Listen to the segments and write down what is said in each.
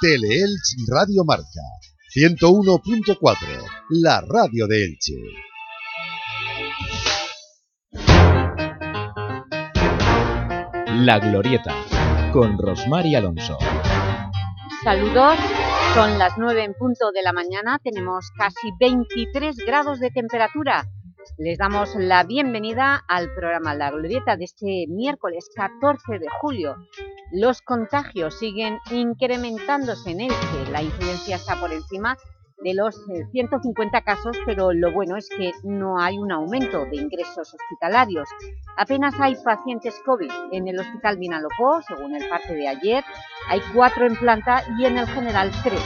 Teleelch Radio Marca 101.4, la radio de Elche. La Glorieta, con Rosmar Alonso. Saludos, son las 9 en punto de la mañana, tenemos casi 23 grados de temperatura. Les damos la bienvenida al programa La Glorieta de este miércoles 14 de julio. Los contagios siguen incrementándose en Elche, la incidencia está por encima de los 150 eh, casos, pero lo bueno es que no hay un aumento de ingresos hospitalarios. Apenas hay pacientes COVID en el Hospital Vinalopó, según el parte de ayer, hay cuatro en planta y en el general tres,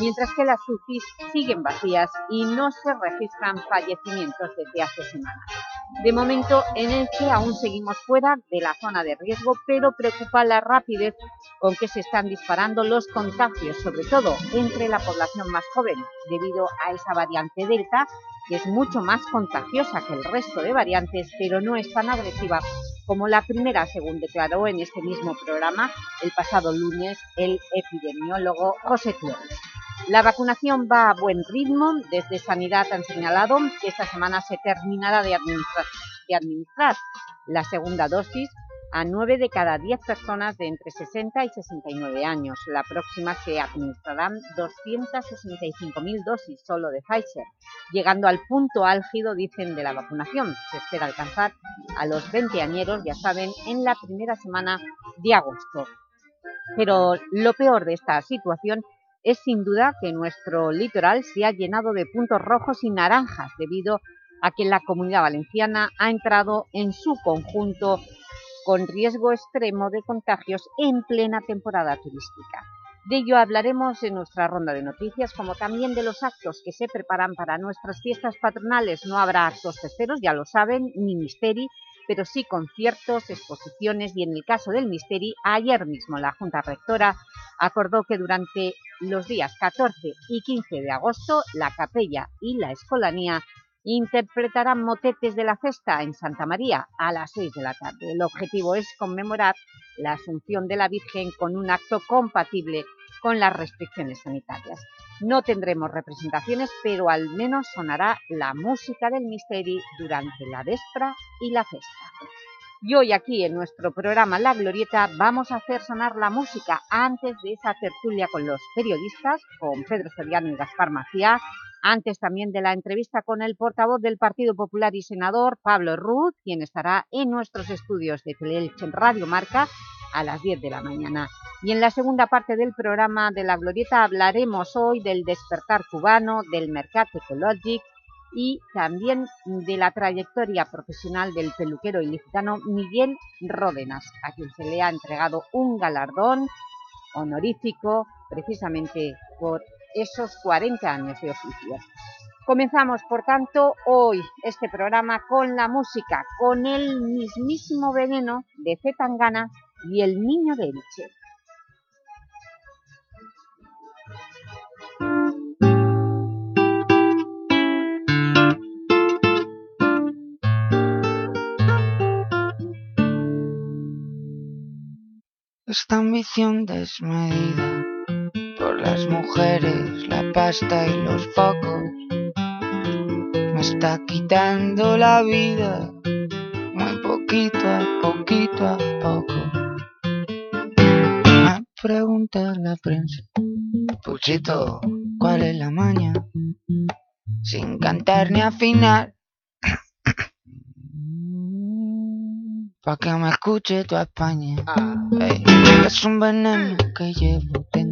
mientras que las UCIs siguen vacías y no se registran fallecimientos desde hace semanas. De momento, en Elche aún seguimos fuera de la zona de riesgo, pero preocupa la rapidez con que se están disparando los contagios, sobre todo entre la población más joven, debido a esa variante Delta, que es mucho más contagiosa que el resto de variantes, pero no es tan agresiva como la primera, según declaró en este mismo programa el pasado lunes el epidemiólogo José Tuérez. La vacunación va a buen ritmo. Desde Sanidad han señalado que esta semana se terminará de administrar, la segunda dosis a 9 de cada 10 personas de entre 60 y 69 años. La próxima se administrarán 265.000 dosis solo de Pfizer, llegando al punto álgido, dicen, de la vacunación. Se espera alcanzar a los 20 añeros, ya saben, en la primera semana de agosto. Pero lo peor de esta situación es sin duda que nuestro litoral se ha llenado de puntos rojos y naranjas debido a que la Comunidad Valenciana ha entrado en su conjunto con riesgo extremo de contagios en plena temporada turística. De ello hablaremos en nuestra ronda de noticias, como también de los actos que se preparan para nuestras fiestas patronales. No habrá actos terceros, ya lo saben, ni misteri, pero sí conciertos, exposiciones y en el caso del Misteri, ayer mismo la Junta Rectora acordó que durante los días 14 y 15 de agosto la Capella y la Escolanía interpretarán motetes de la festa en Santa María a las 6 de la tarde. El objetivo es conmemorar la Asunción de la Virgen con un acto compatible con las restricciones sanitarias. No tendremos representaciones, pero al menos sonará la música del Misteri durante la Vespra y la Festa. Y hoy aquí en nuestro programa La Glorieta vamos a hacer sonar la música antes de esa tertulia con los periodistas, con Pedro Soriano y Gaspar Macía, antes también de la entrevista con el portavoz del Partido Popular y senador, Pablo Ruth, quien estará en nuestros estudios de Teleelche Radio Marca a las 10 de la mañana. Y en la segunda parte del programa de La Glorieta hablaremos hoy del despertar cubano, del mercado Ecologic y también de la trayectoria profesional del peluquero ilicitano Miguel Ródenas, a quien se le ha entregado un galardón honorífico precisamente por esos 40 años de oficio. Comenzamos, por tanto, hoy este programa con la música, con el mismísimo veneno de Zetangana y el niño de Elche. Esta ambición desmedida las mujeres, la pasta y los focos me está quitando la vida muy poquito a poquito a poco. Me pregunta la prensa, Puchito, ¿cuál es la maña? Sin cantar ni afinar pa' que me escuche tu España. Ah. es un veneno que llevo dentro,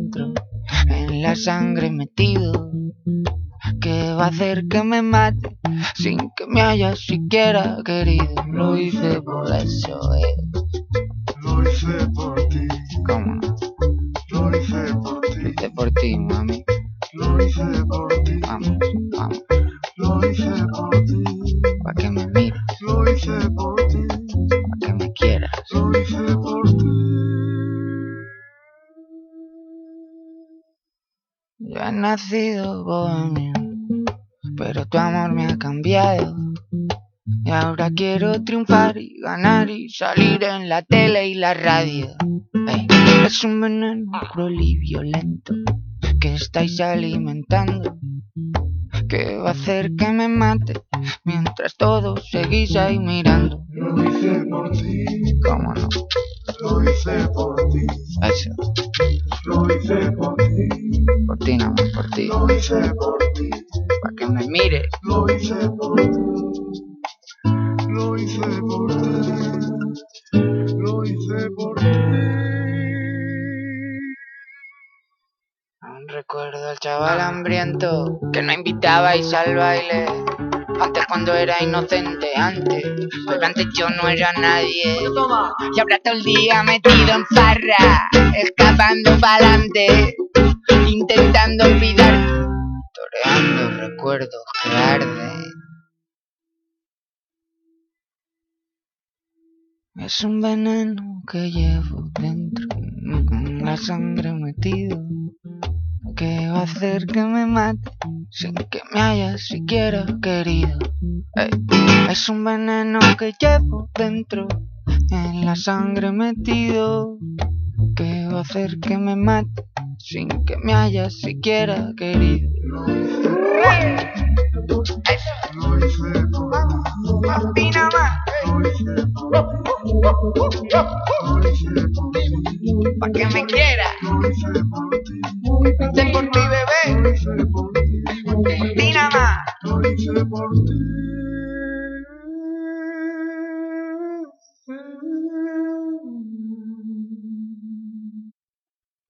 en la sangre metido, que va a hacer que me mate sin que me haya siquiera querido. Lo hice por eso, eh. Lo hice por ti. ¿Cómo no? Lo hice por ti. Lo hice por ti, mami. Lo hice por ti. Vamos, vamos. Lo hice por ti. Pa' que me mires. Lo hice por ti que me quieras. Lo hice por ti. Yo he nacido bohemio, pero tu amor me ha cambiado. Y ahora quiero triunfar y ganar y salir en la tele y la radio. Es un veneno cruel y violento que estáis alimentando, que va a hacer que me mate mientras todos seguís ahí mirando. Lo hice por ti, ¿Cómo no? lo hice por ti, Eso, lo hice por ti, por ti más, por ti. lo hice por ti, Para que me mires. lo hice por ti, lo hice por ti, lo hice por ti. Recuerdo al chaval hambriento que no invitabais al baile. Antes cuando era inocente, antes, porque antes yo no era nadie. Y ahora todo el día metido en farra, escapando pa'lante, intentando olvidar, toreando recuerdos que arden. Es un veneno que llevo dentro, con la sangre metido, que va a hacer que me mate sin que me hayas siquiera querido. Es un veneno que llevo dentro, en la sangre metido, que va a hacer que me mate sin que me hayas siquiera querido. Lo hice por ti, Por ti nada más, lo hice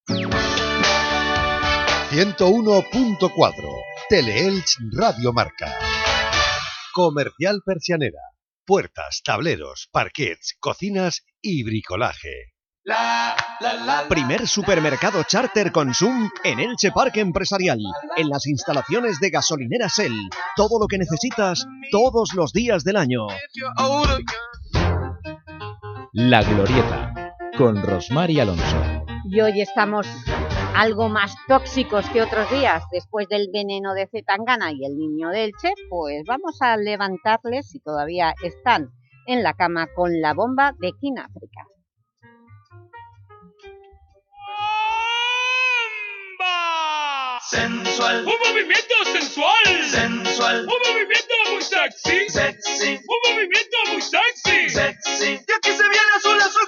101.4 Teleelch Radio Marca. Comercial Persianera. Puertas, tableros, parquets, cocinas y bricolaje. Primer supermercado charter Consum en Elche Parque Empresarial, en las instalaciones de gasolinera Shell. Todo lo que necesitas todos los días del año. La Glorieta, con Rosmar y Alonso. Y hoy estamos algo más tóxicos que otros días. Después del veneno de Zetangana y el niño del Che, pues vamos a levantarles, si todavía están en la cama, con la bomba de Kináfrica. Sensual, Un movimiento sensual. sensual, Un movimiento muy sexy. sexy, Un movimiento muy sexy. sexy. Y aquí se viene azul azul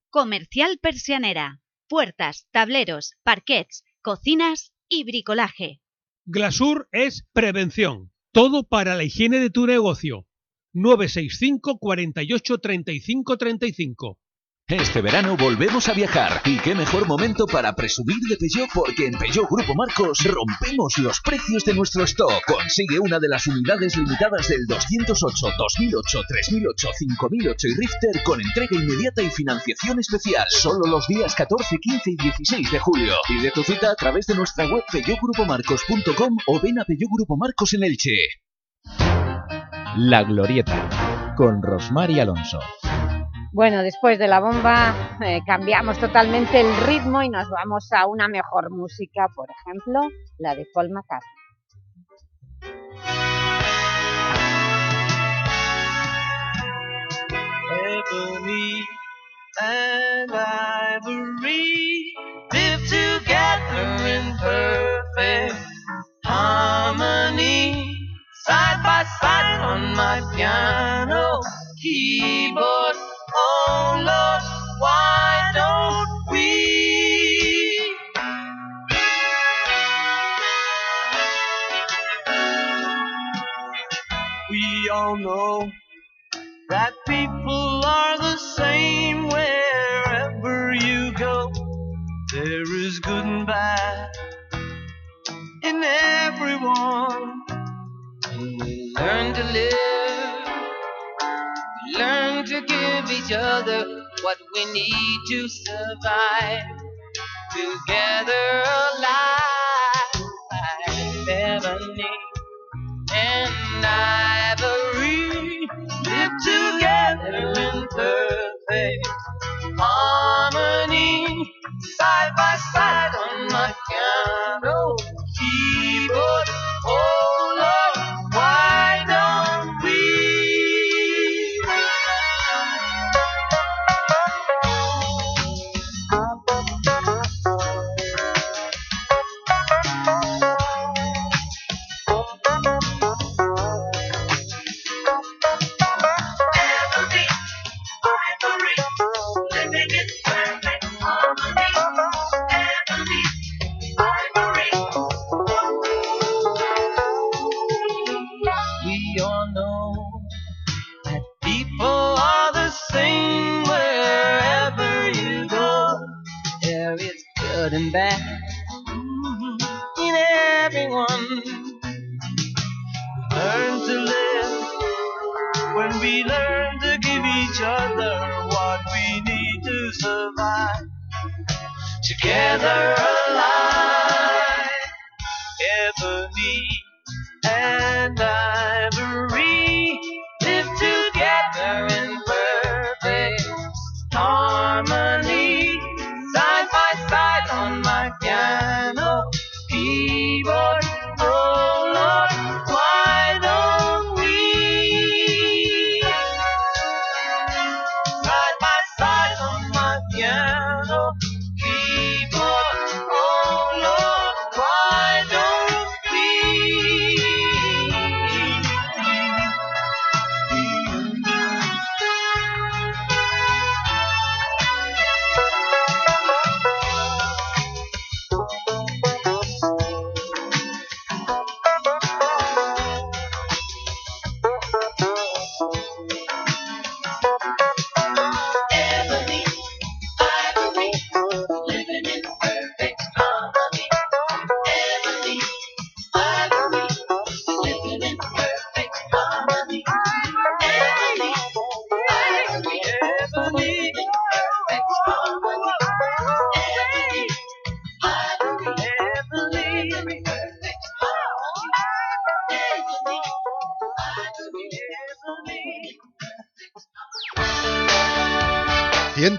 Comercial Persianera. Puertas, tableros, parquets, cocinas y bricolaje. Glasur es prevención. Todo para la higiene de tu negocio. 965 48 35 35. Este verano volvemos a viajar y qué mejor momento para presumir de Peugeot porque en Peugeot Grupo Marcos rompemos los precios de nuestro stock. Consigue una de las unidades limitadas del 208, 2008, 3008, 5008 y Rifter con entrega inmediata y financiación especial. Solo los días 14, 15 y 16 de julio. Pide tu cita a través de nuestra web peugeotgrupomarcos.com o ven a Peugeot Grupo Marcos en Elche. La Glorieta, con Rosmar y Alonso. Bueno, después de la bomba eh, cambiamos totalmente el ritmo y nos vamos a una mejor música, por ejemplo, la de Paul McCartney. Ebony and ivory live together in perfect harmony, side by side on my piano keyboard. Oh Lord, why don't we? We all know that people are the same wherever you go. There is good and bad in everyone. And we learn to live, learn to give each other what we need to survive. Together alive, ebony and ivory live together in perfect harmony, side by side Together alive,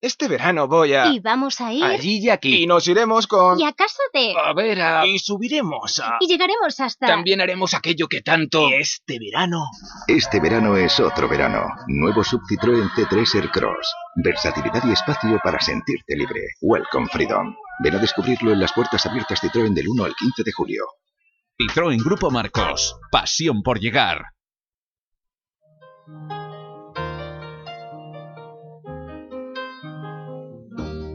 Este verano voy a... Y vamos a ir... Allí y aquí. Y nos iremos con... Y a casa de... A ver, a... Y subiremos a... Y llegaremos hasta... También haremos aquello que tanto... Este verano... Este verano es otro verano. Nuevo Sub Citroën C3 Aircross. Versatilidad y espacio para sentirte libre. Welcome Freedom. Ven a descubrirlo en las puertas abiertas Citroën del 1 al 15 de julio. Citroën Grupo Marcos. Pasión por llegar.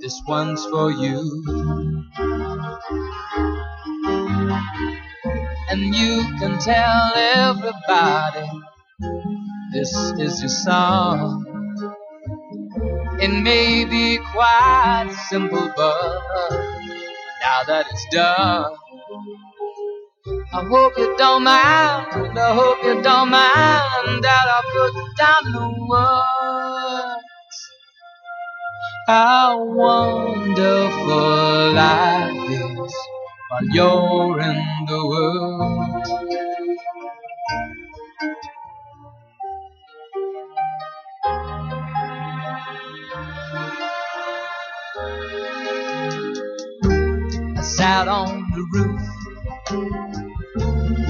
this one's for you. And you can tell everybody this is your song. It may be quite simple, but now that it's done, I hope you don't mind. I hope you don't mind that I put down the words. How wonderful life is while you're in the world. I sat on the roof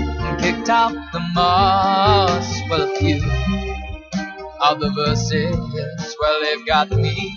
and picked out the moss. Well, a few of the verses, well, they've got me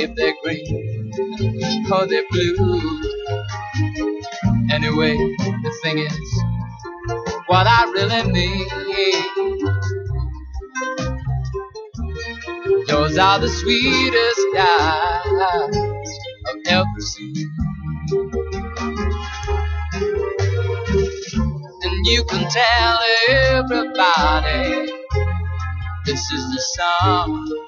if they're green or they're blue. Anyway, the thing is, what I really mean. Yours are the sweetest eyes I've ever seen. And you can tell everybody this is the song.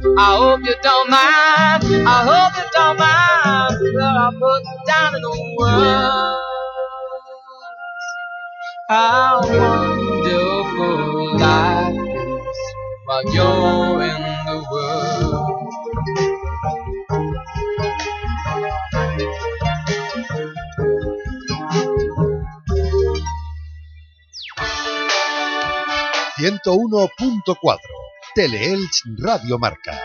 I hope you don't mind. I hope you don't mind the words how wonderful life is while you're in the world. ...101.4... Teleelch Radio Marca.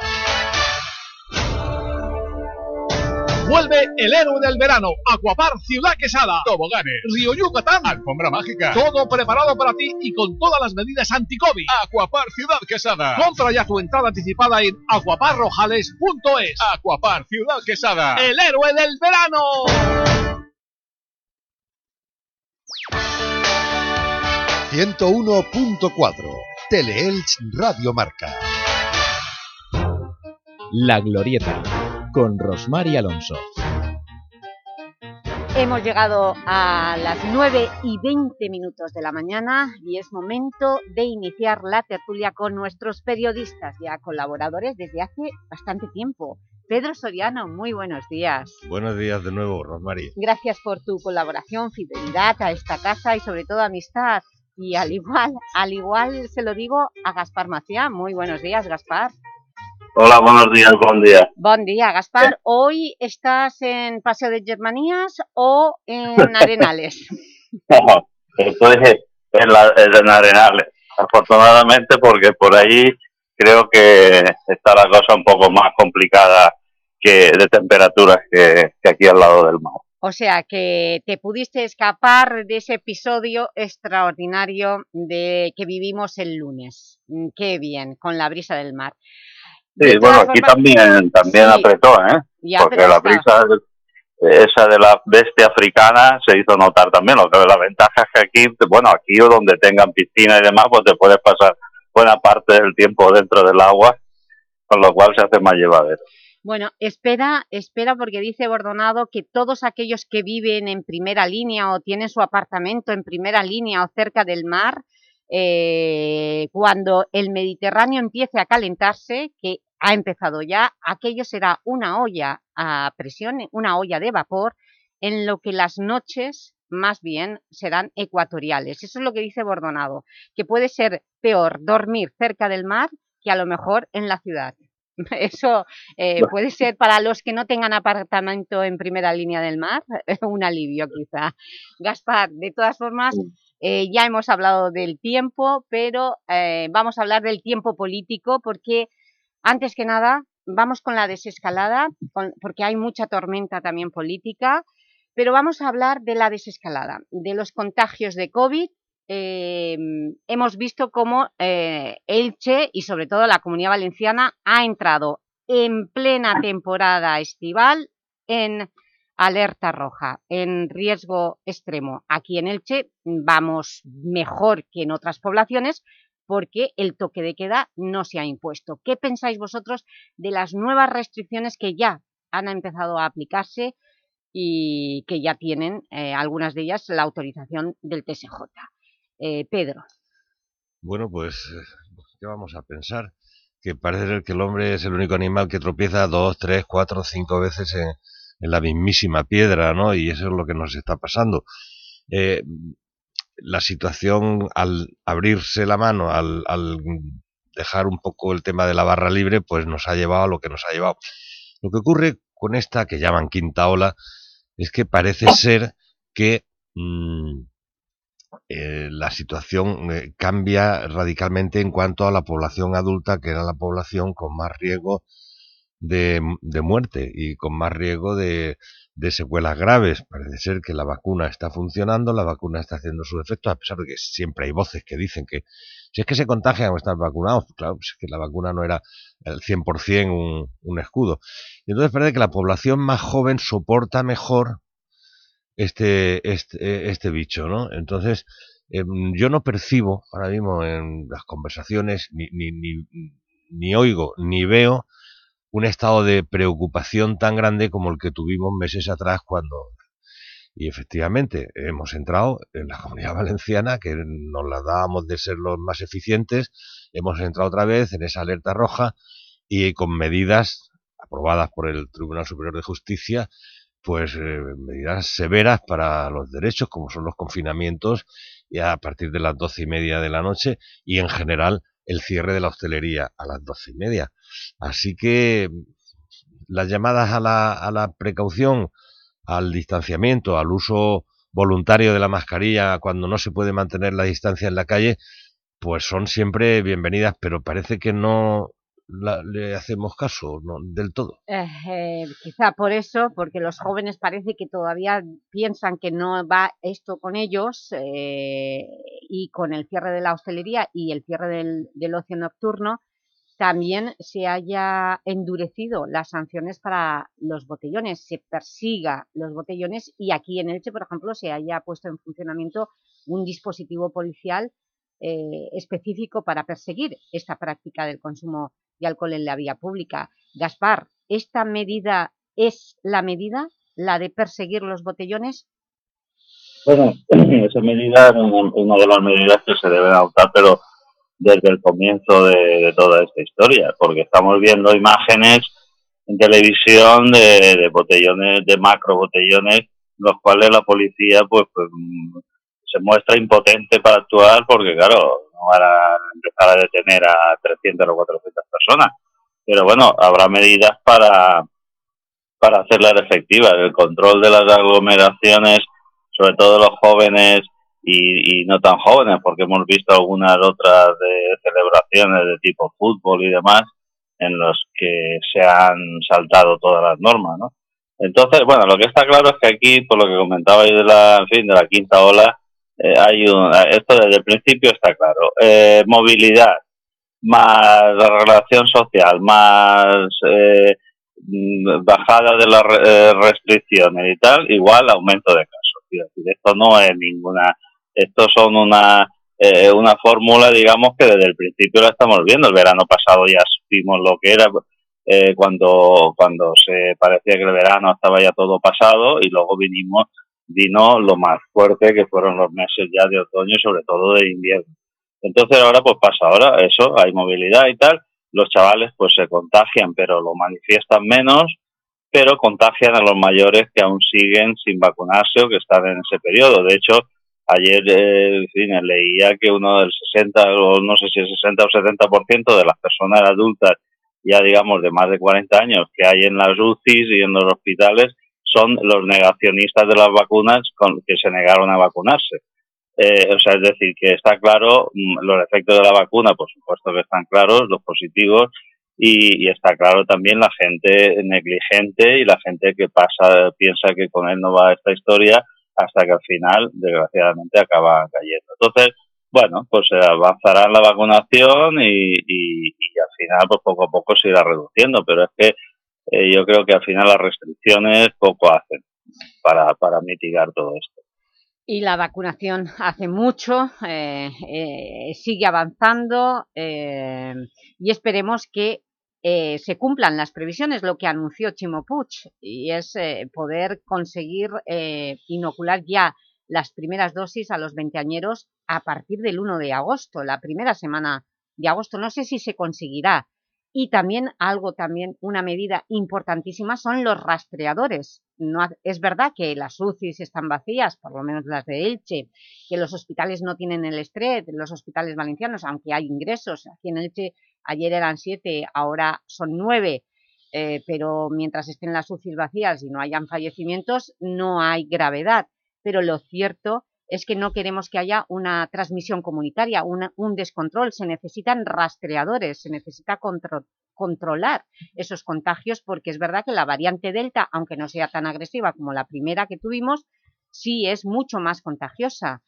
Vuelve el héroe del verano, Aquapar Ciudad Quesada. Toboganes. Río Yucatán. Alfombra mágica. Todo preparado para ti y con todas las medidas anti-COVID. Aquapar Ciudad Quesada. Compra ya tu entrada anticipada en aquaparrojales.es. Aquapar Ciudad Quesada. El héroe del verano. 101.4 Teleelch Radio Marca. La Glorieta con Rosmar y Alonso. Hemos llegado a las 9 y 20 minutos de la mañana y es momento de iniciar la tertulia con nuestros periodistas, ya colaboradores desde hace bastante tiempo. Pedro Soriano, muy buenos días. Buenos días de nuevo, Rosmari. Gracias por tu colaboración, fidelidad a esta casa y sobre todo amistad. Y al igual, al igual se lo digo a Gaspar Macía. Muy buenos días, Gaspar. Hola, buenos días, buen día. Buen día, Gaspar. ¿Hoy estás en Paseo de Germanías o en Arenales? No, estoy en, la, en Arenales, afortunadamente porque por ahí creo que está la cosa un poco más complicada que de temperaturas que, que aquí al lado del mar. O sea, que te pudiste escapar de ese episodio extraordinario de que vivimos el lunes. Mm, Qué bien, con la brisa del mar. Sí, bueno, aquí también también Sí. apretó, ¿eh? Porque la brisa esa de la bestia africana se hizo notar también. Lo que la ventaja es que aquí, bueno, aquí o donde tengan piscina y demás, pues te puedes pasar buena parte del tiempo dentro del agua, con lo cual se hace más llevadero. Bueno, espera, espera porque dice Bordonado que todos aquellos que viven en primera línea o tienen su apartamento en primera línea o cerca del mar, eh, cuando el Mediterráneo empiece a calentarse, que ha empezado ya, aquello será una olla a presión, una olla de vapor, en lo que las noches más bien serán ecuatoriales. Eso es lo que dice Bordonado, que puede ser peor dormir cerca del mar que a lo mejor en la ciudad. Eso eh, Bueno. puede ser para los que no tengan apartamento en primera línea del mar, un alivio quizá. Gaspar, de todas formas, eh, ya hemos hablado del tiempo, pero eh, vamos a hablar del tiempo político porque, antes que nada, vamos con la desescalada, con- porque hay mucha tormenta también política, pero vamos a hablar de la desescalada, de los contagios de COVID. Eh, hemos visto cómo eh, Elche y sobre todo la Comunidad Valenciana ha entrado en plena temporada estival en alerta roja, en riesgo extremo. Aquí en Elche vamos mejor que en otras poblaciones porque el toque de queda no se ha impuesto. ¿Qué pensáis vosotros de las nuevas restricciones que ya han empezado a aplicarse y que ya tienen, eh, algunas de ellas, la autorización del TSJ? Eh, Pedro. Bueno, pues, eh, ¿qué vamos a pensar? Que parece ser que el hombre es el único animal que tropieza dos, tres, cuatro, cinco veces en, la mismísima piedra, ¿no? Y eso es lo que nos está pasando. Eh, la situación, al abrirse la mano, al, al dejar un poco el tema de la barra libre, pues nos ha llevado a lo que nos ha llevado. Lo que ocurre con esta, que llaman quinta ola, es que parece ser que mm, eh, la situación eh, cambia radicalmente en cuanto a la población adulta, que era la población con más riesgo de, de muerte y con más riesgo de, de secuelas graves. Parece ser que la vacuna está funcionando, la vacuna está haciendo sus efectos, a pesar de que siempre hay voces que dicen que si es que se contagian o están vacunados, pues claro, que la vacuna no era el 100% un, un escudo. Y entonces parece que la población más joven soporta mejor este, este, este bicho, ¿no? Entonces, eh, yo no percibo ahora mismo en las conversaciones, ni, ni, ni, ni oigo, ni veo un estado de preocupación tan grande como el que tuvimos meses atrás cuando... Y efectivamente, hemos entrado en la comunidad valenciana, que nos la dábamos de ser los más eficientes, hemos entrado otra vez en esa alerta roja y con medidas aprobadas por el Tribunal Superior de Justicia, pues eh, medidas severas para los derechos, como son los confinamientos, y a partir de las doce y media de la noche, y en general el cierre de la hostelería a las doce y media. Así que las llamadas a la, a la precaución, al distanciamiento, al uso voluntario de la mascarilla cuando no se puede mantener la distancia en la calle, pues son siempre bienvenidas, pero parece que no le hacemos caso no, del todo. Eh, eh, quizá por eso, porque los jóvenes parece que todavía piensan que no va esto con ellos eh, y con el cierre de la hostelería y el cierre del, del ocio nocturno también se haya endurecido las sanciones para los botellones, se persiga los botellones y aquí en Elche, por ejemplo, se haya puesto en funcionamiento un dispositivo policial eh, específico para perseguir esta práctica del consumo de alcohol en la vía pública. Gaspar, ¿esta medida es la medida, la de perseguir los botellones? Bueno, esa medida es una de las medidas que se deben adoptar, pero desde el comienzo de, toda esta historia, porque estamos viendo imágenes en televisión de, botellones, de macro botellones, los cuales la policía pues, pues mm, se muestra impotente para actuar porque claro, van a detener a 300 o 400 personas, pero bueno, habrá medidas para para hacerlas efectivas, el control de las aglomeraciones, sobre todo los jóvenes y, no tan jóvenes, porque hemos visto algunas otras de celebraciones de tipo fútbol y demás, en los que se han saltado todas las normas, ¿no? Entonces, bueno, lo que está claro es que aquí, por lo que comentabais de la, en fin, de la quinta ola, eh, hay un, esto desde el principio está claro. Eh, movilidad, más relación social, más eh, mm, bajada de las restricciones y tal, igual aumento de casos. Esto no es ninguna estos son una, eh, una fórmula, digamos, que desde el principio la estamos viendo. El verano pasado ya supimos lo que era eh, cuando, cuando se parecía que el verano estaba ya todo pasado y luego vinimos, vino lo más fuerte que fueron los meses ya de otoño y sobre todo de invierno. Entonces ahora pues pasa ahora eso, hay movilidad y tal, los chavales pues se contagian pero lo manifiestan menos, pero contagian a los mayores que aún siguen sin vacunarse o que están en ese periodo. De hecho, Ayer eh, leía que uno del 60 o no sé si el 60 o 70% de las personas adultas ya digamos de más de 40 años que hay en las UCIs y en los hospitales son los negacionistas de las vacunas con, que se negaron a vacunarse. Eh, o sea, es decir, que está claro mm, los efectos de la vacuna, por supuesto que están claros, los positivos, y, y, está claro también la gente negligente y la gente que pasa, piensa que con él no va esta historia hasta que al final, desgraciadamente, acaba cayendo. Entonces, bueno, pues se avanzará en la vacunación y, al final, pues poco a poco se irá reduciendo, pero es que eh, yo creo que al final las restricciones poco hacen para, mitigar todo esto. Y la vacunación hace mucho, eh, eh, sigue avanzando y esperemos que eh, se cumplan las previsiones, lo que anunció Chimo Puig, y es eh, poder conseguir eh, inocular ya las primeras dosis a los veinteañeros a partir del 1 de agosto, la primera semana de agosto. No sé si se conseguirá. Y también algo, también una medida importantísima son los rastreadores. No, es verdad que las UCIs están vacías, por lo menos las de Elche, que los hospitales no tienen el estrés, los hospitales valencianos, aunque hay ingresos. Aquí en Elche ayer eran siete, ahora son nueve, eh, pero mientras estén las UCIs vacías y no hayan fallecimientos, no hay gravedad. Pero lo cierto es que no queremos que haya una transmisión comunitaria, un descontrol. Se necesitan rastreadores, se necesita controlar esos contagios porque es verdad que la variante Delta, aunque no sea tan agresiva como la primera que tuvimos, sí es mucho más contagiosa.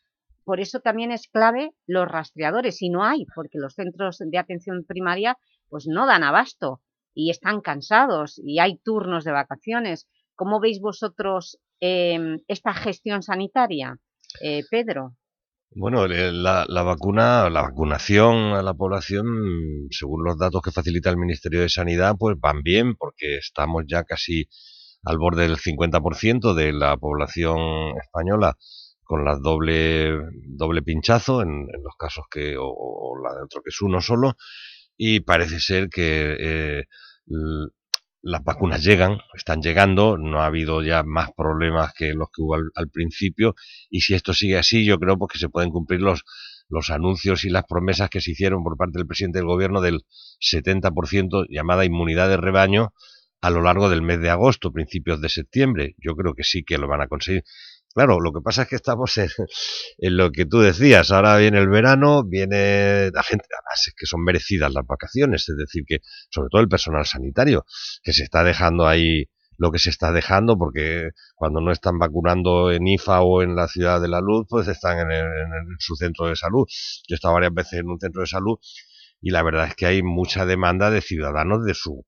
Por eso también es clave los rastreadores, y no hay, porque los centros de atención primaria pues no dan abasto y están cansados y hay turnos de vacaciones. ¿Cómo veis vosotros em, esta gestión sanitaria, eh, Pedro? Bueno, la, la, vacuna, la vacunación a la población, según los datos que facilita el Ministerio de Sanidad, pues van bien, porque estamos ya casi al borde del 50% de la población española con la doble, doble pinchazo en, los casos que, o, la de otro que es uno solo, y parece ser que eh, las vacunas llegan, están llegando, no ha habido ya más problemas que los que hubo al, principio, y si esto sigue así, yo creo pues, que se pueden cumplir los, los anuncios y las promesas que se hicieron por parte del presidente del gobierno del 70% llamada inmunidad de rebaño a lo largo del mes de agosto, principios de septiembre. Yo creo que sí que lo van a conseguir Claro, lo que pasa es que estamos en, en, lo que tú decías. Ahora viene el verano, viene la gente, además es que son merecidas las vacaciones, es decir, que sobre todo el personal sanitario, que se está dejando ahí lo que se está dejando, porque cuando no están vacunando en IFA o en la Ciudad de la Luz, pues están en, el, en su centro de salud. Yo he estado varias veces en un centro de salud y la verdad es que hay mucha demanda de ciudadanos de su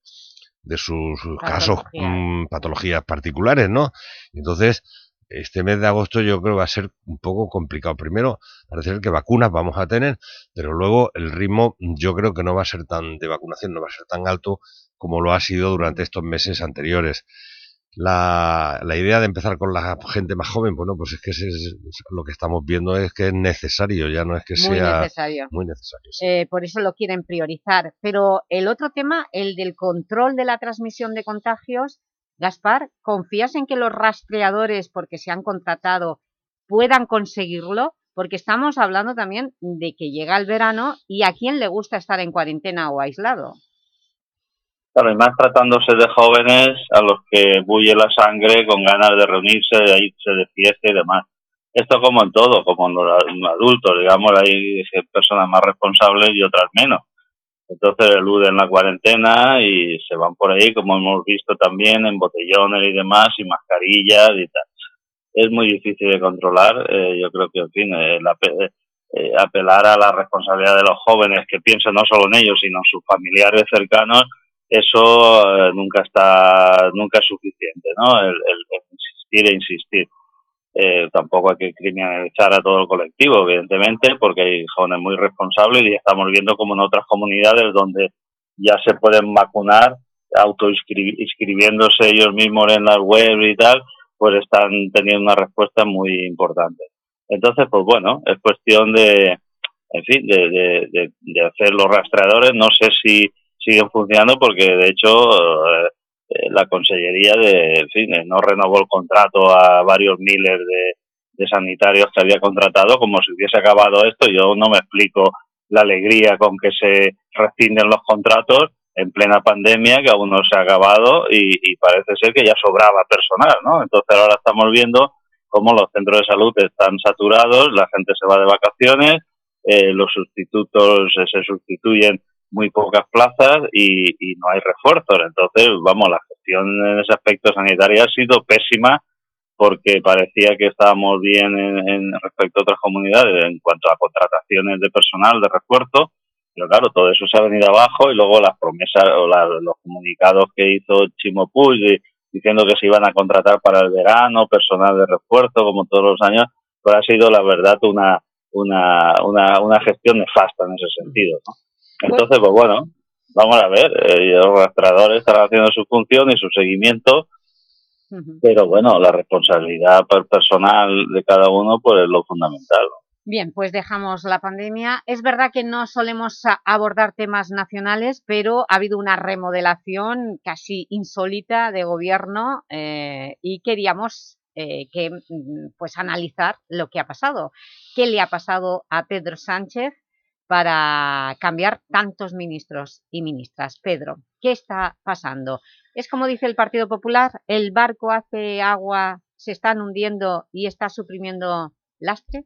de sus casos, mmm, patologías particulares, ¿no? Entonces, este mes de agosto yo creo que va a ser un poco complicado. Primero, parece que vacunas vamos a tener, pero luego el ritmo yo creo que no va a ser tan de vacunación, no va a ser tan alto como lo ha sido durante estos meses anteriores. La, la idea de empezar con la gente más joven, bueno, pues es que es, es, lo que estamos viendo es que es necesario, ya no es que muy sea necesario. muy necesario. Sí. Eh, por eso lo quieren priorizar. Pero el otro tema, el del control de la transmisión de contagios, Gaspar, ¿confías en que los rastreadores, porque se han contratado, puedan conseguirlo? Porque estamos hablando también de que llega el verano y a quién le gusta estar en cuarentena o aislado. Claro, y más tratándose de jóvenes a los que bulle la sangre con ganas de reunirse, de irse de fiesta y demás. Esto como en todo, como en los adultos, digamos, hay personas más responsables y otras menos. Entonces eluden la cuarentena y se van por ahí, como hemos visto también, en botellones y demás, y mascarillas y tal. Es muy difícil de controlar. Eh, yo creo que, en fin, eh, la, eh, apelar a la responsabilidad de los jóvenes que piensen no solo en ellos, sino en sus familiares cercanos, eso eh, nunca está, nunca es suficiente, ¿no? El, el, el insistir e insistir. Eh, tampoco hay que criminalizar a todo el colectivo, evidentemente, porque hay jóvenes muy responsables y estamos viendo como en otras comunidades donde ya se pueden vacunar, autoinscribiéndose ellos mismos en las web y tal, pues están teniendo una respuesta muy importante. Entonces, pues bueno, es cuestión de, en fin, de, de, de, de hacer los rastreadores. No sé si siguen funcionando porque de hecho eh, la consellería de, en fin, no renovó el contrato a varios miles de, sanitarios que había contratado como si hubiese acabado esto. Yo no me explico la alegría con que se rescinden los contratos en plena pandemia que aún no se ha acabado y, y parece ser que ya sobraba personal, ¿no? Entonces ahora estamos viendo cómo los centros de salud están saturados, la gente se va de vacaciones, eh, los sustitutos eh, se sustituyen muy pocas plazas y, y, no hay refuerzos. Entonces, vamos, la gestión en ese aspecto sanitario ha sido pésima porque parecía que estábamos bien en, respecto a otras comunidades en cuanto a contrataciones de personal, de refuerzo, pero claro, todo eso se ha venido abajo y luego las promesas o la, los comunicados que hizo Chimo diciendo que se iban a contratar para el verano, personal de refuerzo, como todos los años, pues ha sido la verdad una, una, una, una gestión nefasta en ese sentido, ¿no? Entonces, pues bueno, vamos a ver, eh, los rastreadores están haciendo su función y su seguimiento, uh -huh. pero bueno, la responsabilidad personal de cada uno pues es lo fundamental. Bien, pues dejamos la pandemia. Es verdad que no solemos abordar temas nacionales, pero ha habido una remodelación casi insólita de gobierno eh, y queríamos eh, que, pues, analizar lo que ha pasado. ¿Qué le ha pasado a Pedro Sánchez? Para cambiar tantos ministros y ministras. Pedro, ¿qué está pasando? Es como dice el Partido Popular, el barco hace agua, se están hundiendo y está suprimiendo lastre.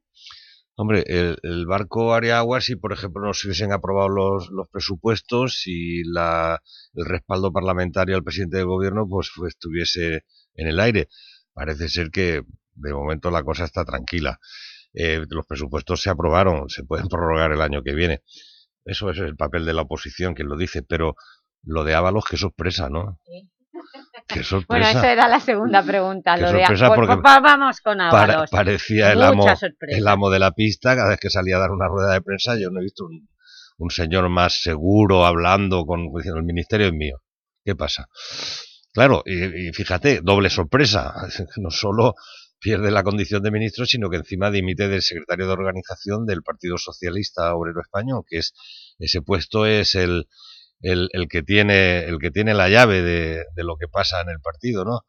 Hombre, el, barco haría agua si, por ejemplo, no se hubiesen aprobado los, los presupuestos y la, el respaldo parlamentario al presidente del gobierno pues, pues estuviese en el aire. Parece ser que de momento la cosa está tranquila eh, los presupuestos se aprobaron, se pueden prorrogar el año que viene. Eso es el papel de la oposición, quien lo dice, pero lo de Ábalos, qué sorpresa, ¿no? Sí. Qué sorpresa. Bueno, esa era la segunda pregunta. Qué lo de, porque pues, vamos con Ábalos. Parecía el amo, el amo de la pista, cada vez que salía a dar una rueda de prensa, yo no he visto un, un señor más seguro hablando con el ministerio es mío. ¿Qué pasa? Claro, y, y fíjate, doble sorpresa. No solo pierde la condición de ministro, sino que encima dimite del secretario de organización del Partido Socialista Obrero Español, que es ese puesto es el, el, el que tiene el que tiene la llave de, de, lo que pasa en el partido, ¿no?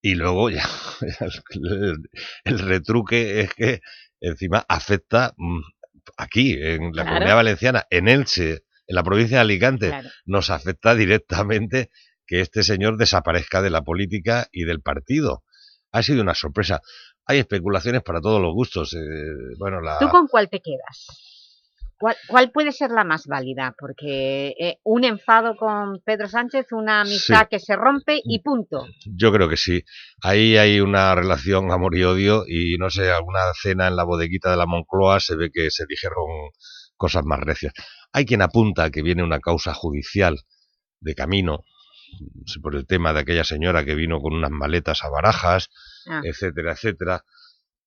Y luego ya el, el retruque es que encima afecta mm, aquí, en la claro. comunidad valenciana, en Elche, en la provincia de Alicante, claro. nos afecta directamente que este señor desaparezca de la política y del partido ha sido una sorpresa. hay especulaciones para todos los gustos. eh, bueno, la... ¿Tú con cuál te quedas? ¿Cuál, cuál puede ser la más válida? Porque eh, un enfado con Pedro Sánchez, una amistad Sí. que se rompe y punto. Yo creo que sí. Ahí hay una relación amor y odio y no sé, alguna cena en la bodeguita de la Moncloa se ve que se dijeron cosas más recias. Hay quien apunta que viene una causa judicial de camino por el tema de aquella señora que vino con unas maletas a barajas, Ah. etcétera, etcétera.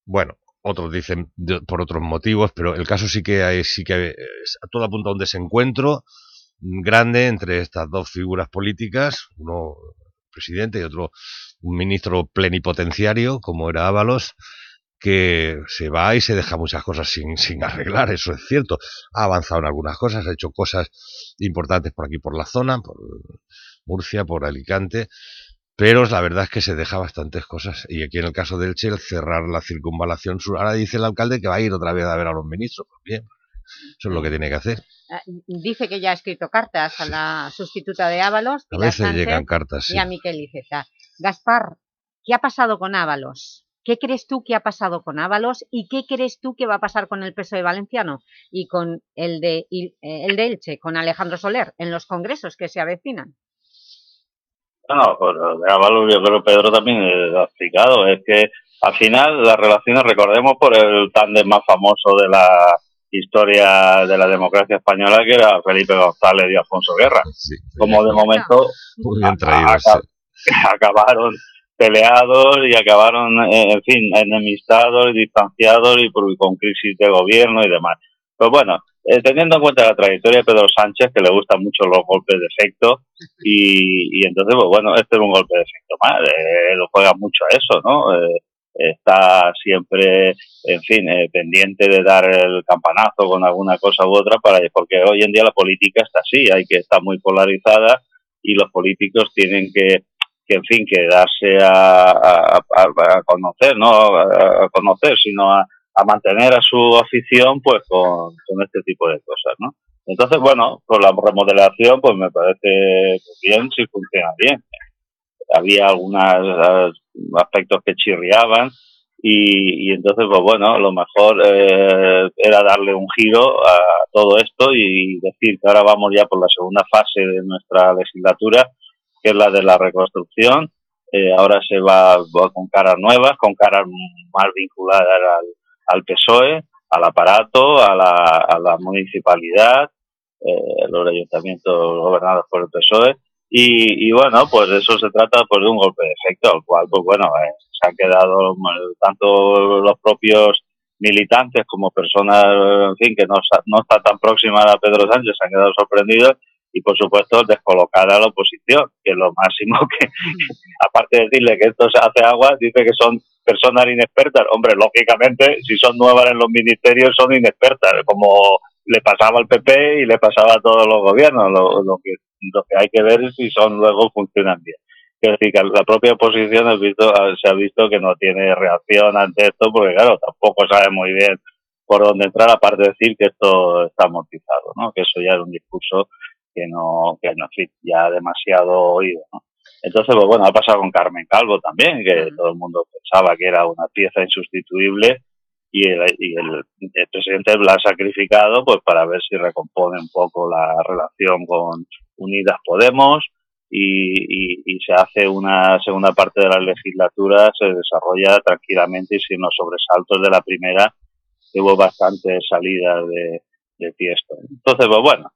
Bueno, otros dicen por otros motivos, pero el caso sí que hay, sí que es- todo apunta a un desencuentro grande entre estas dos figuras políticas, uno presidente y otro un ministro plenipotenciario, como era Ábalos, que se va y se deja muchas cosas sin, sin arreglar, eso es cierto. Ha avanzado en algunas cosas, ha hecho cosas importantes por aquí, por la zona, por Murcia, por Alicante, pero la verdad es que se deja bastantes cosas. Y aquí en el caso del Elche, el cerrar la circunvalación sur, ahora dice el alcalde que va a ir otra vez a ver a los ministros. Pues bien, eso es lo que tiene que hacer. Ah, Dice que ya ha escrito cartas a la sustituta de Ábalos, A veces Sánchez, llegan cartas, sí. y a Miquel Iceta. Gaspar, ¿qué ha pasado con Ábalos? ¿Qué crees tú que ha pasado con Ábalos y qué crees tú que va a pasar con el PSOE valenciano y con el de, eh, el de Elche, con Alejandro Soler, en los congresos que se avecinan? Bueno, pues lo de Ábalos yo creo que Pedro también lo ha explicado, es que al final las relaciones, recordemos por el tándem más famoso de la historia de la democracia española que era Felipe González y Alfonso Guerra. Como de momento acabaron peleados y acabaron, eh, en fin, enemistados y distanciados y por- con crisis de gobierno y demás. Pues bueno, teniendo en cuenta la trayectoria de Pedro Sánchez, que le gustan mucho los golpes de efecto, y, y entonces, pues bueno, este es un golpe de efecto más, eh, lo juega mucho a eso, ¿no? Eh, está siempre, en fin, eh, pendiente de dar el campanazo con alguna cosa u otra, para porque hoy en día la política está así, hay que estar muy polarizada y los políticos tienen que, que en fin, que darse a, conocer, no a conocer, sino a, a mantener a su afición pues con, con este tipo de cosas, ¿no? Entonces, bueno, con la remodelación pues me parece bien si funciona bien. Había algunos aspectos que chirriaban y, y entonces, pues bueno, lo mejor eh, era darle un giro a todo esto y decir que ahora vamos ya por la segunda fase de nuestra legislatura, que es la de la reconstrucción. Eh, ahora se va, va con caras nuevas, con caras más vinculadas al, al PSOE, al aparato, a la, a la municipalidad, eh, los ayuntamientos gobernados por el PSOE. Y, bueno, pues eso se trata pues de un golpe de efecto, al cual, pues bueno, eh, se han quedado tanto los propios militantes como personas, en fin, que no, no está tan próxima a Pedro Sánchez, se han quedado sorprendidos y por supuesto descolocar a la oposición, que lo máximo que, aparte de decirle que esto se hace agua, dice que son personas inexpertas. Hombre, lógicamente, si son nuevas en los ministerios, son inexpertas, como le pasaba al PP y le pasaba a todos los gobiernos. Lo, lo que, lo que hay que ver es si son luego funcionan bien. Quiero decir que la propia oposición ha visto, se ha visto que no tiene reacción ante esto, porque claro, tampoco sabe muy bien por dónde entrar, aparte de decir que esto está amortizado, ¿no? Que eso ya es un discurso que no, que no, ya demasiado oído, ¿no? Entonces, pues bueno, ha pasado con Carmen Calvo también, que todo el mundo pensaba que era una pieza insustituible y el, y el, el presidente la ha sacrificado pues para ver si recompone un poco la relación con Unidas Podemos y, y, y se hace una segunda parte de la legislatura, se desarrolla tranquilamente y sin los sobresaltos de la primera, que hubo bastantes salidas de, de tiesto. Entonces, pues bueno,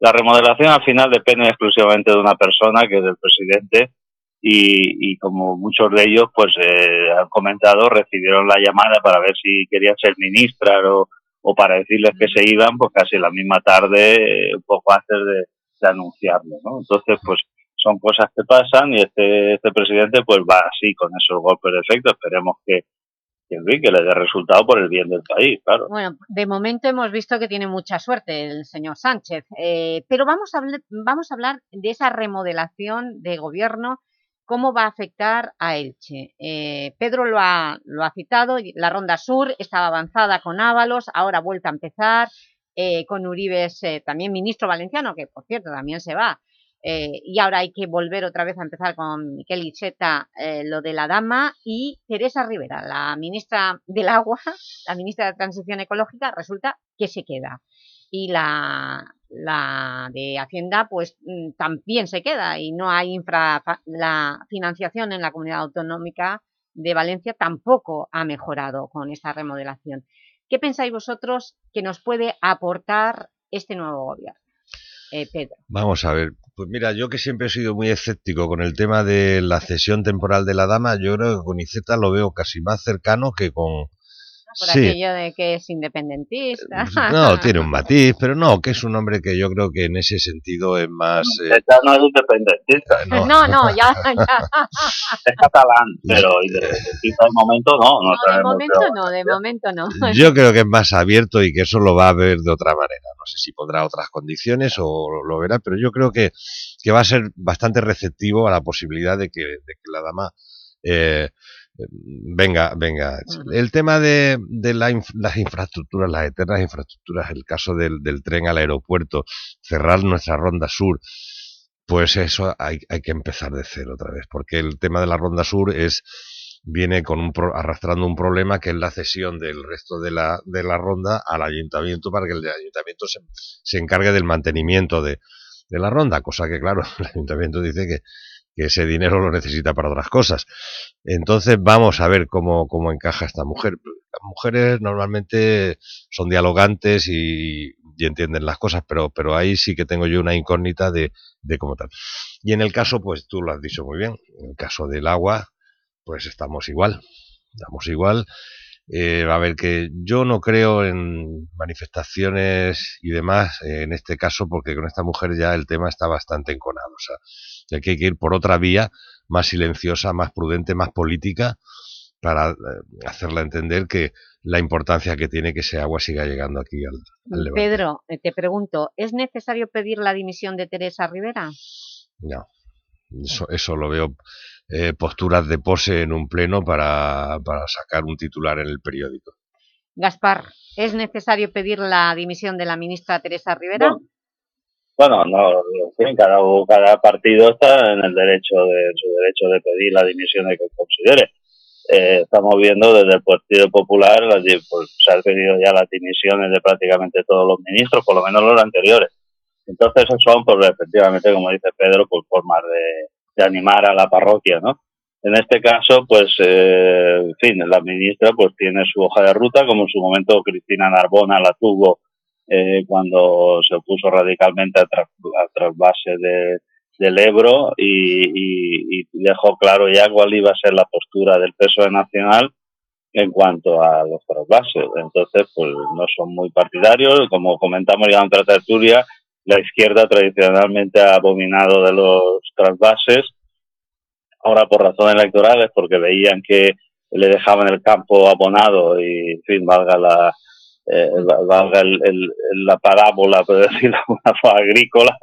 la remodelación al final depende exclusivamente de una persona, que es el presidente, y, y como muchos de ellos pues eh, han comentado, recibieron la llamada para ver si querían ser ministras o, o para decirles que se iban, pues casi la misma tarde, eh, un poco antes de, anunciarlo, ¿no? Entonces, pues son cosas que pasan y este, este presidente pues va así con esos golpes de efecto. Esperemos que, que, le dé resultado por el bien del país, claro. Bueno, de momento hemos visto que tiene mucha suerte el señor Sánchez, eh, pero vamos a, vamos a hablar de esa remodelación de gobierno, cómo va a afectar a Elche. Eh, Pedro lo ha, lo ha citado, la Ronda Sur estaba avanzada con Ábalos, ahora vuelta a empezar, eh, con Uribes, eh, también ministro valenciano, que por cierto también se va. Eh, y ahora hay que volver otra vez a empezar con Miquel Iceta, eh, lo de la dama, y Teresa Rivera, la ministra del Agua, la ministra de Transición Ecológica, resulta que se queda. Y la, de Hacienda pues mm, también se queda y no hay infra, la financiación en la Comunidad Autonómica de Valencia tampoco ha mejorado con esta remodelación. ¿Qué pensáis vosotros que nos puede aportar este nuevo gobierno? Vamos a ver, pues mira, yo que siempre he sido muy escéptico con el tema de la cesión temporal de la dama, yo creo que con Iceta lo veo casi más cercano que con, por aquello de que es independentista. No, tiene un matiz, pero no, que es un hombre que yo creo que en ese sentido es más... Eh... no es independentista. No, no, no ya, ya. Es catalán, pero independentista de momento no. No, no de momento no, de momento no. Yo creo que es más abierto y que eso lo va a ver de otra manera. No sé si pondrá otras condiciones o lo verá, pero yo creo que, que va a ser bastante receptivo a la posibilidad de que, de que la dama... Eh, Venga, venga. El tema de, de las infraestructuras, las eternas infraestructuras, el caso del, del, tren al aeropuerto, cerrar nuestra ronda sur, pues eso hay, hay, que empezar de cero otra vez, porque el tema de la ronda sur es viene con un arrastrando un problema que es la cesión del resto de la, de la ronda al ayuntamiento para que el ayuntamiento se, se encargue del mantenimiento de, de la ronda, cosa que claro, el ayuntamiento dice que que ese dinero lo necesita para otras cosas. Entonces vamos a ver cómo, cómo encaja esta mujer. Las mujeres normalmente son dialogantes y, entienden las cosas, pero, pero ahí sí que tengo yo una incógnita de, de cómo tal. Y en el caso, pues tú lo has dicho muy bien, en el caso del agua, pues estamos igual, estamos igual. Eh, a ver, que yo no creo en manifestaciones y demás eh, en este caso, porque con esta mujer ya el tema está bastante enconado. O sea, ya que hay que ir por otra vía más silenciosa, más prudente, más política, para eh, hacerla entender que la importancia que tiene que ese agua siga llegando aquí al, al Pedro, eh, te pregunto, ¿es necesario pedir la dimisión de Teresa Rivera? No, eso, eso lo veo eh, posturas de pose en un pleno para, para sacar un titular en el periódico. Gaspar, ¿es necesario pedir la dimisión de la ministra Teresa Rivera? No. Bueno, no, en fin, cada, cada partido está en el derecho de en su derecho de pedir la dimisión de que considere. Eh, estamos viendo desde el Partido Popular las, pues, se han pedido ya las dimisiones de prácticamente todos los ministros, por lo menos los anteriores. Entonces son, pues efectivamente, como dice Pedro, pues formas de, de animar a la parroquia, ¿no? En este caso, pues, eh, en fin, la ministra pues tiene su hoja de ruta, como en su momento Cristina Narbona la tuvo eh, cuando se opuso radicalmente al, tras, trasvase de, del Ebro y, y, y, dejó claro ya cuál iba a ser la postura del PSOE nacional en cuanto a los trasvases. Entonces, pues no son muy partidarios, como comentamos ya en otra tertulia, la izquierda tradicionalmente ha abominado de los trasvases, ahora por razones electorales, porque veían que le dejaban el campo abonado y, en fin, valga la, eh, valga el, la parábola, por decirlo de una agrícola,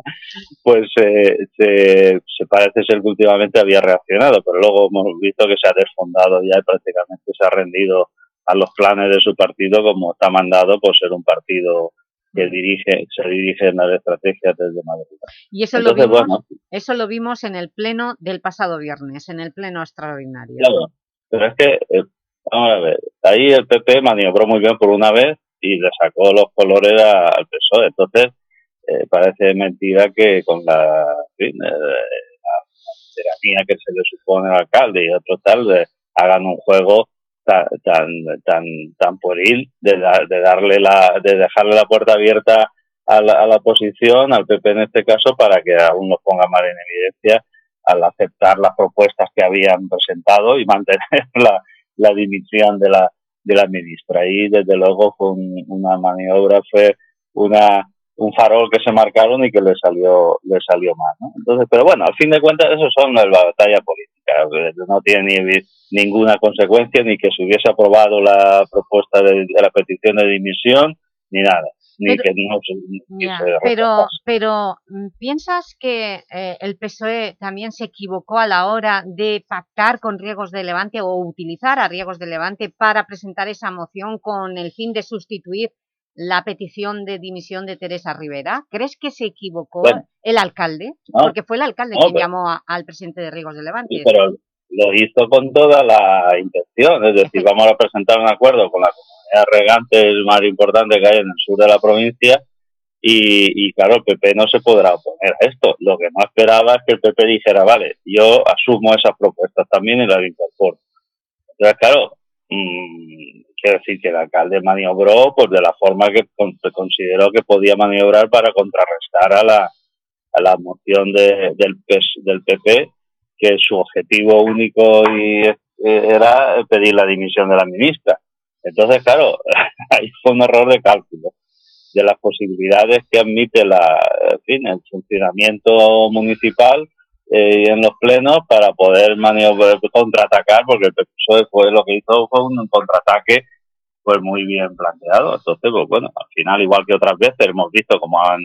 pues eh, se, se, parece ser que últimamente había reaccionado, pero luego hemos visto que se ha desfondado ya y prácticamente se ha rendido a los planes de su partido como está mandado por ser un partido que dirige, se dirige en las estrategias desde Madrid. Y eso, Entonces, lo vimos, bueno, eso lo vimos en el pleno del pasado viernes, en el pleno extraordinario. Claro, pero es que, eh, vamos a ver, ahí el PP maniobró muy bien por una vez y le sacó los colores a, al PSOE. Entonces, eh, parece mentira que con la, en fin, eh, la que se le supone al alcalde y otro tal, hagan un juego tan tan tan, tan pueril de, de darle la de dejarle la puerta abierta a la, a la oposición al PP en este caso para que aún nos ponga mal en evidencia al aceptar las propuestas que habían presentado y mantener la, la dimisión de la de la ministra. Y desde luego fue un, una maniobra fue una un farol que se marcaron y que le salió le salió mal ¿no? entonces pero bueno al fin de cuentas eso son la batalla política no tiene ni ninguna consecuencia ni que se hubiese aprobado la propuesta de, de la petición de dimisión ni nada ni pero, que no se, ya, se pero pero mm, piensas que eh, el PSOE también se equivocó a la hora de pactar con Riegos de Levante o utilizar a Riegos de Levante para presentar esa moción con el fin de sustituir la petición de dimisión de Teresa Rivera? ¿Crees que se equivocó Bueno. el alcalde? No. Porque fue el alcalde No, quien pero- llamó a- al presidente de Riegos de Levante. Sí, pero lo hizo con toda la intención, es decir, vamos a presentar un acuerdo con la comunidad regante el más importante que hay en el sur de la provincia y, y, claro, el PP no se podrá oponer a esto. Lo que no esperaba es que el PP dijera, vale, yo asumo esas propuestas también y las incorporo. Entonces, claro, mm, quiero decir que el alcalde maniobró pues de la forma que con- consideró que podía maniobrar para contrarrestar a la, a la moción de- del, del PP que su objetivo único y, eh, era pedir la dimisión de la ministra. Entonces, claro, ahí fue un error de cálculo de las posibilidades que admite la, fin, el funcionamiento municipal eh, en los plenos para poder maniobrar, contraatacar, porque el PSOE fue lo que hizo fue un contraataque pues muy bien planteado. Entonces, pues bueno, al final, igual que otras veces, hemos visto cómo han,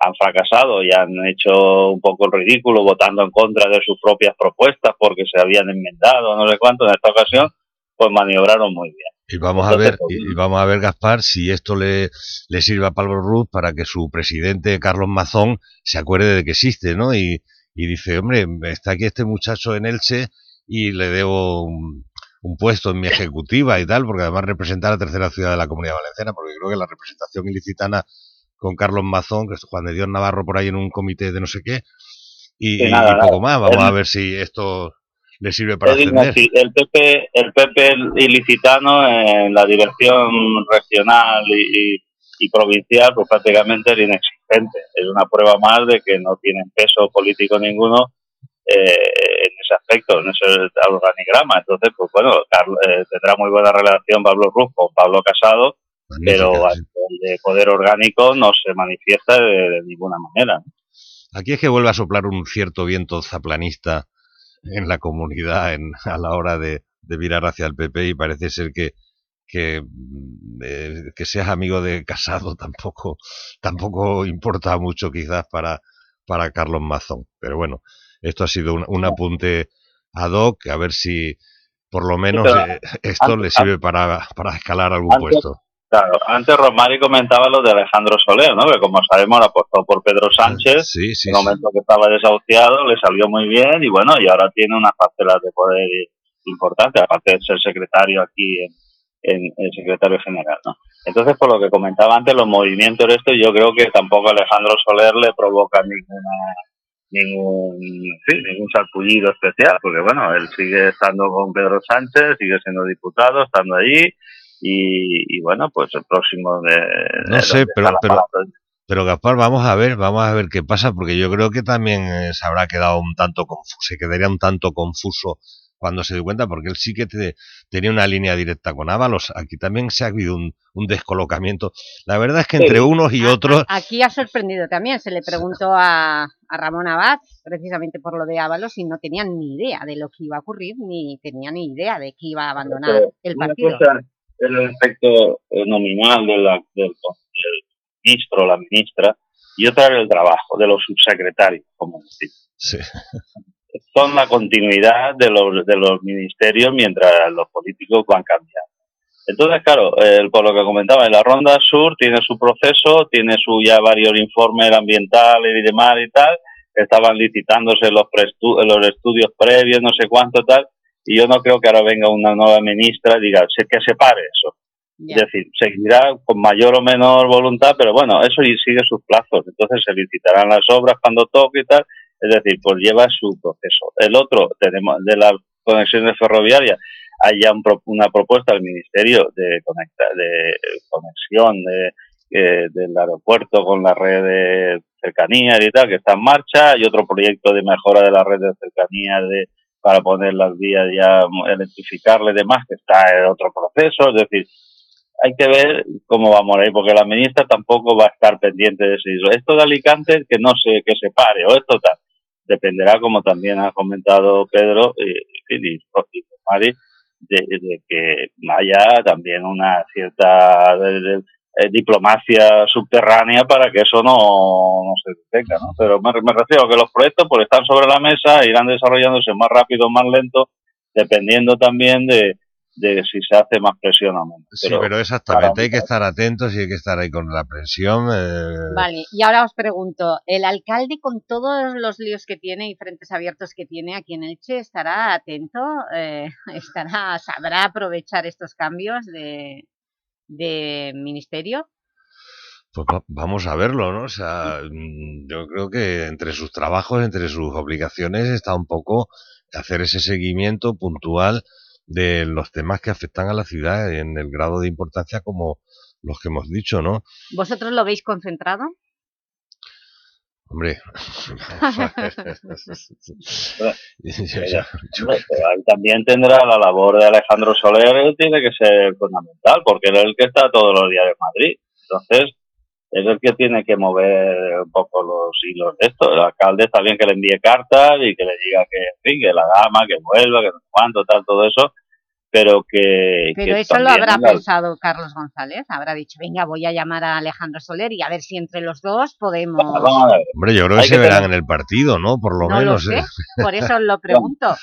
han fracasado y han hecho un poco el ridículo votando en contra de sus propias propuestas porque se habían enmendado, no sé cuánto, en esta ocasión, pues maniobraron muy bien. Y vamos a ver, pues, y, y vamos a ver, Gaspar, si esto le, le sirve a Pablo Ruz para que su presidente, Carlos Mazón, se acuerde de que existe, ¿no? Y, y dice, hombre, está aquí este muchacho en Elche y le debo un, un puesto en mi ejecutiva y tal, porque además representa a la tercera ciudad de la Comunidad Valenciana, porque creo que la representación ilicitana con Carlos Mazón, que es Juan de Dios Navarro por ahí en un comité de no sé qué, y, Sí, y nada, poco más. Vamos El- a ver si esto le sirve para ascender. el PP, el PP ilicitano en la dirección regional y, y- provincial, pues prácticamente es inexistente. Es una prueba más de que no tienen peso político ninguno eh, en ese aspecto, en ese organigrama. Entonces, pues bueno, Carlos, eh, tendrá muy buena relación Pablo Ruz con Pablo Casado, pero de poder orgánico no se manifiesta de, de ninguna manera. Aquí es que vuelve a soplar un cierto viento zaplanista en la comunidad en, a la hora de, de mirar hacia el PP y parece ser que que, mm, eh, que seas amigo de Casado tampoco tampoco importa mucho quizás para, para Carlos Mazón. Pero bueno, esto ha sido un, un apunte ad hoc, a ver si por lo menos eh, esto le sirve para, para escalar algún Antes- puesto. Claro, antes Romari comentaba lo de Alejandro Soler, ¿no? Que como sabemos apostó por Pedro Sánchez, Sí, sí, en el momento que estaba desahuciado, le salió muy bien y bueno, y ahora tiene unas parcelas de poder importantes, aparte de ser secretario aquí en, en el secretario general, ¿no? Entonces, por lo que comentaba antes, los movimientos de esto, yo creo que tampoco a Alejandro Soler le provoca ninguna ningún sí, ningún sarpullido especial, porque bueno, él sigue estando con Pedro Sánchez, sigue siendo diputado, estando allí, y, y bueno, pues el próximo de... No de sé, pero, pero, pero Gaspar, vamos a ver, vamos a ver qué pasa, porque yo creo que también eh, se habrá quedado un tanto confuso, se quedaría un tanto confuso cuando se dio cuenta, porque él sí que te- tenía una línea directa con Ábalos. Aquí también se ha habido un, un descolocamiento. La verdad es que entre unos y otros, Aquí ha sorprendido también, se le preguntó a, a Ramón Abad, precisamente por lo de Ábalos, y no tenían ni idea de lo que iba a ocurrir, ni tenían ni idea de que iba a abandonar Pero el una partido. cosa es el aspecto eh, nominal de la- del, del ministro la ministra y otra es el trabajo de los subsecretarios, como decir. sí. Son la continuidad de los, de los ministerios mientras los políticos van cambiando. Entonces, claro, eh, por lo que comentaba, en la Ronda Sur tiene su proceso, tiene su ya varios informes ambientales y demás y tal, estaban licitándose los, los estudios previos, no sé cuánto tal, y yo no creo que ahora venga una nueva ministra y diga "Se- que se pare eso. Es decir, seguirá con mayor o menor voluntad, pero bueno, eso y sigue sus plazos, entonces se licitarán las obras cuando toque y tal, es decir, pues lleva su proceso. El otro, tenemos de las conexiones ferroviarias, hay ya un una propuesta del Ministerio de, conecta- de conexión de, eh, del aeropuerto con la red de cercanías y tal, que está en marcha. Hay otro proyecto de mejora de la red de cercanías de, para poner las vías ya, electrificarle y demás, que está en otro proceso. Es decir, hay que ver cómo vamos a ir, porque la ministra tampoco va a estar pendiente de eso. Esto de Alicante, que no se, que se pare, o esto tal. Dependerá, como también ha comentado Pedro eh, y, Mari, de, de que haya también una cierta de- eh, diplomacia subterránea para que eso no, no se detenga, ¿no? Pero me, me refiero a que los proyectos pues están sobre la mesa, irán desarrollándose más rápido o más lento, dependiendo también de, de si se hace más presión o menos. Sí, pero exactamente, hay que estar atentos y hay que estar ahí con la presión. Eh... Vale, y ahora os pregunto, ¿el alcalde con todos los líos que tiene y frentes abiertos que tiene aquí en Elche estará atento? Eh, estará ¿Sabrá aprovechar estos cambios de, de ministerio? Pues va, vamos a verlo, ¿no? O sea, mm, yo creo que entre sus trabajos, entre sus obligaciones está un poco hacer ese seguimiento puntual de los temas que afectan a la ciudad en el grado de importancia como los que hemos dicho, ¿no? ¿Vosotros lo veis concentrado? Hombre, también tendrá la labor de Alejandro Soler, tiene que ser fundamental, porque él es el que está todos los días en Madrid. Entonces, es el que tiene que mover un poco los hilos de esto. El alcalde está bien que le envíe cartas y que le diga que, en fin, que la gama, que vuelva, que no sé cuánto, tal, todo eso, pero que... Pero que eso lo habrá la- pensado Carlos González, habrá dicho, venga, voy a llamar a Alejandro Soler y a ver si entre los dos podemos... Vamos a ver. Hombre, yo creo que Hay se que verán tener- en el partido, ¿no? Por lo No lo menos. sé, ¿eh? por eso os lo pregunto.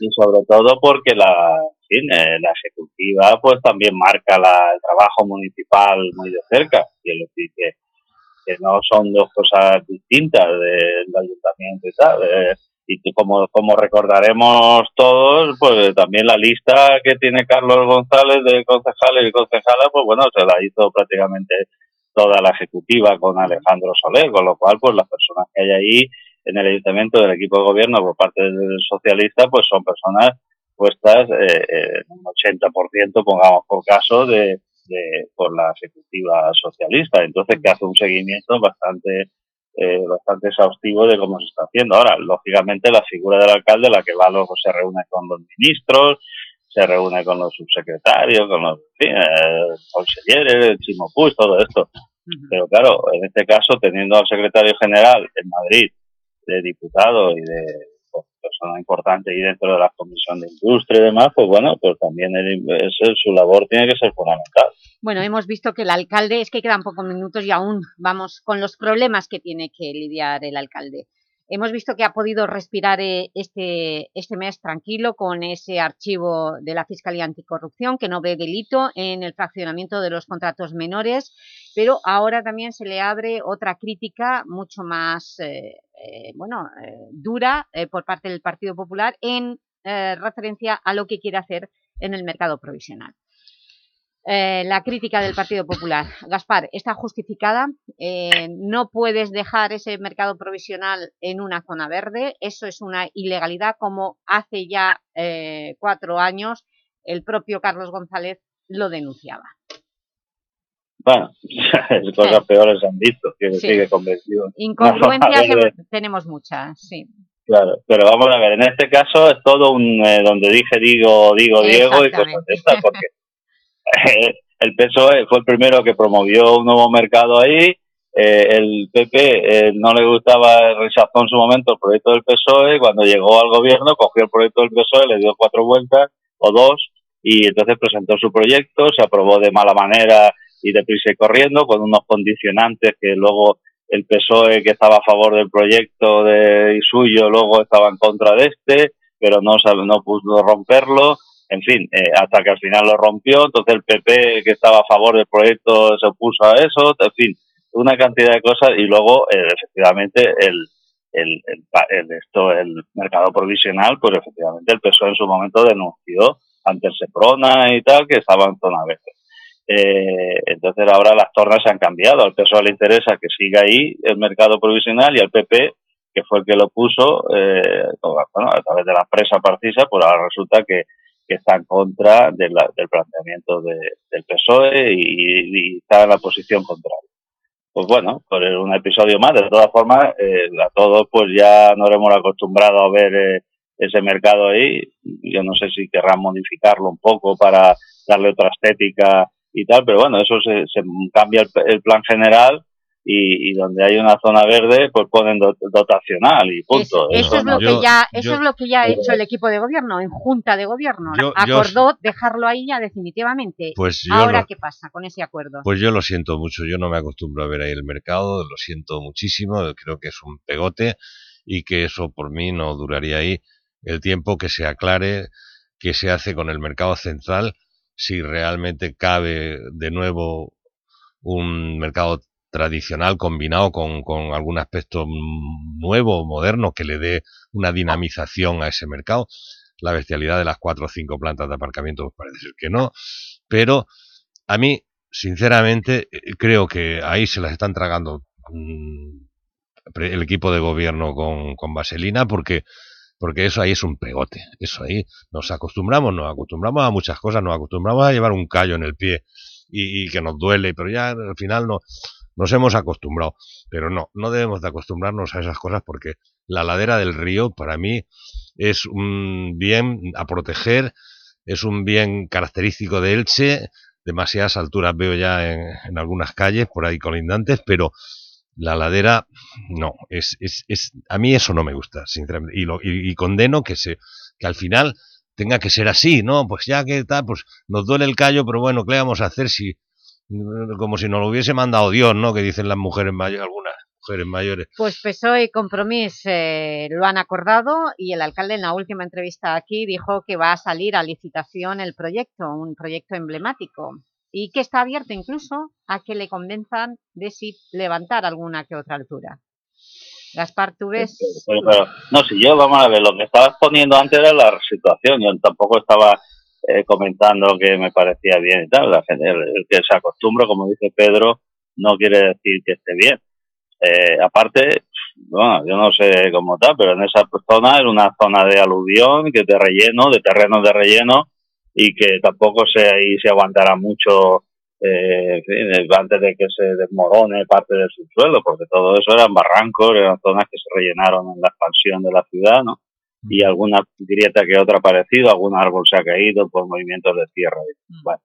Y sobre todo porque la, eh, la ejecutiva pues también marca la- el trabajo municipal muy de cerca. Quiero decir que, que no son dos cosas distintas del ayuntamiento y tal. eh, y como, como recordaremos todos, pues también la lista que tiene Carlos González de concejales y concejalas, pues bueno, se la hizo prácticamente toda la ejecutiva con Alejandro Soler, con lo cual pues las personas que hay ahí en el ayuntamiento del equipo de gobierno por parte del socialista, pues son personas puestas eh, eh, un 80%, pongamos por caso, de, de por la ejecutiva socialista. Entonces, que hace un seguimiento bastante eh, bastante exhaustivo de cómo se está haciendo. Ahora, lógicamente, la figura del alcalde, la que va luego se reúne con los ministros, se reúne con los subsecretarios, con los en fin, eh, consejeros, el Chimopús, todo esto. Pero claro, en este caso, teniendo al secretario general en Madrid, de diputado y de pues, persona importante ahí dentro de la Comisión de Industria y demás, pues bueno, pues también el- ese- su labor tiene que ser fundamental. Bueno, hemos visto que el alcalde, es que quedan pocos minutos y aún vamos con los problemas que tiene que lidiar el alcalde. Hemos visto que ha podido respirar eh, este, este mes tranquilo con ese archivo de la Fiscalía Anticorrupción que no ve delito en el fraccionamiento de los contratos menores, pero ahora también se le abre otra crítica mucho más eh, eh, bueno, eh, dura eh, por parte del Partido Popular en eh, referencia a lo que quiere hacer en el mercado provisional. La crítica del Partido Popular. Gaspar, está justificada. No puedes dejar ese mercado provisional en una zona verde. Eso es una ilegalidad, como hace ya cuatro años el propio Carlos González lo denunciaba. Bueno, cosas peores han visto, Sí. que convencido. Incongruencias ver, tenemos muchas, sí. Claro, pero vamos a ver, en este caso es todo un eh, donde dije digo, digo Diego y cosas de estas, porque eh, el PSOE fue el primero que promovió un nuevo mercado ahí, eh, el PP eh, no le gustaba, rechazó en su momento el proyecto del PSOE, cuando llegó al gobierno cogió el proyecto del PSOE, le dio cuatro vueltas o dos, y entonces presentó su proyecto, se aprobó de mala manera y deprisa y corriendo, con unos condicionantes que luego el PSOE que estaba a favor del proyecto de y suyo luego estaba en contra de este, pero no no pudo romperlo, en fin, eh, hasta que al final lo rompió, entonces el PP que estaba a favor del proyecto se opuso a eso, en fin, una cantidad de cosas. Y luego eh, efectivamente el, el, el, el- esto, el mercado provisional, pues efectivamente el PSOE en su momento denunció ante el Seprona y tal que estaba en zona verde. Eh, entonces ahora las tornas se han cambiado. Al PSOE le interesa que siga ahí el mercado provisional y al PP, que fue el que lo puso, eh, bueno, a través de la empresa Partisa, pues ahora resulta que, está en contra del planteamiento de- del PSOE y, está en la posición contraria. Pues bueno, es un episodio más. De todas formas, eh, a todos pues ya nos hemos acostumbrado a ver eh, ese mercado ahí. Yo no sé si querrán modificarlo un poco para darle otra estética y tal, pero bueno, eso se, se cambia el, el plan general y, y donde hay una zona verde, pues ponen dot- dotacional y punto. Eso es lo Yo- que ya, eso yo- es lo que ya ha hecho el equipo de gobierno, en junta de gobierno. Yo- yo- Acordó dejarlo ahí ya definitivamente. Pues Ahora, lo- ¿qué pasa con ese acuerdo? Pues yo lo siento mucho, yo no me acostumbro a ver ahí el mercado, lo siento muchísimo, creo que es un pegote y que eso por mí no duraría ahí el tiempo que se aclare qué se hace con el mercado central, si realmente cabe de nuevo un mercado tradicional combinado con, con algún aspecto nuevo, moderno, que le dé una dinamización a ese mercado. La bestialidad de las cuatro o cinco plantas de aparcamiento pues parece ser que no, pero a mí, sinceramente, eh, creo que ahí se las están tragando mm, el equipo de gobierno con, con vaselina porque porque eso ahí es un pegote, eso ahí nos acostumbramos, nos acostumbramos a muchas cosas, nos acostumbramos a llevar un callo en el pie y, que nos duele, pero ya al final no, nos hemos acostumbrado, pero no, no debemos de acostumbrarnos a esas cosas porque la ladera del río para mí es un bien a proteger, es un bien característico de Elche, demasiadas alturas veo ya en, en algunas calles por ahí colindantes, pero la ladera, no, es, es, es, a mí eso no me gusta, sinceramente, y, lo, y, condeno que se, que al final tenga que ser así, ¿no? Pues ya que está, pues nos duele el callo, pero bueno, ¿qué le vamos a hacer si, como si nos lo hubiese mandado Dios, ¿no? Que dicen las mujeres mayores, algunas mujeres mayores. Pues PSOE y Compromís eh, lo han acordado y el alcalde en la última entrevista aquí dijo que va a salir a licitación el proyecto, un proyecto emblemático y que está abierto incluso a que le convenzan de si levantar alguna que otra altura. Gaspar, ¿tú ves? Pero, pero, no, si yo, vamos a ver, lo que estabas poniendo antes era la situación, yo tampoco estaba eh, comentando que me parecía bien y tal, la gente, el, el, que se acostumbra, como dice Pedro, no quiere decir que esté bien. Eh, aparte, bueno, yo no sé cómo está, pero en esa zona era una zona de aluvión, que de relleno, de terrenos de relleno, y que tampoco se ahí se aguantará mucho eh, fin, antes de que se desmorone parte del subsuelo, porque todo eso eran barrancos, eran zonas que se rellenaron en la expansión de la ciudad, ¿no? Y alguna grieta que otra aparecido, algún árbol se ha caído por movimientos de tierra. Bueno.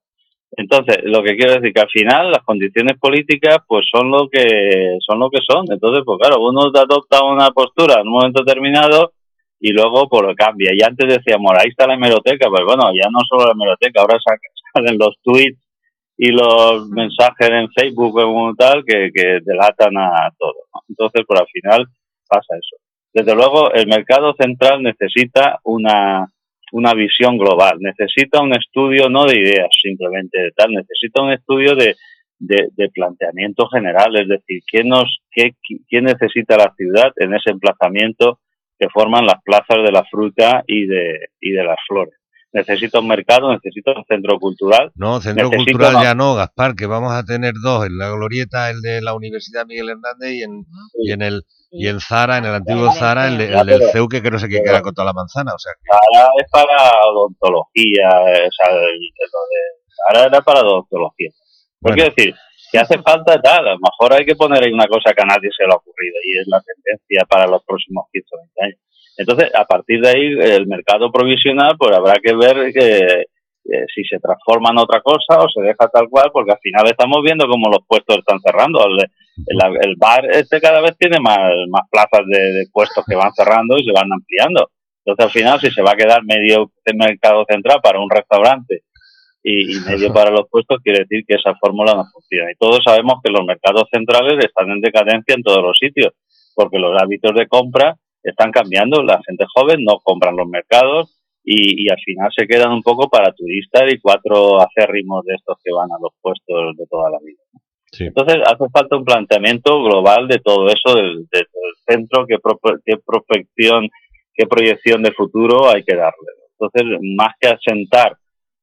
Entonces, lo que quiero decir que al final las condiciones políticas pues son lo que son lo que son. Entonces, pues claro, uno adopta una postura en un momento determinado y luego pues lo cambia. Y antes decíamos, ahí está la hemeroteca, pues bueno, ya no solo la hemeroteca, ahora salen los tweets y los mensajes en Facebook como tal que, que delatan a todo. ¿no? Entonces, por al final pasa eso. Desde luego, el mercado central necesita una, una visión global, necesita un estudio no de ideas simplemente de tal, necesita un estudio de, de, de planteamiento general, es decir, ¿qué, nos, qué, ¿qué necesita la ciudad en ese emplazamiento que forman las plazas de la fruta y de, y de las flores? necesita un mercado, necesita un centro cultural. No, centro cultural ya no, Gaspar, que vamos a tener dos, en la Glorieta, el de la Universidad Miguel Hernández y en, sí. y en el y en Zara, en el antiguo Zara, el, el del CEU que no sé qué queda con toda la manzana, o sea que... Zara es para odontología, o sea, el, el, Zara era para odontología. Bueno. Quiero decir, que hace falta tal, a lo mejor hay que poner ahí una cosa que a nadie se le ha ocurrido y es la tendencia para los próximos 15 o 20 años. Entonces, a partir de ahí, el mercado provisional, pues habrá que ver que si se transforma en otra cosa o se deja tal cual, porque al final estamos viendo cómo los puestos están cerrando. El, bar este cada vez tiene más, más plazas de, de, puestos que van cerrando y se van ampliando. Entonces, al final, si se va a quedar medio mercado central para un restaurante y, y medio para los puestos, quiere decir que esa fórmula no funciona. Y todos sabemos que los mercados centrales están en decadencia en todos los sitios, porque los hábitos de compra están cambiando, la gente joven no compran los mercados y, y, al final se quedan un poco para turistas y cuatro acérrimos de estos que van a los puestos de toda la vida. Sí. Entonces hace falta un planteamiento global de todo eso, del, del centro, qué, pro, qué prospección, qué proyección de futuro hay que darle. Entonces, más que asentar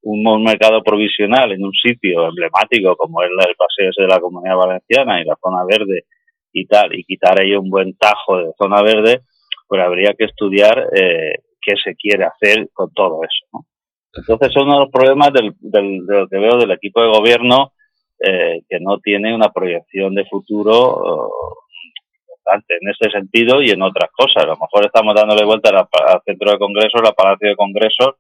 un, mercado provisional en un sitio emblemático como es el paseo de la Comunidad Valenciana y la zona verde y tal, y quitar ahí un buen tajo de zona verde, pues habría que estudiar eh, qué se quiere hacer con todo eso. ¿no? Entonces, son uno de los problemas del, del, de lo que veo del equipo de gobierno eh, que no tiene una proyección de futuro importante en ese sentido y en otras cosas. A lo mejor estamos dándole vuelta al centro de congresos, al palacio de congresos,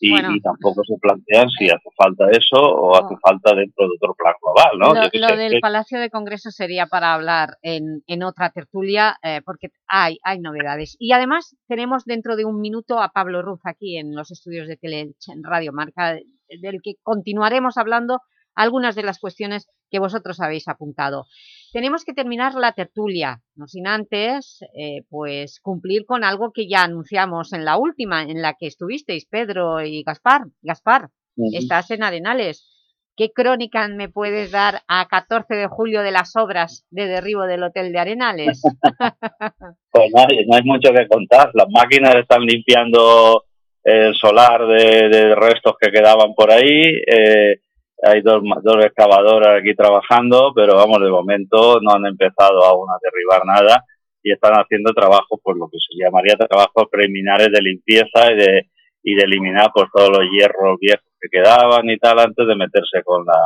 y, bueno. y, tampoco se plantean si hace falta eso o hace falta dentro de otro plan global, ¿no? Lo, lo del Palacio de Congresos sería para hablar en, en otra tertulia, eh, porque hay, hay novedades. Y además tenemos dentro de un minuto a Pablo Ruz aquí en los estudios de Tele en Radio Marca, del que continuaremos hablando algunas de las cuestiones que vosotros habéis apuntado. Tenemos que terminar la tertulia, no sin antes eh, pues cumplir con algo que ya anunciamos en la última, en la que estuvisteis, Pedro y Gaspar. Gaspar, estás en Arenales. ¿Qué crónica me puedes dar a 14 de julio de las obras de derribo del Hotel de Arenales? pues no hay, no hay mucho que contar. Las máquinas están limpiando el solar de, de restos que quedaban por ahí. Eh, hay dos, dos excavadoras aquí trabajando, pero vamos, de momento no han empezado aún a derribar nada y están haciendo trabajo, pues lo que se llamaría trabajos preliminares de limpieza y de, y de eliminar pues todos los hierros viejos que quedaban y tal antes de meterse con la,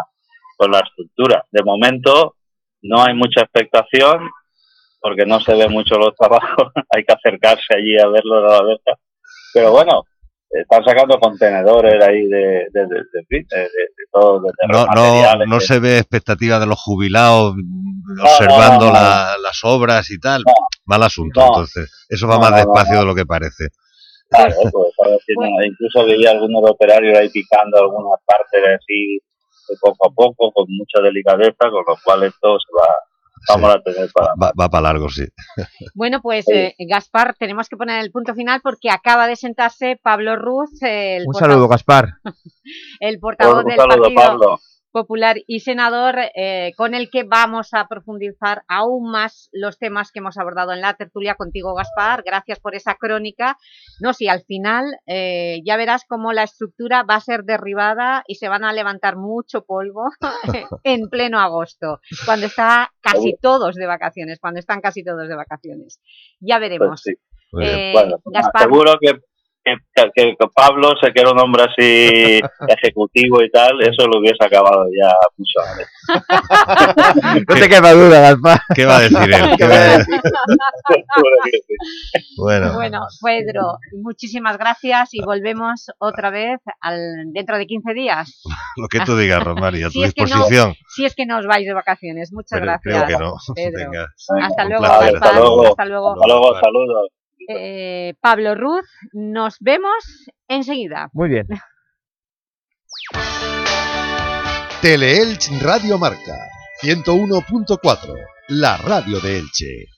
con la estructura. De momento no hay mucha expectación porque no se ve mucho los trabajos, hay que acercarse allí a verlo a la verja. Pero bueno, están sacando contenedores ahí de, de, de, de, de, de todo, de no, no, no se ve expectativa de los jubilados no, observando no, la, las obras y tal. Mal asunto, entonces. Eso va más despacio de lo que parece. Claro, pues, bueno. incluso veía algunos operarios ahí picando algunas partes así poco a poco, con mucha delicadeza, con lo cual esto se va, vamos sí. a tener para... Va, va, para largo, sí. Bueno, pues sí. Eh, Gaspar, tenemos que poner el punto final porque acaba de sentarse Pablo Ruz. El Un saludo, Gaspar. el portavoz del saludo, Partido Pablo. Popular y senador, eh, con el que vamos a profundizar aún más los temas que hemos abordado en la tertulia contigo, Gaspar. Gracias por esa crónica. No, si al final eh, ya verás cómo la estructura va a ser derribada y se van a levantar mucho polvo en pleno agosto, cuando está casi todos de vacaciones, cuando están casi todos de vacaciones. Ya veremos. Pues sí. eh, bueno, Gaspar, seguro que que, que, Pablo se que era un hombre así ejecutivo y tal, eso lo hubiese acabado ya mucho antes. no te queda duda, Gaspar. ¿Qué va a decir él? ¿Qué va a decir? bueno. bueno, Pedro, muchísimas gracias y volvemos otra vez al, dentro de 15 días. Lo que tú digas, Rosmaria, a tu si disposición. Es no, si es que no os vais de vacaciones, muchas Pero gracias. Creo que no. Pedro. Venga. Hasta, luego, hasta, hasta luego, hasta luego. Hasta luego, saludos. Eh, Pablo Ruz, nos vemos enseguida. Muy bien. Teleelch Radio Marca 101.4, la radio de Elche.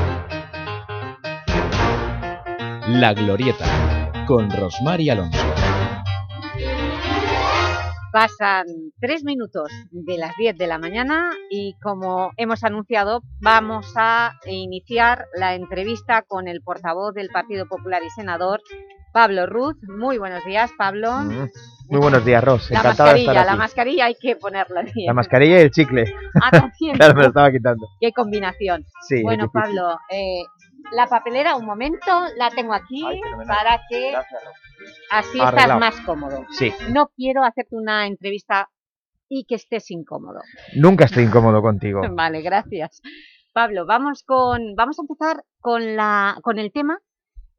La Glorieta, con Rosmar y Alonso. Pasan tres minutos de las 10 de la mañana y como hemos anunciado vamos a iniciar la entrevista con el portavoz del Partido Popular y senador Pablo Ruz. Muy buenos días, Pablo. Mm, muy buenos días, Ros. La Encantado mascarilla, de estar aquí. la mascarilla hay que ponerla bien. La mascarilla y el chicle. Ah, también. claro, me lo estaba quitando. Qué combinación. Sí, bueno. Pablo, eh, la papelera, un momento, la tengo aquí Ay, para que así estás más cómodo. Sí. No quiero hacerte una entrevista y que estés incómodo. Nunca estoy incómodo contigo. Vale, gracias. Pablo, vamos, con, vamos a empezar con, la, con el tema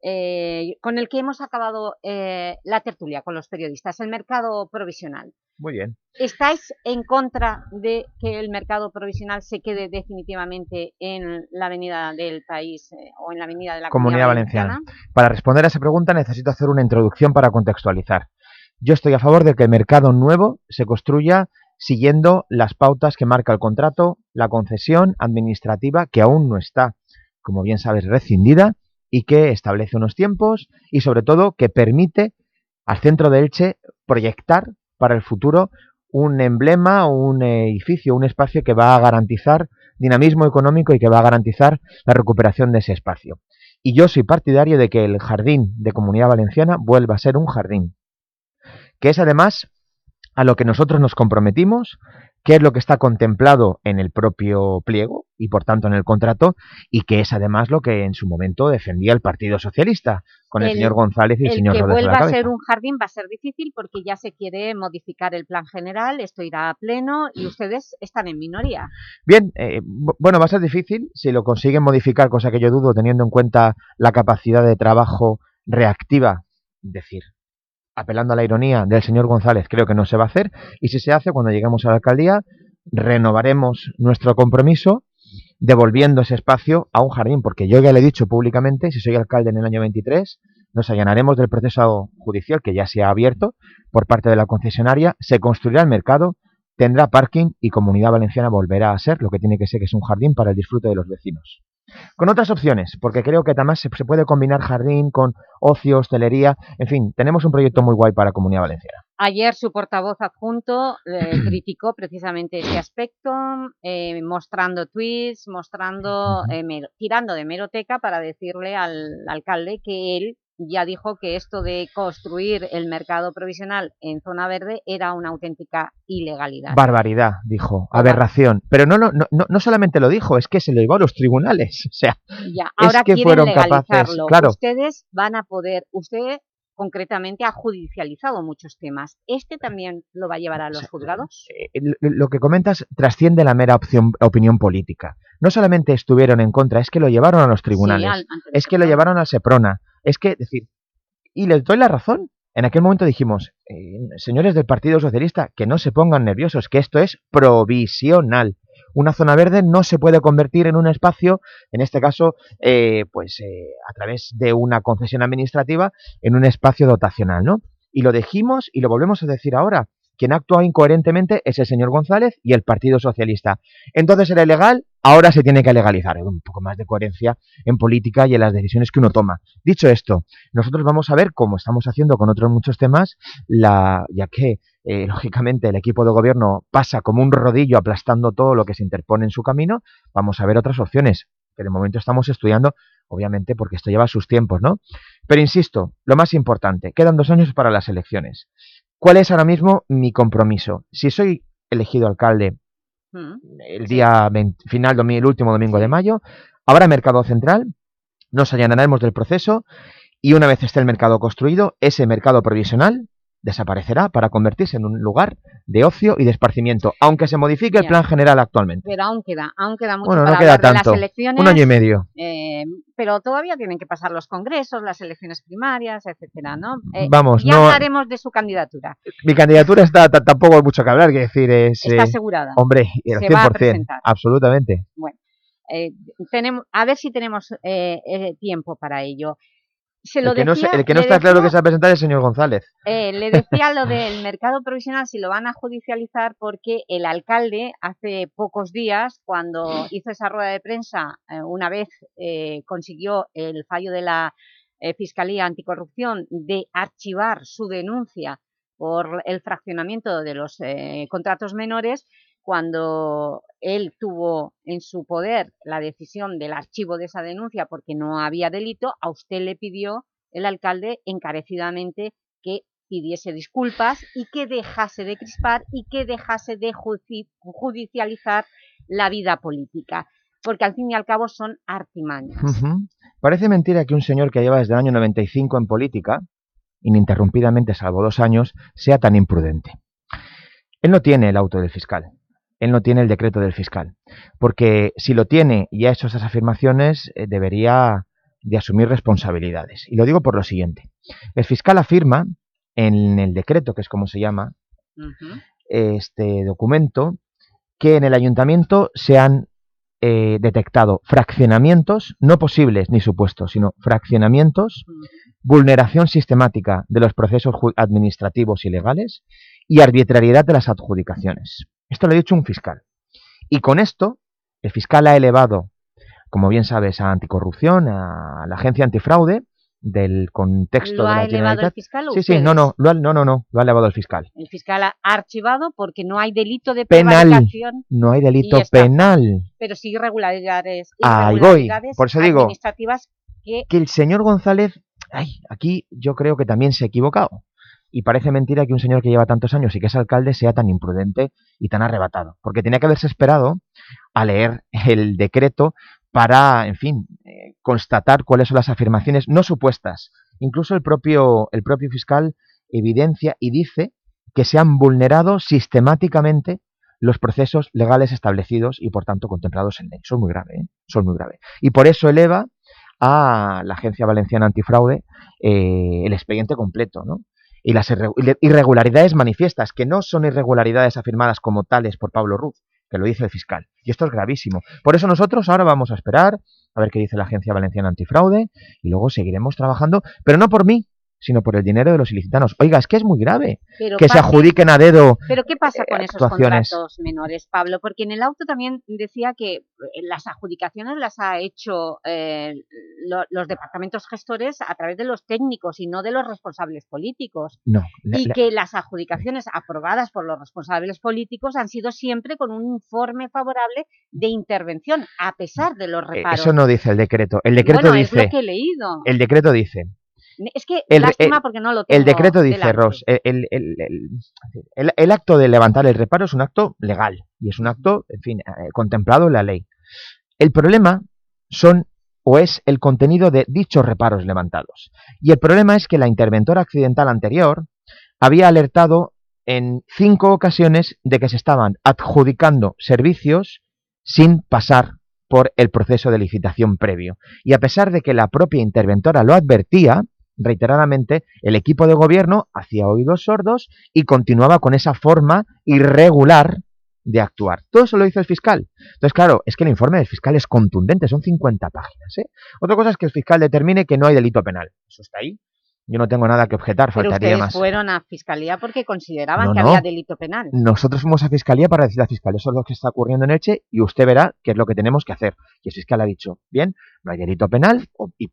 eh, con el que hemos acabado eh, la tertulia con los periodistas, el mercado provisional. Muy bien. ¿Estáis en contra de que el mercado provisional se quede definitivamente en la avenida del país eh, o en la avenida de la Comunidad Valenciana. Para responder a esa pregunta necesito hacer una introducción para contextualizar. Yo estoy a favor de que el mercado nuevo se construya siguiendo las pautas que marca el contrato, la concesión administrativa, que aún no está, como bien sabes, rescindida y que establece unos tiempos y sobre todo que permite al centro de Elche proyectar para el futuro un emblema, un edificio, un espacio que va a garantizar dinamismo económico y que va a garantizar la recuperación de ese espacio. Y yo soy partidario de que el jardín de Comunidad Valenciana vuelva a ser un jardín, que es además a lo que nosotros nos comprometimos, que es lo que está contemplado en el propio pliego y por tanto en el contrato, y que es además lo que en su momento defendía el Partido Socialista, con el, señor González y el, señor que Rodríguez. vuelva a ser un jardín va a ser difícil porque ya se quiere modificar el plan general, esto irá a pleno y ustedes están en minoría. Bien, eh, bueno, va a ser difícil si lo consiguen modificar, cosa que yo dudo teniendo en cuenta la capacidad de trabajo reactiva, decir, apelando a la ironía del señor González, creo que no se va a hacer, y si se hace, cuando lleguemos a la alcaldía, renovaremos nuestro compromiso devolviendo ese espacio a un jardín, porque yo ya le he dicho públicamente, si soy alcalde en el año 23, nos allanaremos del proceso judicial que ya se ha abierto por parte de la concesionaria, se construirá el mercado, tendrá parking y Comunidad Valenciana volverá a ser lo que tiene que ser, que es un jardín para el disfrute de los vecinos. Con otras opciones, porque creo que además se, se puede combinar jardín con ocio, hostelería, en fin, tenemos un proyecto muy guay para Comunidad Valenciana. Ayer su portavoz adjunto eh, criticó precisamente ese aspecto, eh, mostrando tweets, mostrando, eh, tirando de meroteca para decirle al alcalde que él ya dijo que esto de construir el mercado provisional en zona verde era una auténtica ilegalidad. Barbaridad, dijo, aberración. Pero no, no, no, no solamente lo dijo, es que se lo llevó a los tribunales. O sea, ya, ahora es que quieren fueron legalizarlo. capaces. Claro, Ustedes van a poder, usted concretamente ha judicializado muchos temas. ¿Este también lo va a llevar a los juzgados? eh, lo que comentas trasciende la mera opción, opinión política. No solamente estuvieron en contra, es que lo llevaron a los tribunales, al- es que lo llevaron al Seprona, es que, decir, y les doy la razón. En aquel momento dijimos, eh, señores del Partido Socialista, que no se pongan nerviosos, que esto es provisional. Una zona verde no se puede convertir en un espacio, en este caso, eh, pues eh, a través de una concesión administrativa, en un espacio dotacional, ¿no? Y lo dijimos y lo volvemos a decir ahora. Quien ha actuado incoherentemente es el señor González y el Partido Socialista. Entonces era ilegal, ahora se tiene que legalizar. Un poco más de coherencia en política y en las decisiones que uno toma. Dicho esto, nosotros vamos a ver, como estamos haciendo con otros muchos temas, la, ya que, eh, lógicamente, el equipo de gobierno pasa como un rodillo aplastando todo lo que se interpone en su camino, vamos a ver otras opciones, que de momento estamos estudiando, obviamente, porque esto lleva sus tiempos, ¿no? Pero insisto, lo más importante, quedan dos años para las elecciones. ¿Cuál es ahora mismo mi compromiso? Si soy elegido alcalde Mm. el día 20 final, el último domingo de mayo, habrá mercado central, nos allanaremos del proceso y una vez esté el mercado construido, ese mercado provisional desaparecerá para convertirse en un lugar de ocio y de esparcimiento, aunque se modifique el plan general actualmente. Pero aún queda, aún queda mucho Bueno, no para queda tanto, las elecciones. un año y medio. eh, pero todavía tienen que pasar los congresos, las elecciones primarias, etcétera, ¿no? Eh, Vamos, ya no- hablaremos de su candidatura. Mi candidatura está, ta- tampoco hay mucho que hablar, que decir, es... Está eh, asegurada. Hombre, el Se 100%, va a presentar. absolutamente. Bueno, eh, tenemos, a ver si tenemos eh, eh, tiempo para ello. Se lo El que no, se- decía- el que no le está claro que se va a presentar es el señor González. Eh, le decía lo del mercado provisional, si lo van a judicializar, porque el alcalde hace pocos días, cuando hizo esa rueda de prensa, eh, una vez eh, consiguió el fallo de la Fiscalía Anticorrupción de archivar su denuncia por el fraccionamiento de los eh, contratos menores, cuando él tuvo en su poder la decisión del archivo de esa denuncia porque no había delito, a usted le pidió el alcalde encarecidamente que pidiese disculpas y que dejase de crispar y que dejase de judicializar la vida política, porque al fin y al cabo son artimañas. Parece mentira que un señor que lleva desde el año 95 en política, ininterrumpidamente salvo dos años, sea tan imprudente. Él no tiene el auto del fiscal, él no tiene el decreto del fiscal, porque si lo tiene y ha hecho esas afirmaciones, eh, debería de asumir responsabilidades. Y lo digo por lo siguiente. El fiscal afirma en el decreto, que es como se llama, este documento, que en el ayuntamiento se han eh, detectado fraccionamientos, no posibles ni supuestos, sino fraccionamientos, vulneración sistemática de los procesos administrativos y legales y arbitrariedad de las adjudicaciones. Esto lo ha dicho un fiscal. Y con esto, el fiscal ha elevado, como bien sabes, a anticorrupción, a la agencia antifraude, del contexto ¿Lo de ha la elevado el fiscal Sí, sí, no, no, lo ha, no, no, no, lo ha elevado el fiscal. El fiscal ha archivado porque no hay delito de Penal, no hay delito penal. pero sí irregularidades, Ahí voy, irregularidades por eso digo administrativas que que el señor González, ay, aquí yo creo que también se ha equivocado. Y parece mentira que un señor que lleva tantos años y que es alcalde sea tan imprudente y tan arrebatado. Porque tenía que haberse esperado a leer el decreto para, en fin, eh, constatar cuáles son las afirmaciones no supuestas. Incluso el propio, el propio fiscal evidencia y dice que se han vulnerado sistemáticamente los procesos legales establecidos y por tanto contemplados en ley. Es muy grave, ¿eh? Es muy grave. Y por eso eleva a la Agencia Valenciana Antifraude eh, el expediente completo, ¿no? Y las irre- irre- irregularidades manifiestas, que no son irregularidades afirmadas como tales por Pablo Ruz, que lo dice el fiscal. Y esto es gravísimo. Por eso nosotros ahora vamos a esperar a ver qué dice la Agencia Valenciana Antifraude y luego seguiremos trabajando, pero no por mí, sino por el dinero de los ilicitanos. Oiga, es que es muy grave Pero que se adjudiquen a dedo ¿Pero qué pasa con esos actuaciones. contratos menores, Pablo? Porque en el auto también decía que eh, las adjudicaciones las ha hecho eh, lo- los departamentos gestores a través de los técnicos y no de los responsables políticos. No, la- y la- que las adjudicaciones aprobadas por los responsables políticos han sido siempre con un informe favorable de intervención, a pesar de los eh, reparos. eso no dice el decreto. El decreto bueno, es dice... lo que he leído. El decreto dice... Es que, el- lástima el- porque no lo tengo El decreto dice, delante. Ros, el, el- el- el- el- el acto de levantar el reparo es un acto legal y es un acto, en fin, eh, contemplado en la ley. El problema son o es el contenido de dichos reparos levantados. Y el problema es que la interventora accidental anterior había alertado en cinco ocasiones de que se estaban adjudicando servicios sin pasar por el proceso de licitación previo. Y a pesar de que la propia interventora lo advertía, reiteradamente, el equipo de gobierno hacía oídos sordos y continuaba con esa forma irregular de actuar. Todo eso lo hizo el fiscal. Entonces, claro, es que el informe del fiscal es contundente, son 50 páginas. ¿eh? Otra cosa es que el fiscal determine que no hay delito penal. Eso está ahí. Yo no tengo nada que objetar, Pero faltaría ustedes más. fueron a Fiscalía porque consideraban No, que no. había delito penal. Nosotros fuimos a Fiscalía para decir a Fiscal, eso es lo que está ocurriendo en Elche y usted verá qué es lo que tenemos que hacer. Y el fiscal ha dicho, bien, no hay delito penal, o, y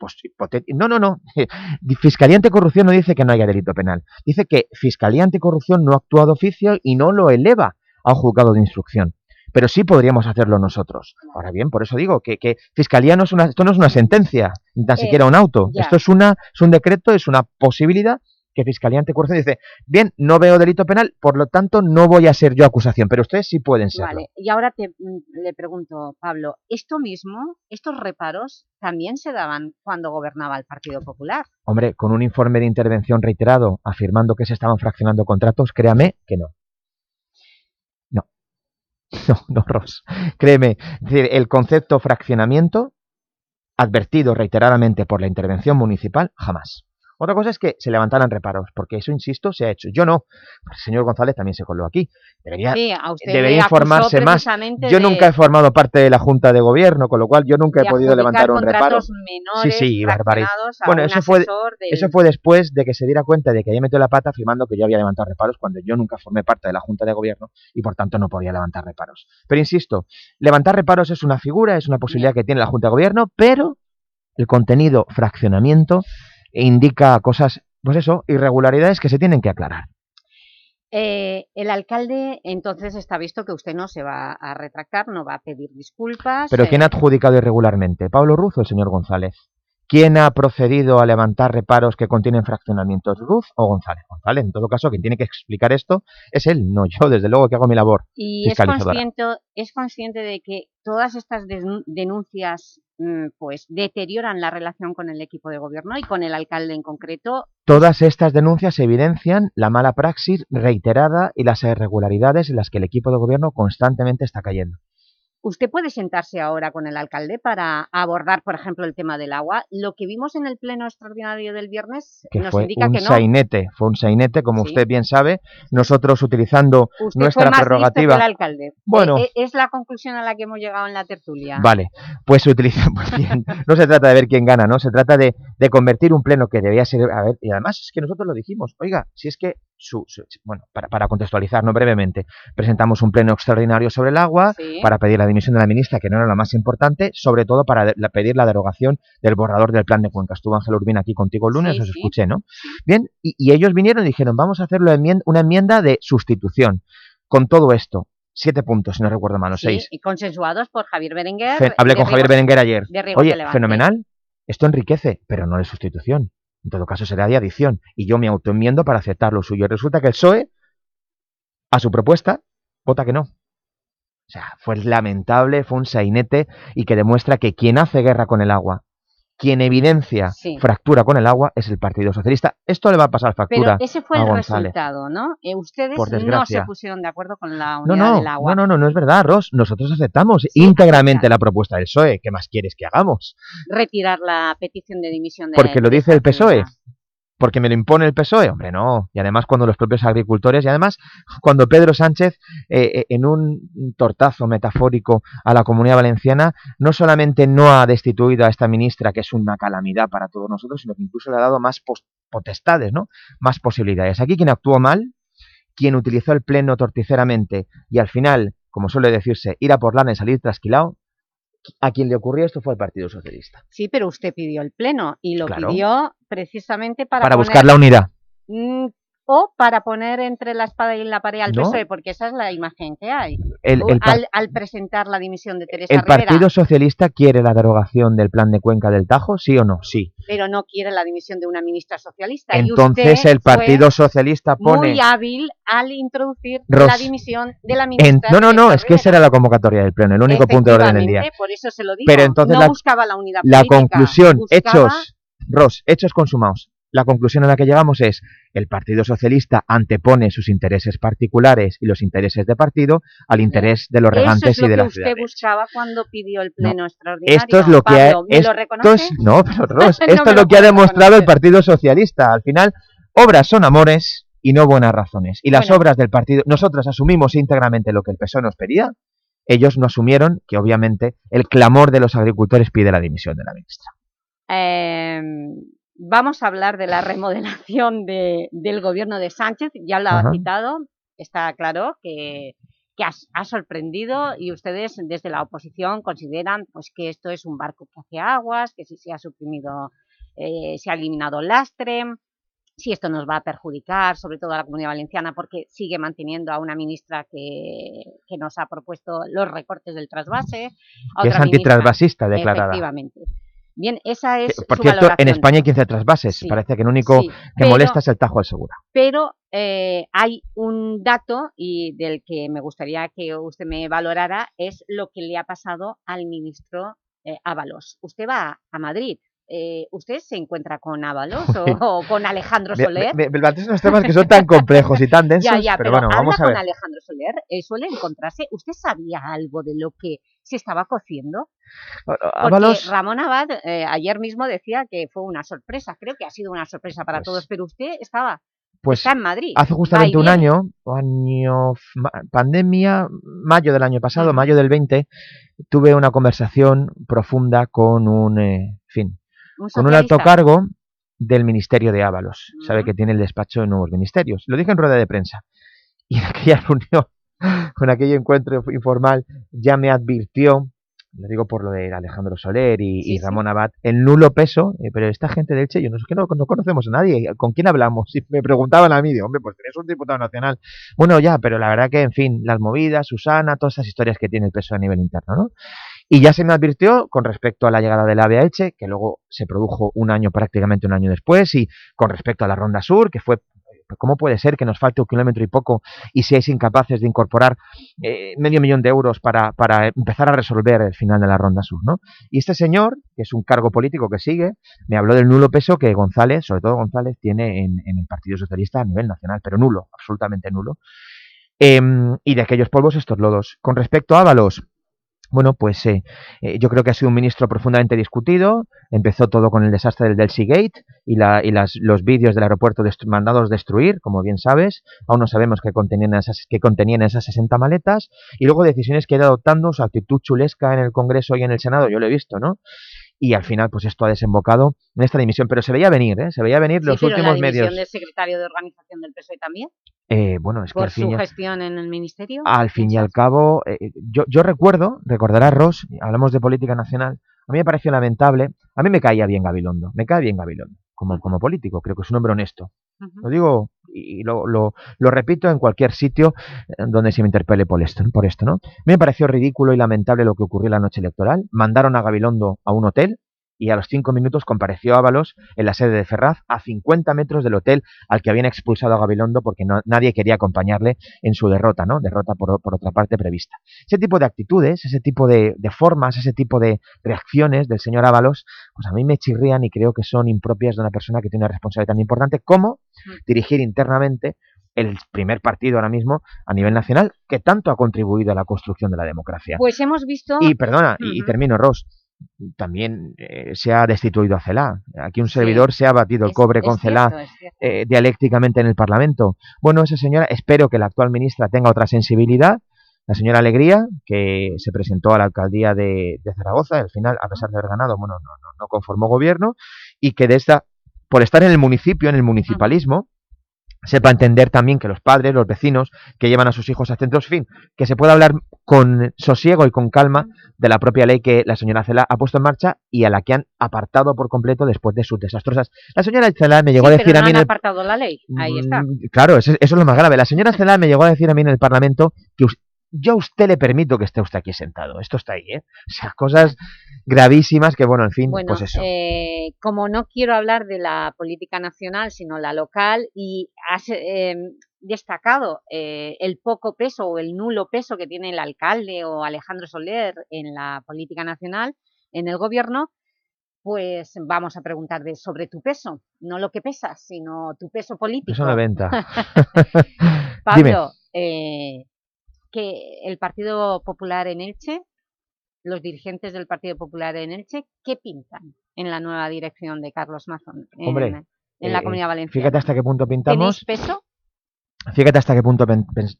no, no, no, Fiscalía Anticorrupción no dice que no haya delito penal, dice que Fiscalía Anticorrupción no actúa de oficio y no lo eleva a un juzgado de instrucción. Pero sí podríamos hacerlo nosotros. Ahora bien, por eso digo que, que Fiscalía no es una, esto no es una sentencia, ni tan Eh, siquiera un auto. ya. Esto es, una, es un decreto, es una posibilidad que Fiscalía Anticorrupción dice, bien, no veo delito penal, por lo tanto no voy a ser yo acusación, pero ustedes sí pueden serlo. Vale, y ahora te, mm, le pregunto, Pablo, ¿esto mismo, estos reparos, también se daban cuando gobernaba el Partido Popular? Hombre, con un informe de intervención reiterado afirmando que se estaban fraccionando contratos, créame que. No. No, no, Ros. Créeme. El concepto fraccionamiento, advertido reiteradamente por la intervención municipal, jamás. Otra cosa es que se levantaran reparos, porque eso, insisto, se ha hecho. Yo no. El señor González también se coló aquí. Debería, Sí, debería informarse más. Yo de nunca he formado parte de la Junta de Gobierno, con lo cual yo nunca he podido levantar un reparo. menores Sí, sí, barbaridad. Bueno, eso fue, del- eso fue después de que se diera cuenta de que había metido la pata afirmando que yo había levantado reparos cuando yo nunca formé parte de la Junta de Gobierno y por tanto no podía levantar reparos. Pero insisto, levantar reparos es una figura, es una posibilidad que tiene la Junta de Gobierno, pero el contenido fraccionamiento indica cosas, pues eso, irregularidades que se tienen que aclarar. Eh, el alcalde, entonces está visto que usted no se va a retractar, no va a pedir disculpas. Pero eh, ¿quién ha adjudicado irregularmente? ¿Pablo Ruz o el señor González? ¿Quién ha procedido a levantar reparos que contienen fraccionamientos? ¿Ruz o González? González, en todo caso, quien tiene que explicar esto es él, no yo, desde luego que hago mi labor Y es consciente, es consciente de que todas estas denu- denuncias pues deterioran la relación con el equipo de gobierno y con el alcalde en concreto. Todas estas denuncias evidencian la mala praxis reiterada y las irregularidades en las que el equipo de gobierno constantemente está cayendo. ¿Usted puede sentarse ahora con el alcalde para abordar, por ejemplo, el tema del agua? Lo que vimos en el pleno extraordinario del viernes Que nos fue indica un que no. sainete, fue un sainete, como Sí. usted bien sabe, nosotros utilizando Usted nuestra fue más listo prerrogativa... que el alcalde. Bueno. Eh, eh, es la conclusión a la que hemos llegado en la tertulia. Vale, pues se utiliza, pues bien, no se trata de ver quién gana, ¿no? Se trata de, de convertir un pleno que debía ser, a ver, y además es que nosotros lo dijimos, oiga, si es que su, su- bueno, para, para contextualizar ¿no? brevemente, presentamos un pleno extraordinario sobre el agua Sí. para pedir la dimisión de la ministra, que no era la más importante, sobre todo para de- la- pedir la derogación del borrador del plan de Cuenca. Estuvo Ángel Urbina aquí contigo el lunes, Sí, os sí. escuché, ¿no? Bien, y, y ellos vinieron y dijeron, vamos a enmien- una enmienda de sustitución con todo esto. Siete puntos, si no recuerdo mal, o Sí, seis. y consensuados por Javier Berenguer. Fe- hablé con Javier Berenguer ayer. Oye, fenomenal. Esto enriquece, pero no es sustitución. En todo caso será de adición. Y yo me autoenmiendo para aceptar lo suyo. Resulta que el PSOE, a su propuesta, vota que no. O sea, fue lamentable, fue un sainete y que demuestra que quien hace guerra con el agua, quien evidencia Sí. fractura con el agua, es el Partido Socialista. Esto le va a pasar Pero factura ese fue a el González. resultado, ¿no? Eh, ustedes no se pusieron de acuerdo con la unidad no, del agua. no, no, no, no es verdad, Ross. Nosotros aceptamos íntegramente la propuesta del PSOE. ¿Qué más quieres que hagamos? Retirar la petición de dimisión de Porque lo dice el PSOE. Porque me lo impone el PSOE. Hombre, no. Y además cuando los propios agricultores, y además cuando Pedro Sánchez, eh, eh, en un tortazo metafórico a la comunidad valenciana, no solamente no ha destituido a esta ministra, que es una calamidad para todos nosotros, sino que incluso le ha dado más potestades, ¿no? Más posibilidades. Aquí quien actuó mal, quien utilizó el pleno torticeramente y al final, como suele decirse, ir a por lana y salir trasquilado, a quien le ocurrió esto fue el Partido Socialista. Sí, pero usted pidió el pleno y lo Claro. pidió precisamente para, Para poner- buscar la unidad. O para poner entre la espada y la pared al No. PSOE, porque esa es la imagen que hay. El- el al, al presentar la dimisión de Teresa ¿El Rivera, Partido Socialista quiere la derogación del plan de Cuenca del Tajo? ¿Sí o no? Sí. pero no quiere la dimisión de una ministra socialista. y Entonces usted el Partido Socialista pone... muy hábil al introducir Ros- la dimisión de la en- ministra. No, no, no, Teresa es que esa era la convocatoria del pleno, el único punto de orden del día. Por eso se lo digo. Pero entonces no la, buscaba la unidad la política, conclusión, buscaba- hechos, Ross, hechos consumados. La conclusión a la que llegamos es el Partido Socialista antepone sus intereses particulares y los intereses de partido al interés de los Eso regantes es lo y de que la usted ciudad. buscaba cuando pidió el pleno extraordinario. Esto es lo que ha, Pablo, ¿me lo esto es, no, pero Ross, No esto me es lo lo que ha demostrado el Partido Socialista. Al final, obras son amores y no buenas razones. Y las Bueno. obras del partido, nosotros asumimos íntegramente lo que el PSOE nos pedía. Ellos no asumieron que obviamente el clamor de los agricultores pide la dimisión de la ministra. Eh, vamos a hablar de la remodelación de- del gobierno de Sánchez, ya lo ha Ajá. citado, está claro que, que ha, ha sorprendido y ustedes desde la oposición consideran pues, que esto es un barco que hace aguas, que si se ha suprimido, eh, se ha eliminado el lastre, si esto nos va a perjudicar, sobre todo a la Comunidad Valenciana, porque sigue manteniendo a una ministra que, que nos ha propuesto los recortes del trasvase. a es ministra- antitrasvasista declarada. Efectivamente. Bien, esa es Que, Por su cierto, en. España hay 15 trasvases. Sí, Parece que el único sí, que pero- molesta es el Tajo al Segura. Pero eh, hay un dato y del que me gustaría que usted me valorara, es lo que le ha pasado al ministro eh, Ábalos. Usted va a Madrid, eh, ¿usted se encuentra con Ábalos o, o con Alejandro Me- Soler? me- me planteas unos temas que son tan complejos y tan densos, ya, ya, pero, pero, bueno, vamos a con ver. Alejandro Soler, eh, suele encontrarse... ¿Usted sabía algo de lo que se estaba cociendo? Porque Ábalos- Ramón Abad eh, ayer mismo decía que fue una sorpresa, creo que ha sido una sorpresa para todos, pero usted estaba Pues está en Madrid. hace justamente un año, año pandemia, mayo del año pasado, mayo del 20, tuve una conversación profunda con un, eh, en fin, Un con un alto cargo del Ministerio de Ábalos. Sabe que tiene el despacho de nuevos ministerios. Lo dije en rueda de prensa. Y en aquella reunión, con aquel encuentro informal, ya me advirtió, lo digo por lo de Alejandro Soler y, y Ramón Abad, el nulo peso, eh, pero esta gente del Che, yo no sé que no, no conocemos a nadie, ¿con quién hablamos? Y me preguntaban a mí, digo, hombre, pues tenés un diputado nacional. Bueno, ya, pero la verdad que, en fin, las movidas, Susana, todas esas historias que tiene el peso a nivel interno, ¿no? Y ya se me advirtió con respecto a la llegada del AVE a Elche, que luego se produjo un año, prácticamente un año después, y con respecto a la Ronda Sur, que fue, ¿cómo puede ser que nos falte un kilómetro y poco y seáis incapaces de incorporar eh, medio millón de euros para, para empezar a resolver el final de la Ronda Sur, ¿no? Y este señor, que es un cargo político que sigue, me habló del nulo peso que González, sobre todo González, tiene en, en el Partido Socialista a nivel nacional, pero nulo, absolutamente nulo. Em, y de aquellos polvos estos lodos. Con respecto a Ábalos, bueno, pues eh, yo creo que ha sido un ministro profundamente discutido. Empezó todo con el desastre del Delcy Gate y, la, y las, los vídeos del aeropuerto mandados destruir, como bien sabes. Aún no sabemos qué contenían, esas, qué contenían esas 60 maletas. Y luego decisiones que ha ido adoptando, su actitud chulesca en el Congreso y en el Senado, yo lo he visto, ¿no? Y al final pues esto ha desembocado en esta dimisión, pero se veía venir, ¿eh? se veía venir Sí, los pero últimos la dimisión medios. del secretario de organización del PSOE también, Eh, bueno, es que por al fin, su gestión en el ministerio. al fin y al cabo, eh, yo, yo recuerdo, recordará Ross, hablamos de política nacional, a mí me pareció lamentable, a mí me caía bien Gabilondo, me cae bien Gabilondo, como, como político, creo que es un hombre honesto. Lo digo y lo, lo, lo repito en cualquier sitio eh, donde se me interpele por esto, por esto, ¿no? Me pareció ridículo y lamentable lo que ocurrió la noche electoral. Mandaron a Gabilondo a un hotel y a los cinco minutos compareció Ábalos en la sede de Ferraz a 50 metros del hotel al que habían expulsado a Gabilondo porque no- nadie quería acompañarle en su derrota, ¿no? Derrota por, por otra parte prevista. Ese tipo de actitudes, ese tipo de, de formas, ese tipo de reacciones del señor Ábalos, pues a mí me chirrían y creo que son impropias de una persona que tiene una responsabilidad tan importante como dirigir internamente el primer partido ahora mismo a nivel nacional que tanto ha contribuido a la construcción de la democracia. Pues hemos visto... Y perdona, y- termino, Ross, también eh, se ha destituido a Celá. Aquí un servidor se ha batido el cobre es con Celá cierto, es cierto. eh, dialécticamente en el Parlamento. Bueno, esa señora, espero que la actual ministra tenga otra sensibilidad. La señora Alegría, que se presentó a la alcaldía de, de Zaragoza, al final, a pesar de haber ganado, bueno, no, no, no conformó gobierno, y que de esta, por estar en el municipio, en el municipalismo, sepa entender también que los padres, los vecinos que llevan a sus hijos a centros, en fin, que se pueda hablar con sosiego y con calma de la propia ley que la señora Cela ha puesto en marcha y a la que han apartado por completo después de sus desastrosas. La señora Cela me llegó Sí, a decir pero a no mí en han el apartado la ley, ahí está. Mm, Claro, eso, eso es lo más grave. La señora Cela me llegó a decir a mí en el Parlamento que yo a usted le permito que esté usted aquí sentado. Esto está ahí, ¿eh? O sea, cosas gravísimas que, bueno, en fin, Bueno, pues eso. eh, como no quiero hablar de la política nacional, sino la local, y has eh, destacado eh, el poco peso o el nulo peso que tiene el alcalde o Alejandro Soler en la política nacional, en el gobierno, pues vamos a preguntar de, sobre tu peso, no lo que pesas, sino tu peso político. Eso no venta. Dime. Pablo, eh, que el Partido Popular en Elche, los dirigentes del Partido Popular en Elche, ¿qué pintan en la nueva dirección de Carlos Mazón en, Hombre, en la eh, Comunidad Valenciana? Fíjate hasta qué punto pintamos. ¿Tenéis peso? Fíjate hasta qué punto,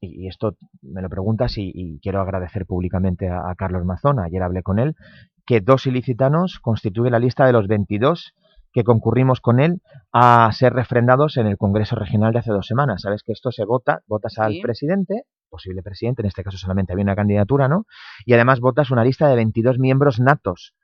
y esto me lo preguntas y, y quiero agradecer públicamente a, a Carlos Mazón, ayer hablé con él, que dos ilicitanos constituyen la lista de los 22 que concurrimos con él a ser refrendados en el Congreso Regional de hace dos semanas. Sabes que esto se vota, votas al presidente, posible presidente, en este caso solamente había una candidatura, ¿no? Y además votas una lista de 22 miembros natos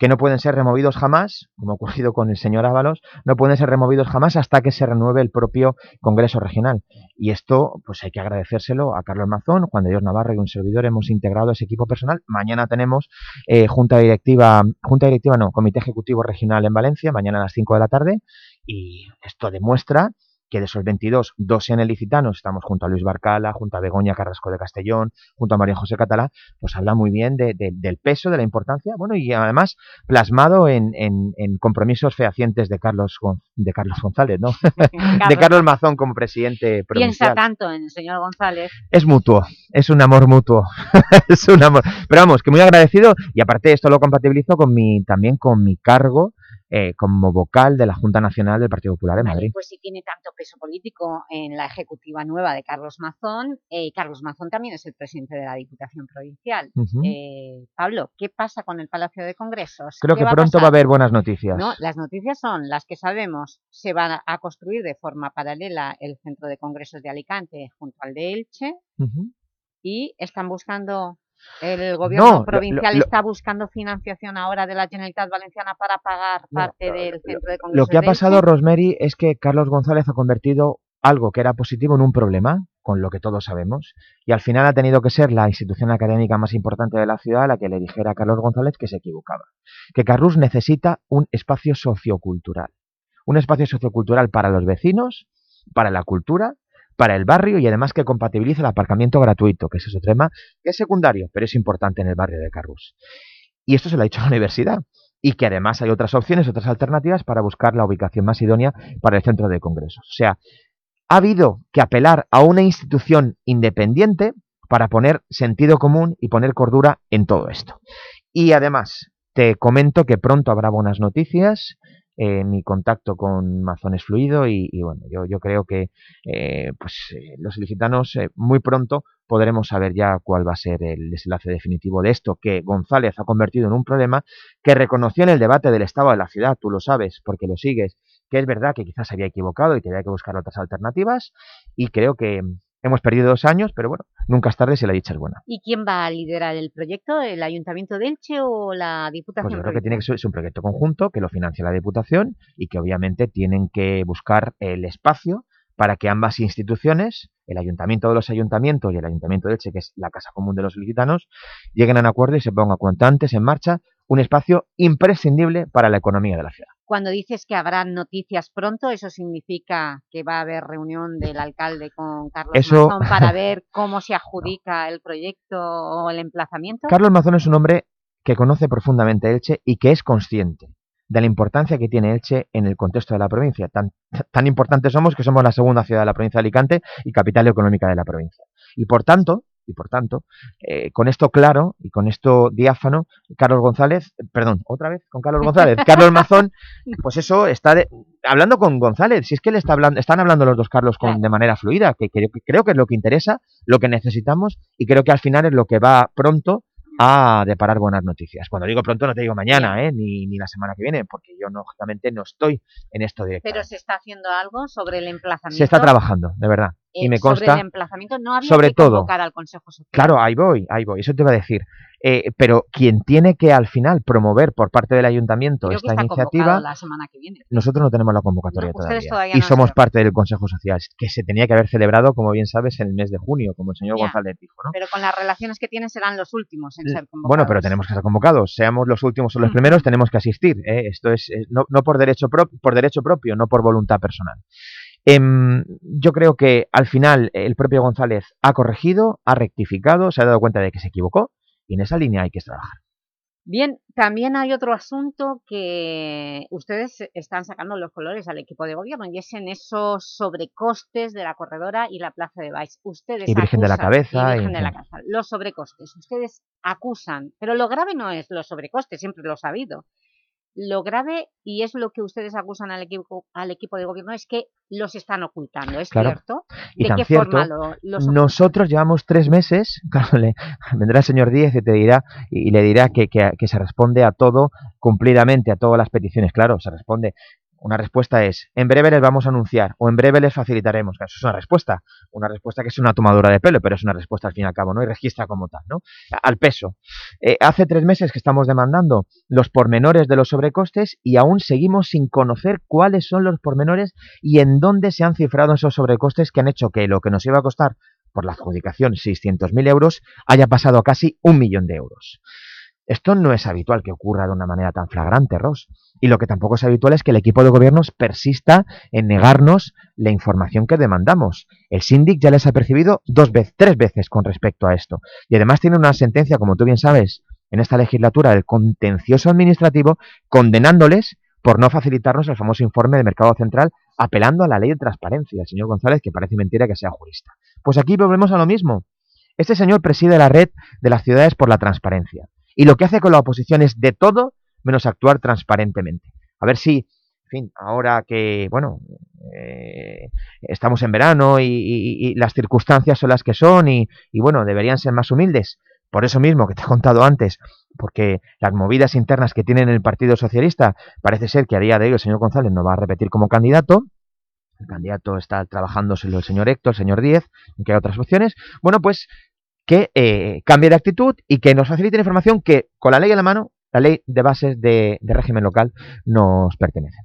que no pueden ser removidos jamás, como ha ocurrido con el señor Ábalos, no pueden ser removidos jamás hasta que se renueve el propio Congreso Regional. Y esto, pues hay que agradecérselo a Carlos Mazón, Juan de Dios Navarro y un servidor hemos integrado ese equipo personal. Mañana tenemos eh, junta directiva, junta directiva no, Comité Ejecutivo Regional en Valencia, mañana a las 5 de la tarde, y esto demuestra que de esos 22, dos sean ilicitanos, estamos junto a Luis Barcala, junto a Begoña Carrasco de Castellón, junto a María José Catalá, pues habla muy bien de- de- del peso, de la importancia, bueno, y además plasmado en, en- en compromisos fehacientes de Carlos, de Carlos González, ¿no? de Carlos Mazón como presidente Piensa provincial. tanto en el señor González. Es mutuo, es un amor mutuo, es un amor. Pero vamos, que muy agradecido y aparte esto lo compatibilizo con mi, también con mi cargo eh, como vocal de la Junta Nacional del Partido Popular Vale, Madrid. pues si tiene tanto peso político en la ejecutiva nueva de Carlos Mazón, eh, Carlos Mazón también es el presidente de la Diputación Provincial. Eh, Pablo, ¿qué pasa con el Palacio de Congresos? Creo ¿Qué que va pronto va a haber buenas noticias. No, las noticias son las que sabemos. Se van a- construir de forma paralela el Centro de Congresos de Alicante junto al de Elche y están buscando, el gobierno No, lo- provincial lo- lo- está buscando financiación ahora de la Generalitat Valenciana para pagar No, parte del Centro de Lo Congresos que ha pasado. Rosemary, es que Carlos González ha convertido algo que era positivo en un problema, con lo que todos sabemos, y al final ha tenido que ser la institución académica más importante de la ciudad la que le dijera a Carlos González que se equivocaba. Que Carrús necesita un espacio sociocultural. Un espacio sociocultural para los vecinos, para la cultura, para el barrio y además que compatibilice el aparcamiento gratuito, que es otro tema que es secundario, pero es importante en el barrio de Carrús. Y esto se lo ha dicho la universidad. Y que además hay otras opciones, otras alternativas para buscar la ubicación más idónea para el centro de congresos. O sea, ha habido que apelar a una institución independiente para poner sentido común y poner cordura en todo esto. Y además, te comento que pronto habrá buenas noticias. Eh, mi contacto con Mazón es fluido y, y bueno, yo, yo creo que eh, pues, eh, los ilicitanos eh, muy pronto podremos saber ya cuál va a ser el desenlace definitivo de esto, que González ha convertido en un problema que reconoció en el debate del estado de la ciudad, tú lo sabes porque lo sigues, que es verdad que quizás se había equivocado y que había que buscar otras alternativas y creo que hemos perdido dos años, pero bueno, nunca es tarde si la dicha es buena. ¿Y quién va a liderar el proyecto? ¿El Ayuntamiento de Elche o la Diputación? Pues yo creo que tiene que ser un proyecto conjunto que lo financia la Diputación y que obviamente tienen que buscar el espacio para que ambas instituciones, el Ayuntamiento de los Ayuntamientos y el Ayuntamiento de Elche, que es la Casa Común de los Ilicitanos, lleguen a un acuerdo y se ponga cuanto antes en marcha un espacio imprescindible para la economía de la ciudad. Cuando dices que habrá noticias pronto, ¿eso significa que va a haber reunión del alcalde con Carlos Eso- Mazón para ver cómo se adjudica el proyecto o el emplazamiento? Carlos Mazón es un hombre que conoce profundamente Elche y que es consciente de la importancia que tiene Elche en el contexto de la provincia. Tan, tan importantes somos que somos la segunda ciudad de la provincia de Alicante y capital económica de la provincia. Y por tanto, y por tanto, eh, con esto claro y con esto diáfano, Carlos González, perdón, otra vez con Carlos González, Carlos Mazón, pues eso está de- hablando con González, si es que le está hablando, están hablando los dos Carlos con, de manera fluida, que, que- que creo que es lo que interesa, lo que necesitamos y creo que al final es lo que va pronto a deparar buenas noticias. Cuando digo pronto no te digo mañana, ¿eh? ni, ni la semana que viene, porque yo no, lógicamente no estoy en esto directo. ¿Pero se está haciendo algo sobre el emplazamiento? Se está trabajando, de verdad. Y Eh, me Sobre consta, el emplazamiento no había sobre que todo, convocar al Consejo Social. Claro, ahí voy, ahí voy, eso te iba a decir. Eh, pero quien tiene que al final promover por parte del ayuntamiento Creo esta iniciativa, convocado la semana que viene. nosotros no tenemos la convocatoria No, todavía. todavía y no somos parte del Consejo Social, que se tenía que haber celebrado, como bien sabes, en el mes de junio, como el señor Ya, González dijo. ¿no? Pero con las relaciones que tienen serán los últimos en ser convocados. Bueno, pero tenemos que estar convocados. Seamos los últimos o los primeros, tenemos que asistir. ¿eh? Esto es eh, no, no por, derecho pro- por derecho propio, no por voluntad personal. Em, yo creo que al final el propio González ha corregido, ha rectificado, se ha dado cuenta de que se equivocó y en esa línea hay que trabajar. Bien, también hay otro asunto que ustedes están sacando los colores al equipo de gobierno y es en esos sobrecostes de la corredora y la plaza de Baix. Ustedes Y Virgen de la Cabeza, y Virgen y- de la Cabeza. Los sobrecostes. Ustedes acusan, pero lo grave no es los sobrecostes, siempre lo ha sabido. Lo grave, y es lo que ustedes acusan al equipo, al equipo de gobierno, es que los están ocultando, ¿es Claro. cierto? Y ¿De tan qué cierto, forma lo, los nosotros llevamos tres meses, claro, le- vendrá el señor Díez y te dirá, y, y le dirá que, que- que se responde a todo cumplidamente, a todas las peticiones. Claro, se responde. Una respuesta es, en breve les vamos a anunciar, o en breve les facilitaremos. Eso es una respuesta. Una respuesta que es una tomadura de pelo, pero es una respuesta al fin y al cabo, ¿no? Y registra como tal, ¿no? Al peso. Eh, hace tres meses que estamos demandando los pormenores de los sobrecostes y aún seguimos sin conocer cuáles son los pormenores y en dónde se han cifrado esos sobrecostes que han hecho que lo que nos iba a costar por la adjudicación 600.000 euros haya pasado a casi un millón de euros. Esto no es habitual que ocurra de una manera tan flagrante, Ross. Y lo que tampoco es habitual es que el equipo de gobiernos persista en negarnos la información que demandamos. El síndic ya les ha percibido dos veces, tres veces con respecto a esto. Y además tiene una sentencia, como tú bien sabes, en esta legislatura del contencioso administrativo, condenándoles por no facilitarnos el famoso informe del Mercado Central, apelando a la ley de transparencia. El señor González, que parece mentira que sea jurista. Pues aquí volvemos a lo mismo. Este señor preside la red de las ciudades por la transparencia. Y lo que hace con la oposición es de todo menos actuar transparentemente. A ver si, en fin, ahora que, bueno, eh, estamos en verano y, las circunstancias son las que son y, y, bueno, deberían ser más humildes. Por eso mismo que te he contado antes, porque las movidas internas que tiene el Partido Socialista parece ser que a día de hoy el señor González no va a repetir como candidato. El candidato está trabajándoselo el señor Héctor, el señor Díez, que hay otras opciones. Bueno, pues que eh, cambie de actitud y que nos facilite la información que, con la ley en la mano, la ley de bases de, de régimen local nos pertenece.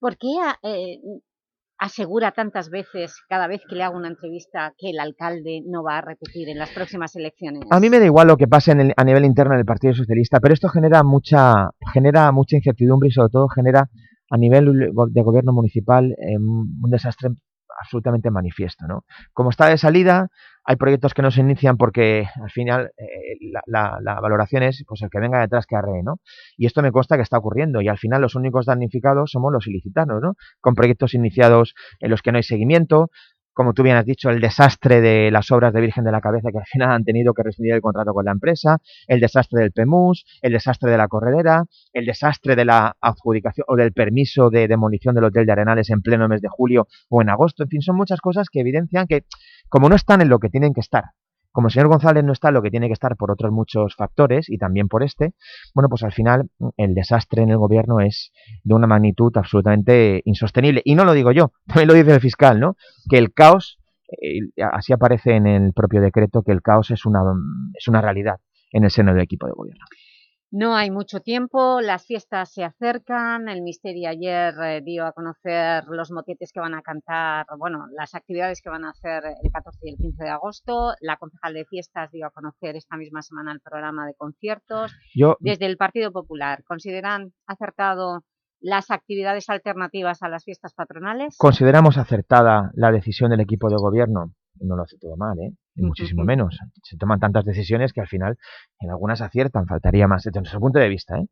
¿Por qué a- eh, asegura tantas veces, cada vez que le hago una entrevista, que el alcalde no va a repetir en las próximas elecciones? A mí me da igual lo que pase en el- a nivel interno del Partido Socialista, pero esto genera mucha, genera mucha incertidumbre y sobre todo genera a nivel de gobierno municipal eh, un desastre absolutamente manifiesto. ¿no? Como está de salida, hay proyectos que no se inician porque al final eh, la, la- la valoración es pues el que venga detrás que arree, ¿no? Y esto me consta que está ocurriendo y al final los únicos damnificados somos los ilicitanos, ¿no? Con proyectos iniciados en los que no hay seguimiento, como tú bien has dicho, el desastre de las obras de Virgen de la Cabeza que al final han tenido que rescindir el contrato con la empresa, el desastre del PEMUS, el desastre de la corredera, el desastre de la adjudicación o del permiso de demolición del Hotel de Arenales en pleno mes de julio o en agosto. En fin, son muchas cosas que evidencian que, como no están en lo que tienen que estar, como el señor González no está lo que tiene que estar por otros muchos factores y también por este, bueno, pues al final el desastre en el gobierno es de una magnitud absolutamente insostenible. Y no lo digo yo, también lo dice el fiscal, ¿no? Que el caos, así aparece en el propio decreto, que el caos es una, es una realidad en el seno del equipo de gobierno. No hay mucho tiempo, las fiestas se acercan, el Misterio ayer eh, dio a conocer los motetes que van a cantar, bueno, las actividades que van a hacer el 14 y el 15 de agosto, la concejal de fiestas dio a conocer esta misma semana el programa de conciertos. Yo- Desde el Partido Popular, ¿consideran acertado las actividades alternativas a las fiestas patronales? Consideramos acertada la decisión del equipo de gobierno, no lo hace todo mal, ¿eh? Muchísimo menos. Se toman tantas decisiones que al final en algunas aciertan, faltaría más, desde nuestro punto de vista. ¿eh?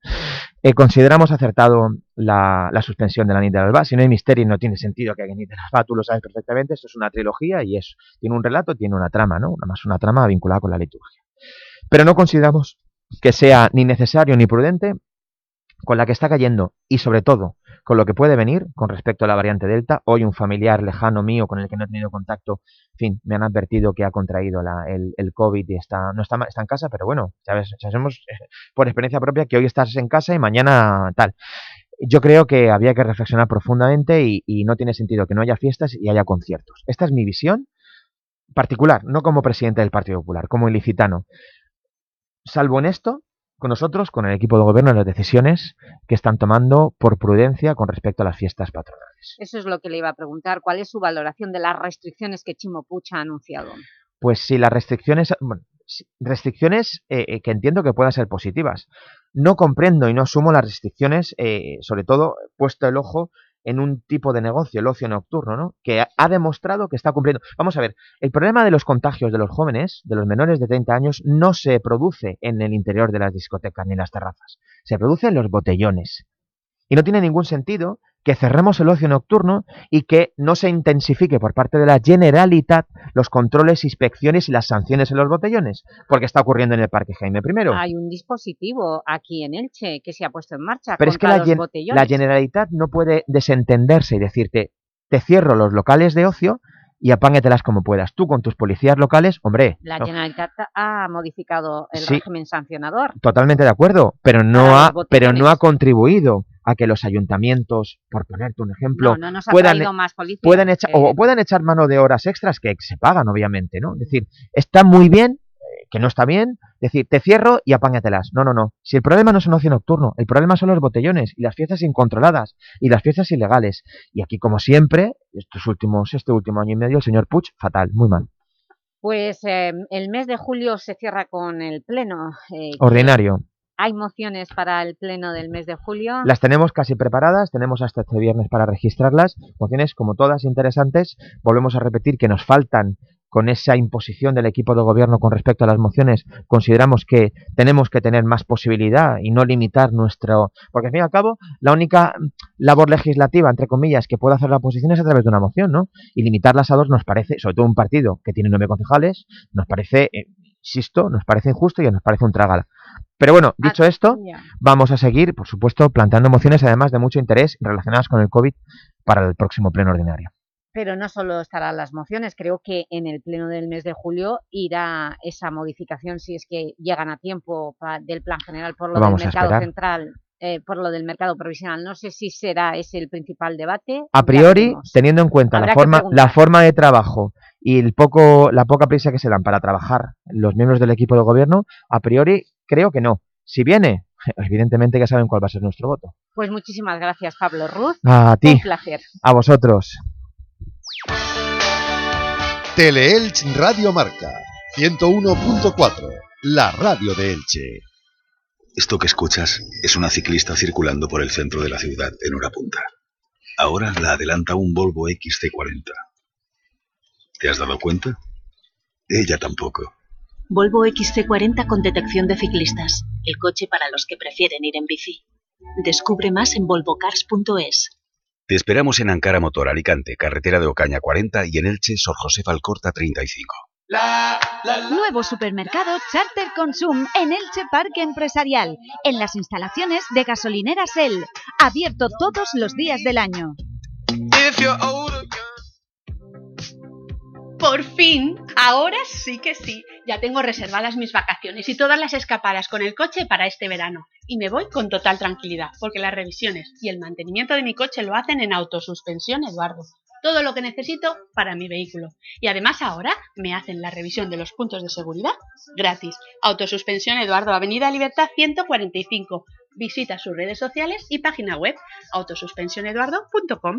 Eh, consideramos acertado la, la suspensión de la NIT del Alba. Si no hay misterio, no tiene sentido que haya NIT del Alba, tú lo sabes perfectamente. Esto es una trilogía y es, tiene un relato, tiene una trama, ¿no? Además, una trama vinculada con la liturgia. Pero no consideramos que sea ni necesario ni prudente con la que está cayendo y sobre todo con lo que puede venir con respecto a la variante Delta. Hoy un familiar lejano mío con el que no he tenido contacto, en fin, me han advertido que ha contraído el, el COVID y está, no está, está en casa, pero bueno, sabes, sabemos por experiencia propia que hoy estás en casa y mañana tal. Yo creo que había que reflexionar profundamente y, y no tiene sentido que no haya fiestas y haya conciertos. Esta es mi visión particular, no como presidente del Partido Popular, como ilicitano. Salvo en esto, con nosotros, con el equipo de gobierno, las decisiones que están tomando por prudencia con respecto a las fiestas patronales. Eso es lo que le iba a preguntar. ¿Cuál es su valoración de las restricciones que Chimo Puig ha anunciado? Pues si las restricciones, bueno, restricciones eh, eh, que entiendo que puedan ser positivas. No comprendo y no asumo las restricciones, eh, sobre todo puesto el ojo en un tipo de negocio, el ocio nocturno, ¿no? que ha- demostrado que está cumpliendo. Vamos a ver, el problema de los contagios de los jóvenes, de los menores de 30 años, no se produce en el interior de las discotecas ni en las terrazas, se produce en los botellones. Y no tiene ningún sentido que cerremos el ocio nocturno y que no se intensifique por parte de la Generalitat los controles, inspecciones y las sanciones en los botellones, porque está ocurriendo en el Parque Jaime I. Hay un dispositivo aquí en Elche que se ha puesto en marcha Pero es que la, los Gen- botellones. la Generalitat no puede desentenderse y decirte, te cierro los locales de ocio y apáñatelas como puedas. Tú con tus policías locales, hombre, La no, Generalitat ha modificado el Sí. régimen sancionador. totalmente de acuerdo, pero no, ha, pero no ha contribuido a que los ayuntamientos, por ponerte un ejemplo, No, puedan, traído más policía. puedan echar, eh, o puedan echar mano de horas extras que se pagan, obviamente, ¿no? Es decir, está muy bien, eh, que no está bien, decir, te cierro y apáñatelas. No, no, no. Si el problema no es un ocio nocturno, el problema son los botellones y las fiestas incontroladas y las fiestas ilegales. Y aquí, como siempre, estos últimos, este último año y medio, el señor Puig, fatal, muy mal. Pues eh, el mes de julio se cierra con el pleno. eh, Ordinario. ¿Hay mociones para el pleno del mes de julio? Las tenemos casi preparadas, tenemos hasta este viernes para registrarlas. Mociones, como todas, interesantes. Volvemos a repetir que nos faltan con esa imposición del equipo de gobierno con respecto a las mociones. Consideramos que tenemos que tener más posibilidad y no limitar nuestro... Porque, al fin y al cabo, la única labor legislativa, entre comillas, que puede hacer la oposición es a través de una moción, ¿no? Y limitarlas a dos nos parece, sobre todo un partido que tiene nueve concejales, nos parece, eh, insisto, nos parece injusto y nos parece un trágala. Pero bueno, dicho esto, ya. vamos a seguir, por supuesto, planteando mociones además de mucho interés relacionadas con el COVID para el próximo pleno ordinario. Pero no solo estarán las mociones, creo que en el pleno del mes de julio irá esa modificación, si es que llegan a tiempo del plan general por lo, Lo del mercado central, eh, por lo del mercado provisional. No sé si será ese el principal debate. A priori, teniendo en cuenta la Habrá forma, la forma de trabajo y el poco, la poca prisa que se dan para trabajar los miembros del equipo de gobierno, a priori creo que no. Si viene, evidentemente ya saben cuál va a ser nuestro voto. Pues muchísimas gracias, Pablo Ruz. A ti, Un placer. a vosotros. Teleelch Radio Marca 101.4, la radio de Elche. Esto que escuchas es una ciclista circulando por el centro de la ciudad en hora punta. Ahora la adelanta un Volvo XC40. ¿Te has dado cuenta? Ella tampoco. Volvo XC40 con detección de ciclistas. El coche para los que prefieren ir en bici. Descubre más en volvocars.es. Te esperamos en Ankara Motor Alicante, carretera de Ocaña 40 y en Elche, Sor José Alcorta 35. Nuevo supermercado Charter Consum en Elche Parque Empresarial, en las instalaciones de gasolineras El, abierto todos los días del año. Por fin, ahora sí que sí, ya tengo reservadas mis vacaciones y todas las escapadas con el coche para este verano. Y me voy con total tranquilidad, porque las revisiones y el mantenimiento de mi coche lo hacen en Autosuspensión Eduardo. Todo lo que necesito para mi vehículo. Y además ahora me hacen la revisión de los puntos de seguridad gratis. Autosuspensión Eduardo, Avenida Libertad 145. Visita sus redes sociales y página web autosuspensioneduardo.com.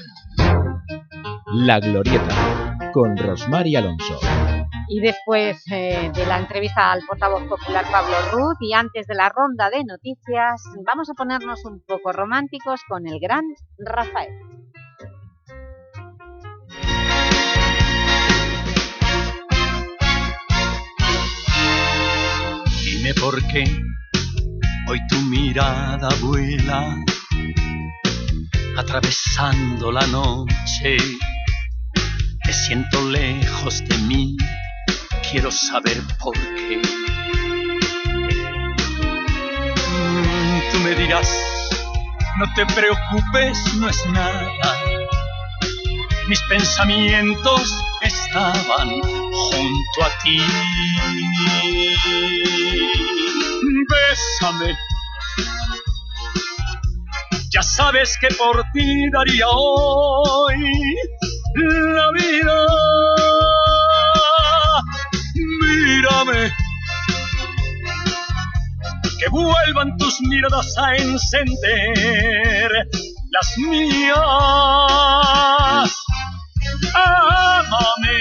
La Glorieta, con Rosmar y Alonso. Y después eh, de la entrevista al portavoz popular Pablo Ruz y antes de la ronda de noticias, vamos a ponernos un poco románticos con el gran Rafael. Dime por qué hoy tu mirada vuela atravesando la noche. Te siento lejos de mí, quiero saber por qué. Mm, Tú me dirás, no te preocupes, no es nada. Mis pensamientos estaban junto a ti. Bésame, ya sabes que por ti daría hoy la vida. Mírame, que vuelvan tus miradas a encender las mías. Ámame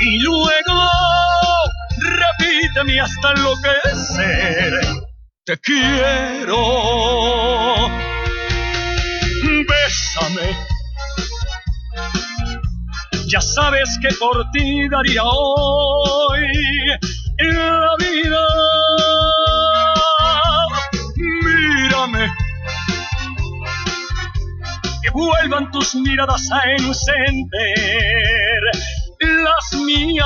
y luego repíteme hasta enloquecer te quiero. Ya sabes que por ti daría hoy la vida. Mírame. Que vuelvan tus miradas a encender las mías.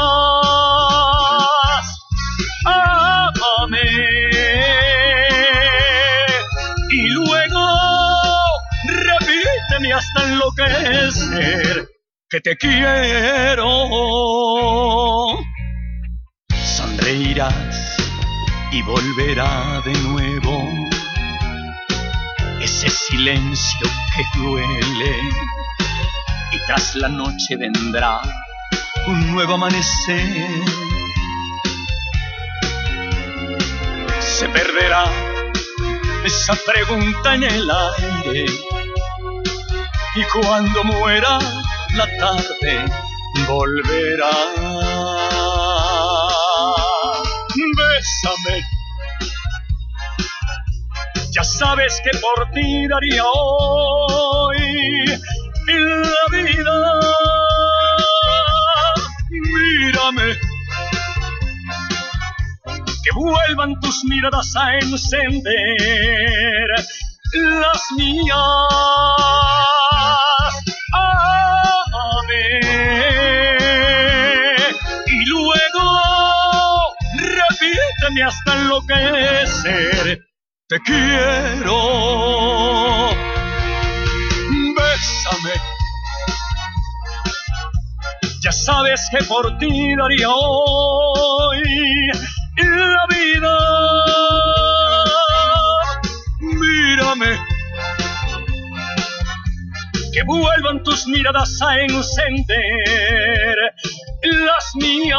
Hasta enloquecer que te quiero. Sonreirás y volverá de nuevo ese silencio que duele y tras la noche vendrá un nuevo amanecer. Se perderá esa pregunta en el aire y cuando muera la tarde volverá. Bésame, ya sabes que por ti daría hoy la vida. Mírame, que vuelvan tus miradas a encender las mías. Y luego repíteme hasta enloquecer. Te quiero. Bésame. Ya sabes que por ti daría hoy la vida. que vuelvan tus miradas a encender las mías.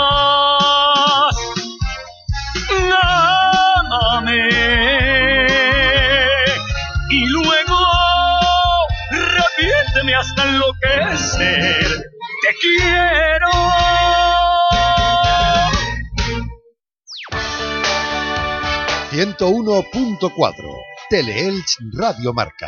Amame y luego repíteme hasta enloquecer. Te quiero. 101.4 Teleelch Radio Marca.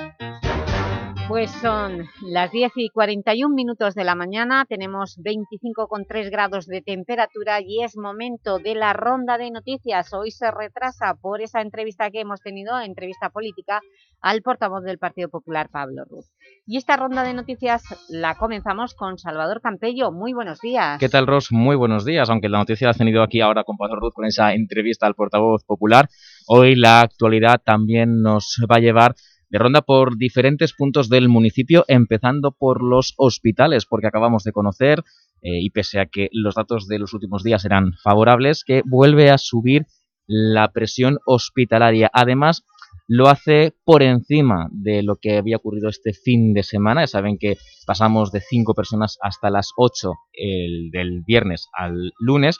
Pues son las 10 y 41 minutos de la mañana, tenemos 25,3 grados de temperatura y es momento de la ronda de noticias. Hoy se retrasa por esa entrevista que hemos tenido, entrevista política, al portavoz del Partido Popular, Pablo Ruz. Y esta ronda de noticias la comenzamos con Salvador Campello. Muy buenos días. ¿Qué tal, Ros? Muy buenos días. Aunque la noticia la has tenido aquí ahora con Pablo Ruz con esa entrevista al portavoz popular, hoy la actualidad también nos va a llevar de ronda por diferentes puntos del municipio, empezando por los hospitales, porque acabamos de conocer, eh, y pese a que los datos de los últimos días eran favorables, que vuelve a subir la presión hospitalaria. Además, lo hace por encima de lo que había ocurrido este fin de semana. Ya saben que pasamos de 5 personas hasta las 8 el, del viernes al lunes.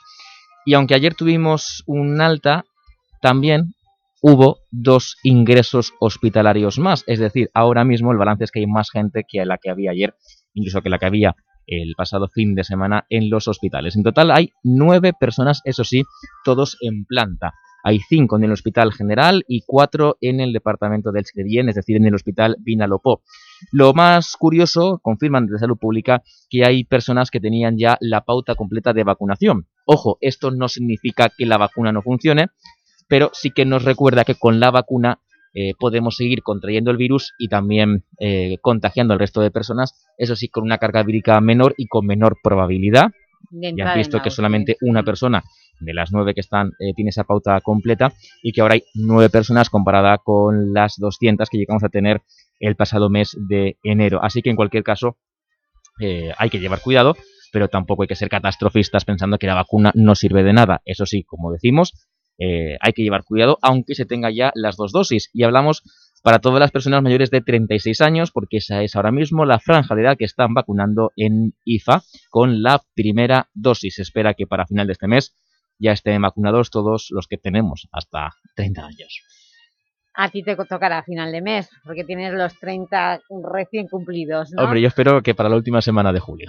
Y aunque ayer tuvimos un alta, también hubo dos ingresos hospitalarios más. Es decir, ahora mismo el balance es que hay más gente que la que había ayer, incluso que la que había el pasado fin de semana en los hospitales. En total hay nueve personas, eso sí, todos en planta. Hay cinco en el Hospital General y cuatro en el Departamento del Bien, es decir, en el Hospital Vinalopó. Lo más curioso, confirman desde Salud Pública, que hay personas que tenían ya la pauta completa de vacunación. Ojo, esto no significa que la vacuna no funcione, pero sí que nos recuerda que con la vacuna eh, podemos seguir contrayendo el virus y también eh, contagiando al resto de personas, eso sí, con una carga vírica menor y con menor probabilidad. Ya han visto que solamente una persona de las nueve que están eh, tiene esa pauta completa y que ahora hay nueve personas comparada con las 200 que llegamos a tener el pasado mes de enero. Así que en cualquier caso hay que llevar cuidado, pero tampoco hay que ser catastrofistas pensando que la vacuna no sirve de nada. Eso sí, como decimos, eh, hay que llevar cuidado, aunque se tenga ya las dos dosis. Y hablamos para todas las personas mayores de 36 años, porque esa es ahora mismo la franja de edad que están vacunando en IFA con la primera dosis. Se espera que para final de este mes ya estén vacunados todos los que tenemos hasta 30 años. A ti te tocará a final de mes, porque tienes los 30 recién cumplidos, ¿no? Hombre, yo espero que para la última semana de julio.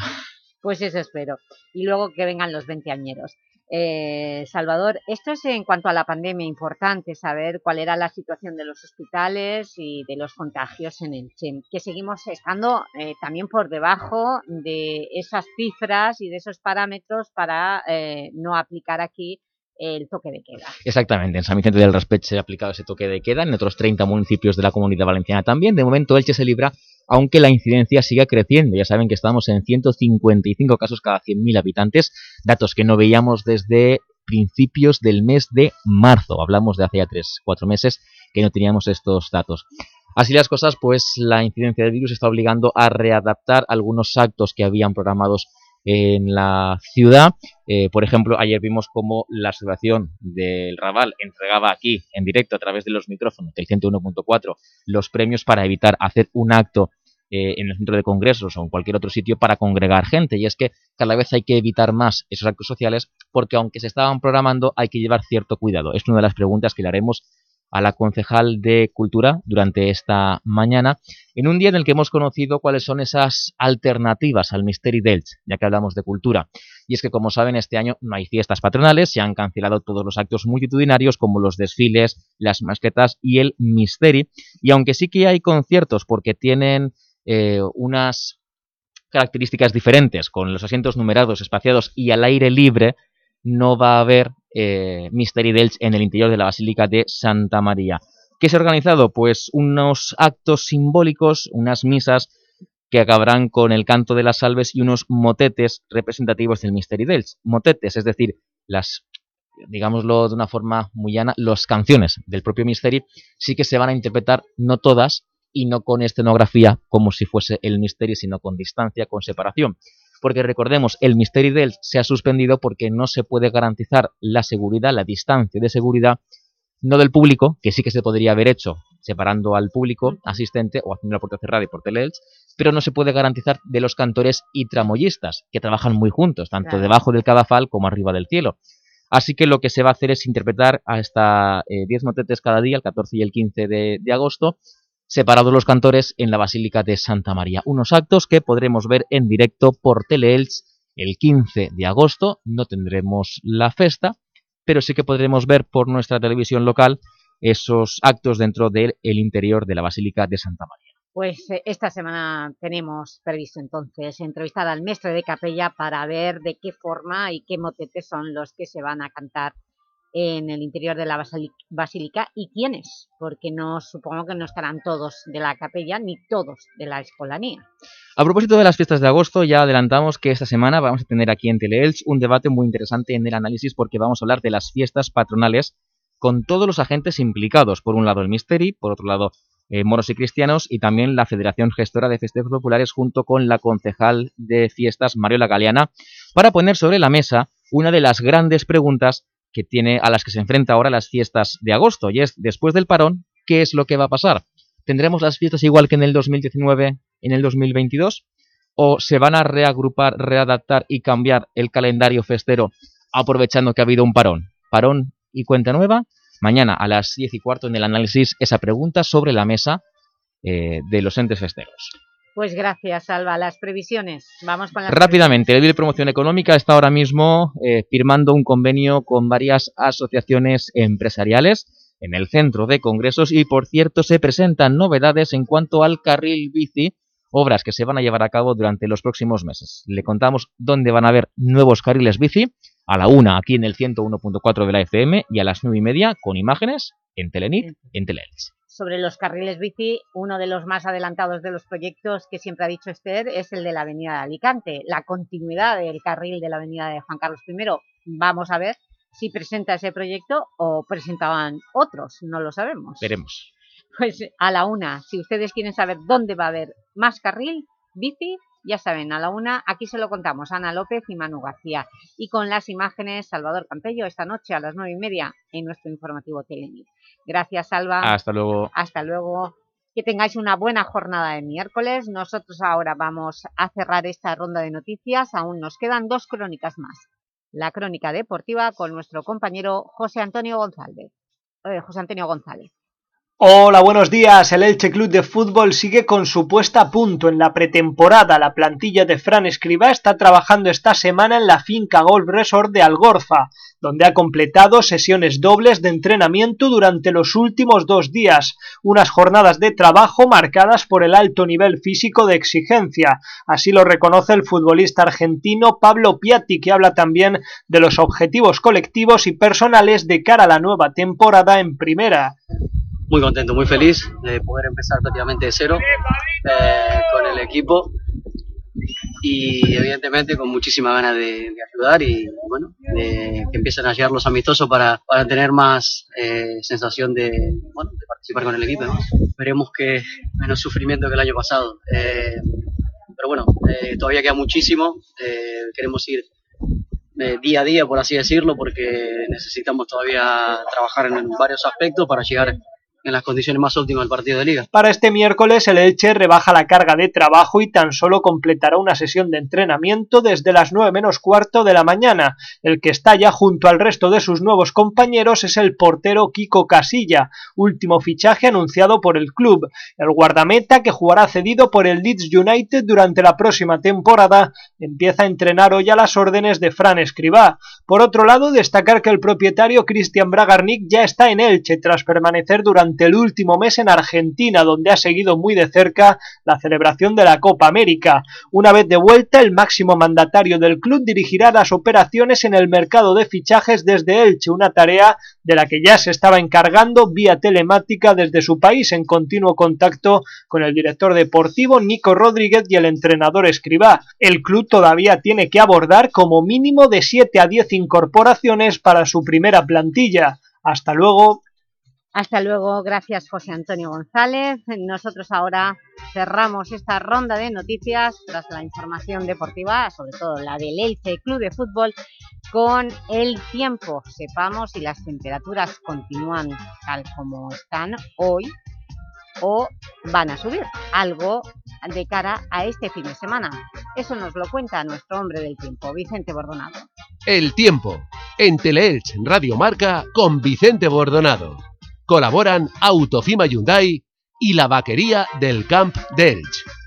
Pues eso espero. Y luego que vengan los 20 añeros. Eh, Salvador, esto es en cuanto a la pandemia, importante saber cuál era la situación de los hospitales y de los contagios en el CHEM, que seguimos estando eh, también por debajo de esas cifras y de esos parámetros para eh, no aplicar aquí el toque de queda. Exactamente, en San Vicente del Raspet se ha aplicado ese toque de queda, en otros 30 municipios de la Comunidad Valenciana también. De momento Elche se libra, aunque la incidencia siga creciendo. Ya saben que estamos en 155 casos cada 100.000 habitantes, datos que no veíamos desde principios del mes de marzo. Hablamos de hace ya 3, 4 meses que no teníamos estos datos. Así las cosas, pues la incidencia del virus está obligando a readaptar algunos actos que habían programados en la ciudad. Eh, por ejemplo, ayer vimos cómo la asociación del Raval entregaba aquí, en directo, a través de los micrófonos del 101.4, los premios para evitar hacer un acto eh, en el centro de congresos o en cualquier otro sitio para congregar gente. Y es que cada vez hay que evitar más esos actos sociales porque aunque se estaban programando hay que llevar cierto cuidado. Es una de las preguntas que le haremos a la concejal de Cultura durante esta mañana, en un día en el que hemos conocido cuáles son esas alternativas al Misteri d'Elx, ya que hablamos de cultura. Y es que, como saben, este año no hay fiestas patronales, se han cancelado todos los actos multitudinarios como los desfiles, las masquetas y el Misteri, y aunque sí que hay conciertos porque tienen eh, unas características diferentes, con los asientos numerados, espaciados y al aire libre, no va a haber eh, Misteri d'Elx en el interior de la Basílica de Santa María. ¿Qué se ha organizado? Pues unos actos simbólicos, unas misas que acabarán con el canto de las salves y unos motetes representativos del Misteri d'Elx. Motetes, es decir, las digámoslo de una forma muy llana, las canciones del propio Misteri sí que se van a interpretar, no todas, y no con escenografía como si fuese el Misteri, sino con distancia, con separación. Porque recordemos, el Misteri del se ha suspendido porque no se puede garantizar la seguridad, la distancia de seguridad, no del público, que sí que se podría haber hecho separando al público asistente o haciendo la puerta cerrada y por teleelch, pero no se puede garantizar de los cantores y tramoyistas, que trabajan muy juntos, tanto debajo del cadafal como arriba del cielo. Así que lo que se va a hacer es interpretar hasta 10 eh, motetes cada día, el 14 y el 15 de, de agosto, separados los cantores en la Basílica de Santa María. Unos actos que podremos ver en directo por Teleelch el 15 de agosto. No tendremos la festa, pero sí que podremos ver por nuestra televisión local esos actos dentro del interior de la Basílica de Santa María. Pues eh, esta semana tenemos previsto entonces entrevistar al maestro de capella para ver de qué forma y qué motetes son los que se van a cantar en el interior de la basílica y quiénes, porque no supongo que no estarán todos de la capella ni todos de la escolanía. A propósito de las fiestas de agosto, ya adelantamos que esta semana vamos a tener aquí en Teleelch un debate muy interesante en el análisis porque vamos a hablar de las fiestas patronales con todos los agentes implicados. Por un lado el Misteri, por otro lado eh, moros y cristianos y también la Federación Gestora de Festejos Populares junto con la concejal de fiestas Mariola Galeana para poner sobre la mesa una de las grandes preguntas que tiene a las que se enfrenta ahora las fiestas de agosto, y es, después del parón, ¿qué es lo que va a pasar? ¿Tendremos las fiestas igual que en el 2019, en el 2022? ¿O se van a reagrupar, readaptar y cambiar el calendario festero aprovechando que ha habido un parón? ¿Parón y cuenta nueva? Mañana a las 10 y cuarto en el análisis esa pregunta sobre la mesa eh, de los entes festeros. Pues gracias, Alba. Las previsiones. Vamos con las Rápidamente, el de Promoción Económica está ahora mismo eh, firmando un convenio con varias asociaciones empresariales en el centro de congresos y, por cierto, se presentan novedades en cuanto al carril bici, obras que se van a llevar a cabo durante los próximos meses. Le contamos dónde van a haber nuevos carriles bici, a la una aquí en el 101.4 de la FM y a las nueve y media con imágenes en Telenit, en Teleelch sobre los carriles bici, uno de los más adelantados de los proyectos que siempre ha dicho Esther es el de la avenida de Alicante, la continuidad del carril de la avenida de Juan Carlos I. Vamos a ver si presenta ese proyecto o presentaban otros, no lo sabemos. Veremos. Pues a la una, si ustedes quieren saber dónde va a haber más carril bici, ya saben, a la una, aquí se lo contamos, Ana López y Manu García. Y con las imágenes, Salvador Campello, esta noche a las nueve y media en nuestro informativo Telenit. Gracias, Salva. Hasta luego. Hasta luego. Que tengáis una buena jornada de miércoles. Nosotros ahora vamos a cerrar esta ronda de noticias. Aún nos quedan dos crónicas más. La crónica deportiva con nuestro compañero José Antonio González. Eh, José Antonio González. Hola, buenos días. El Elche Club de Fútbol sigue con su puesta a punto en la pretemporada. La plantilla de Fran Escribá está trabajando esta semana en la finca Golf Resort de Algorfa, donde ha completado sesiones dobles de entrenamiento durante los últimos dos días, unas jornadas de trabajo marcadas por el alto nivel físico de exigencia. Así lo reconoce el futbolista argentino Pablo Piatti, que habla también de los objetivos colectivos y personales de cara a la nueva temporada en primera muy contento, muy feliz de poder empezar prácticamente de cero eh, con el equipo y evidentemente con muchísima ganas de, ayudar y bueno, de que empiecen a llegar los amistosos para, para tener más eh, sensación de, bueno, de participar con el equipo. Esperemos que menos sufrimiento que el año pasado. Eh, pero bueno, todavía queda muchísimo, queremos ir día a día, por así decirlo, porque necesitamos todavía trabajar en varios aspectos para llegar en las condiciones más óptimas del partido de liga. Para este miércoles el Elche rebaja la carga de trabajo y tan solo completará una sesión de entrenamiento desde las 9 menos cuarto de la mañana. El que está ya junto al resto de sus nuevos compañeros es el portero Kiko Casilla, último fichaje anunciado por el club. El guardameta que jugará cedido por el Leeds United durante la próxima temporada empieza a entrenar hoy a las órdenes de Fran Escribá. Por otro lado, destacar que el propietario Cristian Bragarnik ya está en Elche tras permanecer durante el último mes en Argentina, donde ha seguido muy de cerca la celebración de la Copa América. Una vez de vuelta, el máximo mandatario del club dirigirá las operaciones en el mercado de fichajes desde Elche, una tarea de la que ya se estaba encargando vía telemática desde su país en continuo contacto con el director deportivo Nico Rodríguez y el entrenador Escribá. El club todavía tiene que abordar como mínimo de 7 a 10 incorporaciones para su primera plantilla. Hasta luego hasta luego, gracias José Antonio González. Nosotros ahora cerramos esta ronda de noticias tras la información deportiva, sobre todo la del Elche Club de Fútbol, con el tiempo. Sepamos si las temperaturas continúan tal como están hoy o van a subir algo de cara a este fin de semana. Eso nos lo cuenta nuestro hombre del tiempo, Vicente Bordonado. El tiempo, en Teleelch Radio Marca con Vicente Bordonado. Colaboran Autofima Hyundai y la vaquería del Camp d'Elch.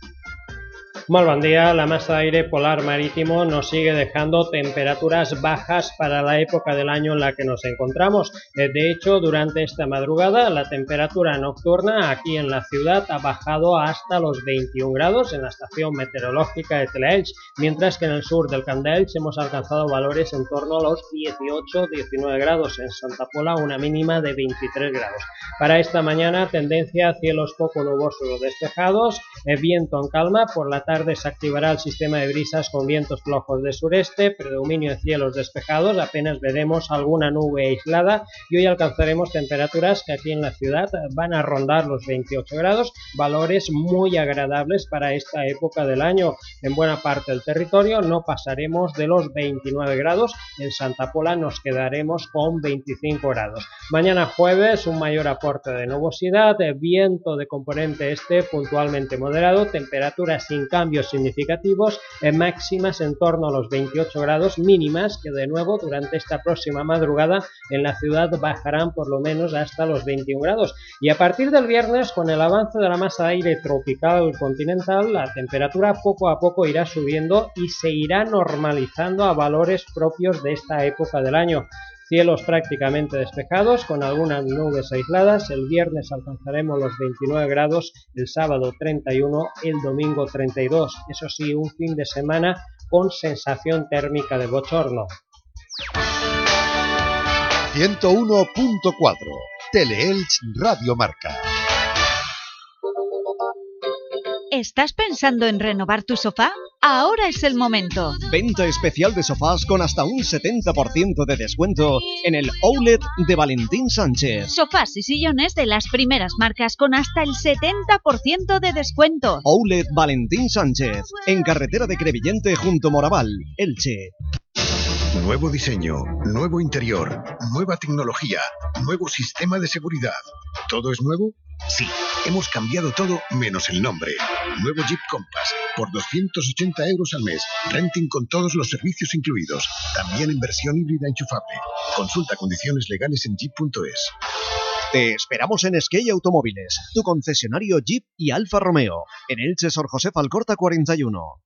Mal buen día, la masa de aire polar marítimo nos sigue dejando temperaturas bajas para la época del año en la que nos encontramos. Eh, de hecho, durante esta madrugada la temperatura nocturna aquí en la ciudad ha bajado hasta los 21 grados en la estación meteorológica de Telaelch, mientras que en el sur del Candelch hemos alcanzado valores en torno a los 18-19 grados, en Santa Pola una mínima de 23 grados. Para esta mañana tendencia a cielos poco nubosos o despejados, eh, viento en calma por la tarde se activará el sistema de brisas con vientos flojos de sureste, predominio de cielos despejados, apenas veremos alguna nube aislada y hoy alcanzaremos temperaturas que aquí en la ciudad van a rondar los 28 grados, valores muy agradables para esta época del año. En buena parte del territorio no pasaremos de los 29 grados, en Santa Pola nos quedaremos con 25 grados. Mañana jueves un mayor aporte de nubosidad, viento de componente este puntualmente moderado, temperaturas sin cambio cambios significativos en máximas en torno a los 28 grados mínimas que de nuevo durante esta próxima madrugada en la ciudad bajarán por lo menos hasta los 21 grados. Y a partir del viernes con el avance de la masa de aire tropical continental la temperatura poco a poco irá subiendo y se irá normalizando a valores propios de esta época del año Cielos prácticamente despejados con algunas nubes aisladas. El viernes alcanzaremos los 29 grados, el sábado 31, el domingo 32. Eso sí, un fin de semana con sensación térmica de bochorno. 101.4 Teleelch Radio Marca ¿Estás pensando en renovar tu sofá? Ahora es el momento. Venta especial de sofás con hasta un 70% de descuento en el Outlet de Valentín Sánchez. Sofás y sillones de las primeras marcas con hasta el 70% de descuento. Outlet Valentín Sánchez, en carretera de Crevillente junto Moraval, Elche. Nuevo diseño, nuevo interior, nueva tecnología, nuevo sistema de seguridad. ¿Todo es nuevo? Sí, hemos cambiado todo menos el nombre. Nuevo Jeep Compass, por 280 euros al mes. Renting con todos los servicios incluidos. También en versión híbrida enchufable. Consulta condiciones legales en jeep.es. Te esperamos en Skey Automóviles, tu concesionario Jeep y Alfa Romeo, en Elche Sor José Falcorta 41.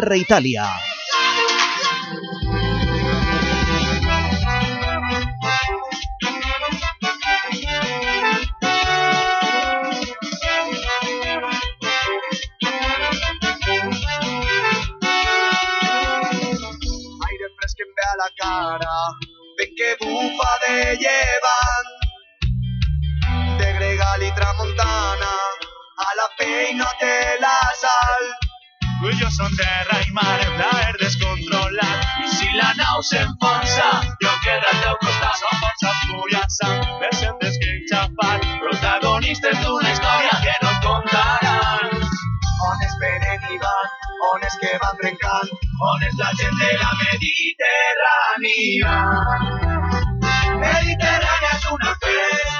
R Italia. la cara, de que bufa de llevan, de Gregal y Tramontana, a la peina de la sal. Ellos son terra i mar, el plaer descontrolat, i si la nau s'enfonsa, jo quedat al costat, som força furiats, versem d'esquitxafat, protagonistes d'una història que no contaran. On es venen i van, on que van trencant, on la gent de la Mediterrània. Mediterrània és una festa,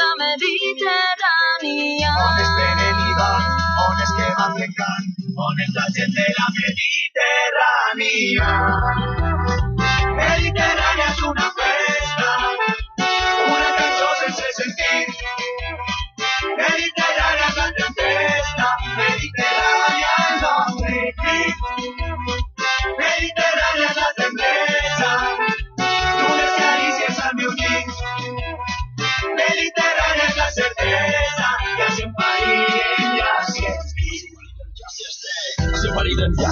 la Mediterrània. On es van, on és que trencant, on és la gent de la Mediterrània. Mediterrània és una festa,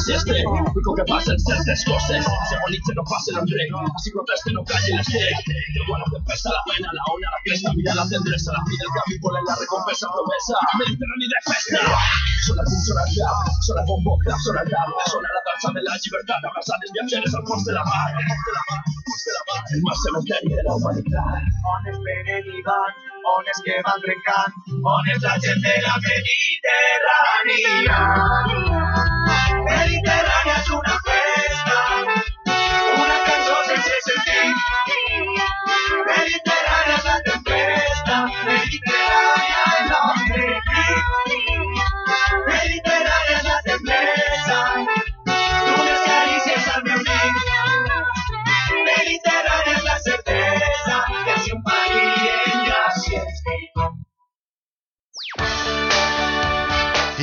mariden ya se esté Único que pasen ciertas cosas. Se bonitzen no pasen al rey Así proteste no el steak Que bueno que pesa la pena La ona la cresta Mira la tendresa La vida el cambio Por la recompensa promesa. Mediterráneo de festa. Sona el boom, sona el rap Sona el bombo, clap, sona el la danza de la libertad. Abrazades viajeros al post de la mar Al post de la mar, al post de la mar. El más cementerio de la van, on és que van trencant, on és la gent de la Mediterrània. Mediterrània és una festa, una cançó sense sentit. Mediterrània és la tempesta,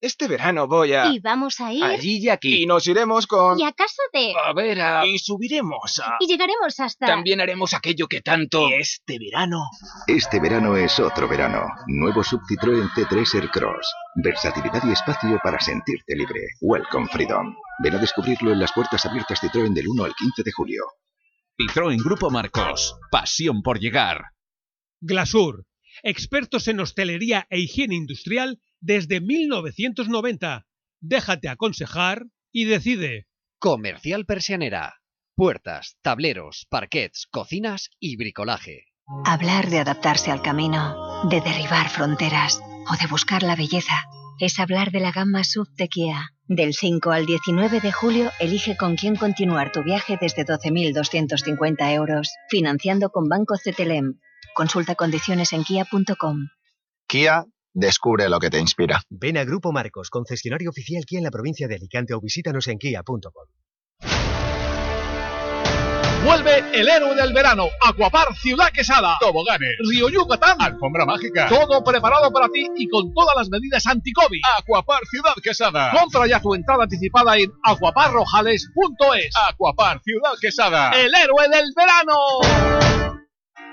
Este verano voy a... Y vamos a ir... Allí y aquí. Y nos iremos con... ¿Y a casa de...? A ver, a... Y subiremos a... Y llegaremos hasta... También haremos aquello que tanto... Este verano... Este verano es otro verano. Nuevo Sub Citroën C3 Aircross. Versatilidad y espacio para sentirte libre. Welcome Freedom. Ven a descubrirlo en las puertas abiertas Citroën del 1 al 15 de julio. Citroën Grupo Marcos. Pasión por llegar. Glasur. Expertos en hostelería e higiene industrial desde 1990. Déjate aconsejar y decide. Comercial Persianera. Puertas, tableros, parquets, cocinas y bricolaje. Hablar de adaptarse al camino, de derribar fronteras o de buscar la belleza es hablar de la gama SUV de Kia. Del 5 al 19 de julio, elige con quién continuar tu viaje desde 12.250 euros, financiando con Banco CTLM. Consulta condiciones en kia.com. Kia, descubre lo que te inspira. Ven a Grupo Marcos, concesionario oficial Kia en la provincia de Alicante o visítanos en kia.com. Vuelve el héroe del verano, Aquapar Ciudad Quesada. Toboganes, Río Yucatán, alfombra mágica. Todo preparado para ti y con todas las medidas anti-COVID. Aquapar Ciudad Quesada. Compra ya tu entrada anticipada en aquaparrojales.es. Aquapar Ciudad Quesada. El héroe del verano.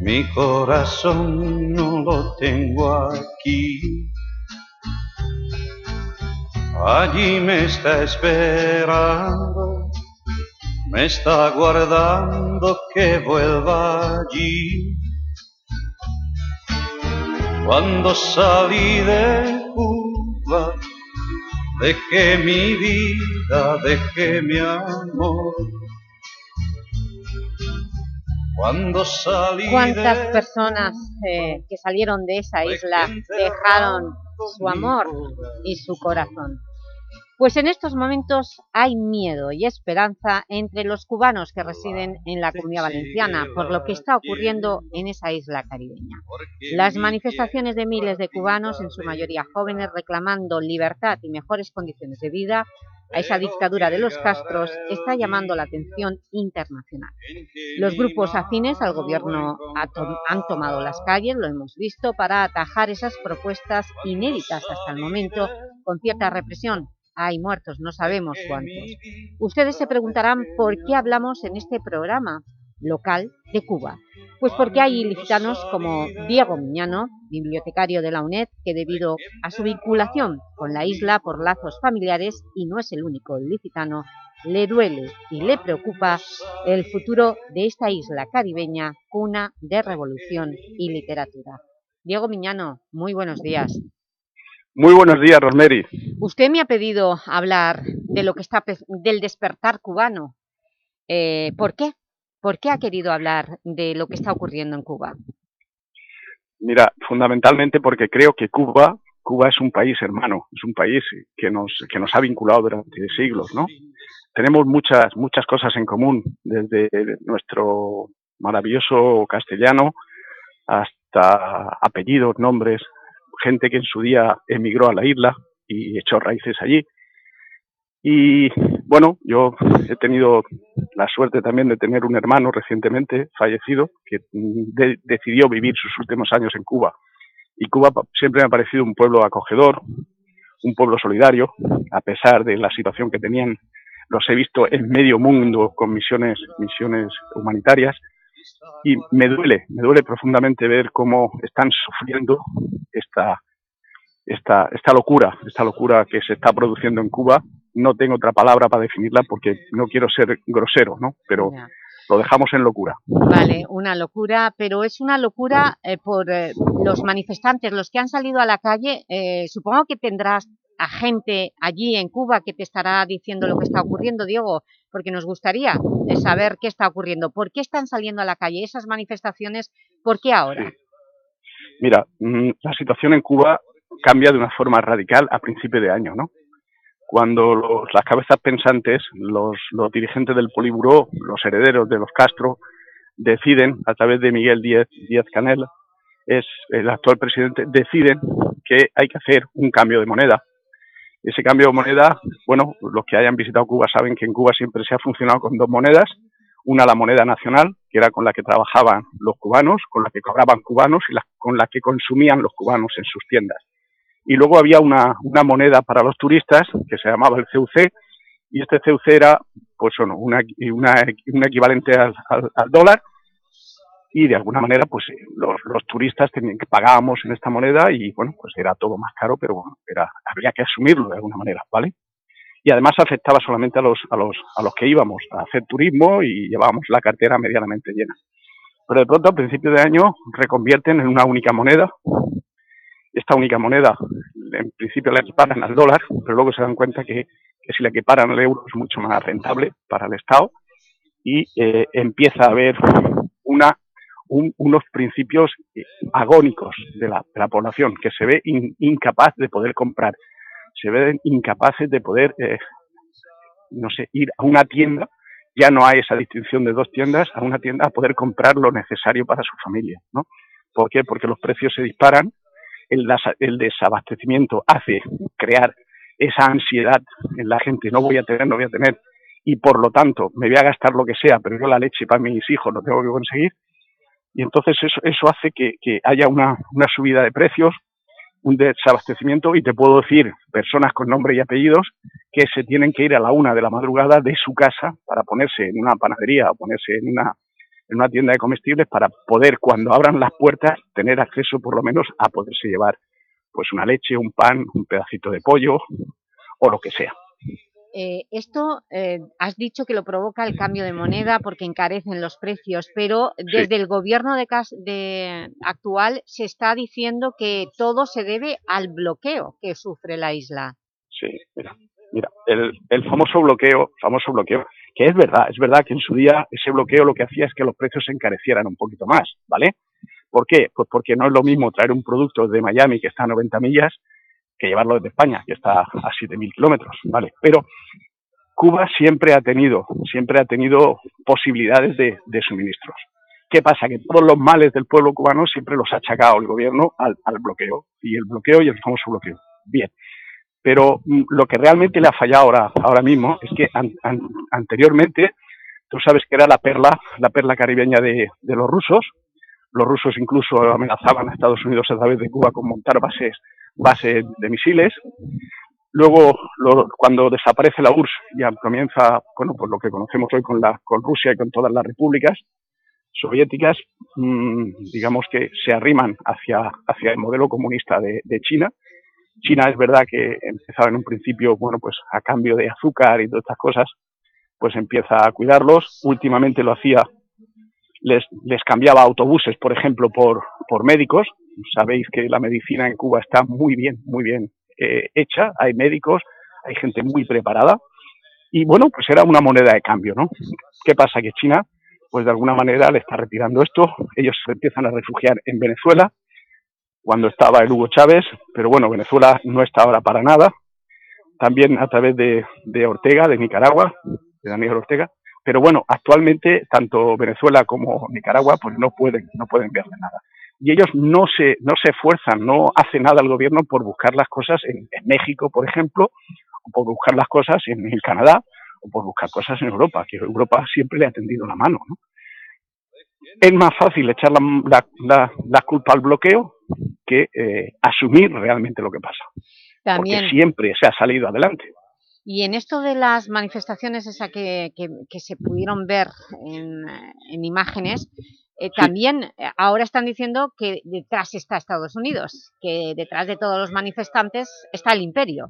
mi corazón no lo tengo aquí. Allí me está esperando, me está guardando que vuelva allí. Cuando salí de Cuba, dejé mi vida, dejé mi amor. Cuando salí ¿Cuántas personas eh, que salieron de esa isla dejaron su amor y su corazón? Pues en estos momentos hay miedo y esperanza entre los cubanos que residen en la Comunidad Valenciana por lo que está ocurriendo en esa isla caribeña. Las manifestaciones de miles de cubanos, en su mayoría jóvenes, reclamando libertad y mejores condiciones de vida a esa dictadura de los Castros está llamando la atención internacional. Los grupos afines al gobierno han tomado las calles, lo hemos visto, para atajar esas propuestas inéditas hasta el momento con cierta represión. Hay muertos, no sabemos cuántos. Ustedes se preguntarán por qué hablamos en este programa local de Cuba. Pues porque hay ilicitanos como Diego Miñano, bibliotecario de la UNED, que debido a su vinculación con la isla por lazos familiares, y no es el único ilicitano, le duele y le preocupa el futuro de esta isla caribeña, cuna de revolución y literatura. Diego Miñano, muy buenos días. Muy buenos días, Rosemary. Usted me ha pedido hablar de lo que está del despertar cubano. Eh, ¿Por qué? ¿Por qué ha querido hablar de lo que está ocurriendo en Cuba? Mira, fundamentalmente porque creo que Cuba, Cuba es un país hermano, es un país que nos, que nos ha vinculado durante siglos, ¿no? Tenemos muchas, muchas cosas en común, desde nuestro maravilloso castellano hasta apellidos, nombres, gente que en su día emigró a la isla y echó raíces allí. Y bueno, yo he tenido la suerte también de tener un hermano recientemente fallecido que mm, de- decidió vivir sus últimos años en Cuba. Y Cuba siempre me ha parecido un pueblo acogedor, un pueblo solidario, a pesar de la situación que tenían. Los he visto en medio mundo con misiones, misiones humanitarias y me duele, me duele profundamente ver cómo están sufriendo esta, esta, esta locura, esta locura que se está produciendo en Cuba. No tengo otra palabra para definirla porque no quiero ser grosero, ¿no? Pero lo dejamos en locura. Vale, una locura, pero es una locura eh, por eh, los manifestantes, los que han salido a la calle. Eh, supongo que tendrás a gente allí en Cuba que te estará diciendo lo que está ocurriendo, Diego, porque nos gustaría saber qué está ocurriendo. ¿Por qué están saliendo a la calle esas manifestaciones? ¿Por qué ahora? Mira, mm, la situación en Cuba cambia de una forma radical a principio de año, ¿no? Cuando los, las cabezas pensantes, los, los dirigentes del Poliburó, los herederos de los Castro, deciden, a través de Miguel Díaz, Díaz Canel, es el actual presidente, deciden que hay que hacer un cambio de moneda. Ese cambio de moneda, bueno, los que hayan visitado Cuba saben que en Cuba siempre se ha funcionado con dos monedas, una la moneda nacional, que era con la que trabajaban los cubanos, con la que cobraban cubanos y con la que consumían los cubanos en sus tiendas. Y luego había una, una moneda para los turistas que se llamaba el CUC y este CUC era pues bueno, un equivalente al, al, dólar y de alguna manera pues los, los, turistas tenían que pagábamos en esta moneda y bueno pues era todo más caro pero bueno era había que asumirlo de alguna manera vale y además afectaba solamente a los a los a los que íbamos a hacer turismo y llevábamos la cartera medianamente llena. Pero de pronto a principio de año reconvierten en una única moneda. Esta única moneda, en principio la equiparan al dólar, pero luego se dan cuenta que, si la equiparan al euro es mucho más rentable para el Estado y eh, empieza a haber una, unos principios agónicos de la, población que se ve incapaz de poder comprar, se ven incapaces de poder, eh, no sé, ir a una tienda ya no hay esa distinción de dos tiendas, a una tienda a poder comprar lo necesario para su familia, ¿no? ¿Por qué? Porque los precios se disparan, el, desabastecimiento hace crear esa ansiedad en la gente, no voy a tener, no voy a tener, y por lo tanto me voy a gastar lo que sea, pero yo la leche para mis hijos lo tengo que conseguir, y entonces eso, eso hace que, haya una, una, subida de precios, un desabastecimiento, y te puedo decir, personas con nombre y apellidos que se tienen que ir a la una de la madrugada de su casa para ponerse en una panadería o ponerse en una en una tienda de comestibles para poder, cuando abran las puertas, tener acceso por lo menos a poderse llevar pues una leche, un pan, un pedacito de pollo o lo que sea. Eh, esto eh, has dicho que lo provoca el cambio de moneda porque encarecen los precios, pero desde el gobierno de, de, actual se está diciendo que todo se debe al bloqueo que sufre la isla. Sí, mira, mira el, el famoso bloqueo, famoso bloqueo que es verdad, es verdad que en su día ese bloqueo lo que hacía es que los precios se encarecieran un poquito más, ¿vale? ¿Por qué? Pues porque no es lo mismo traer un producto de Miami que está a 90 millas que llevarlo desde España, que está a 7.000 kilómetros, ¿vale? Pero Cuba siempre ha tenido, siempre ha tenido posibilidades de, suministros. ¿Qué pasa? Que todos los males del pueblo cubano siempre los ha achacado el gobierno al, bloqueo, y el bloqueo y el famoso bloqueo. Bien, pero mm, lo que realmente le ha fallado ahora, ahora mismo es que anteriormente, tú sabes que era la perla, la perla caribeña de, los rusos. Los rusos incluso amenazaban a Estados Unidos a través de Cuba con montar bases, bases de misiles. Luego, cuando desaparece la URSS, ya comienza, bueno, pues lo que conocemos hoy con, la, con Rusia y con todas las repúblicas soviéticas, mm, digamos que se arriman hacia, hacia el modelo comunista de China, China es verdad que empezaba en un principio, bueno, pues a cambio de azúcar y todas estas cosas, pues empieza a cuidarlos. Últimamente lo hacía, les, les cambiaba autobuses, por ejemplo, por, por médicos. Sabéis que la medicina en Cuba está muy bien, muy bien eh, hecha. Hay médicos, hay gente muy preparada. Y bueno, pues era una moneda de cambio, ¿no? ¿Qué pasa? Que China, pues de alguna manera le está retirando esto. Ellos se empiezan a refugiar en Venezuela cuando estaba el Hugo Chávez, pero bueno, Venezuela no está ahora para nada. También a través de, Ortega, de Nicaragua, de Daniel Ortega. Pero bueno, actualmente tanto Venezuela como Nicaragua pues no pueden, no pueden verle nada. Y ellos no se, no se esfuerzan, no hace nada el gobierno por buscar las cosas en, México, por ejemplo, o por buscar las cosas en el Canadá, o por buscar cosas en Europa, que Europa siempre le ha tendido la mano. ¿no? Es más fácil echar la, la, la culpa al bloqueo que eh, asumir realmente lo que pasa. También... Porque siempre se ha salido adelante. Y en esto de las manifestaciones esa que, que, que se pudieron ver en, en imágenes, eh, también eh, ahora están diciendo que detrás está Estados Unidos, que detrás de todos los manifestantes está el imperio.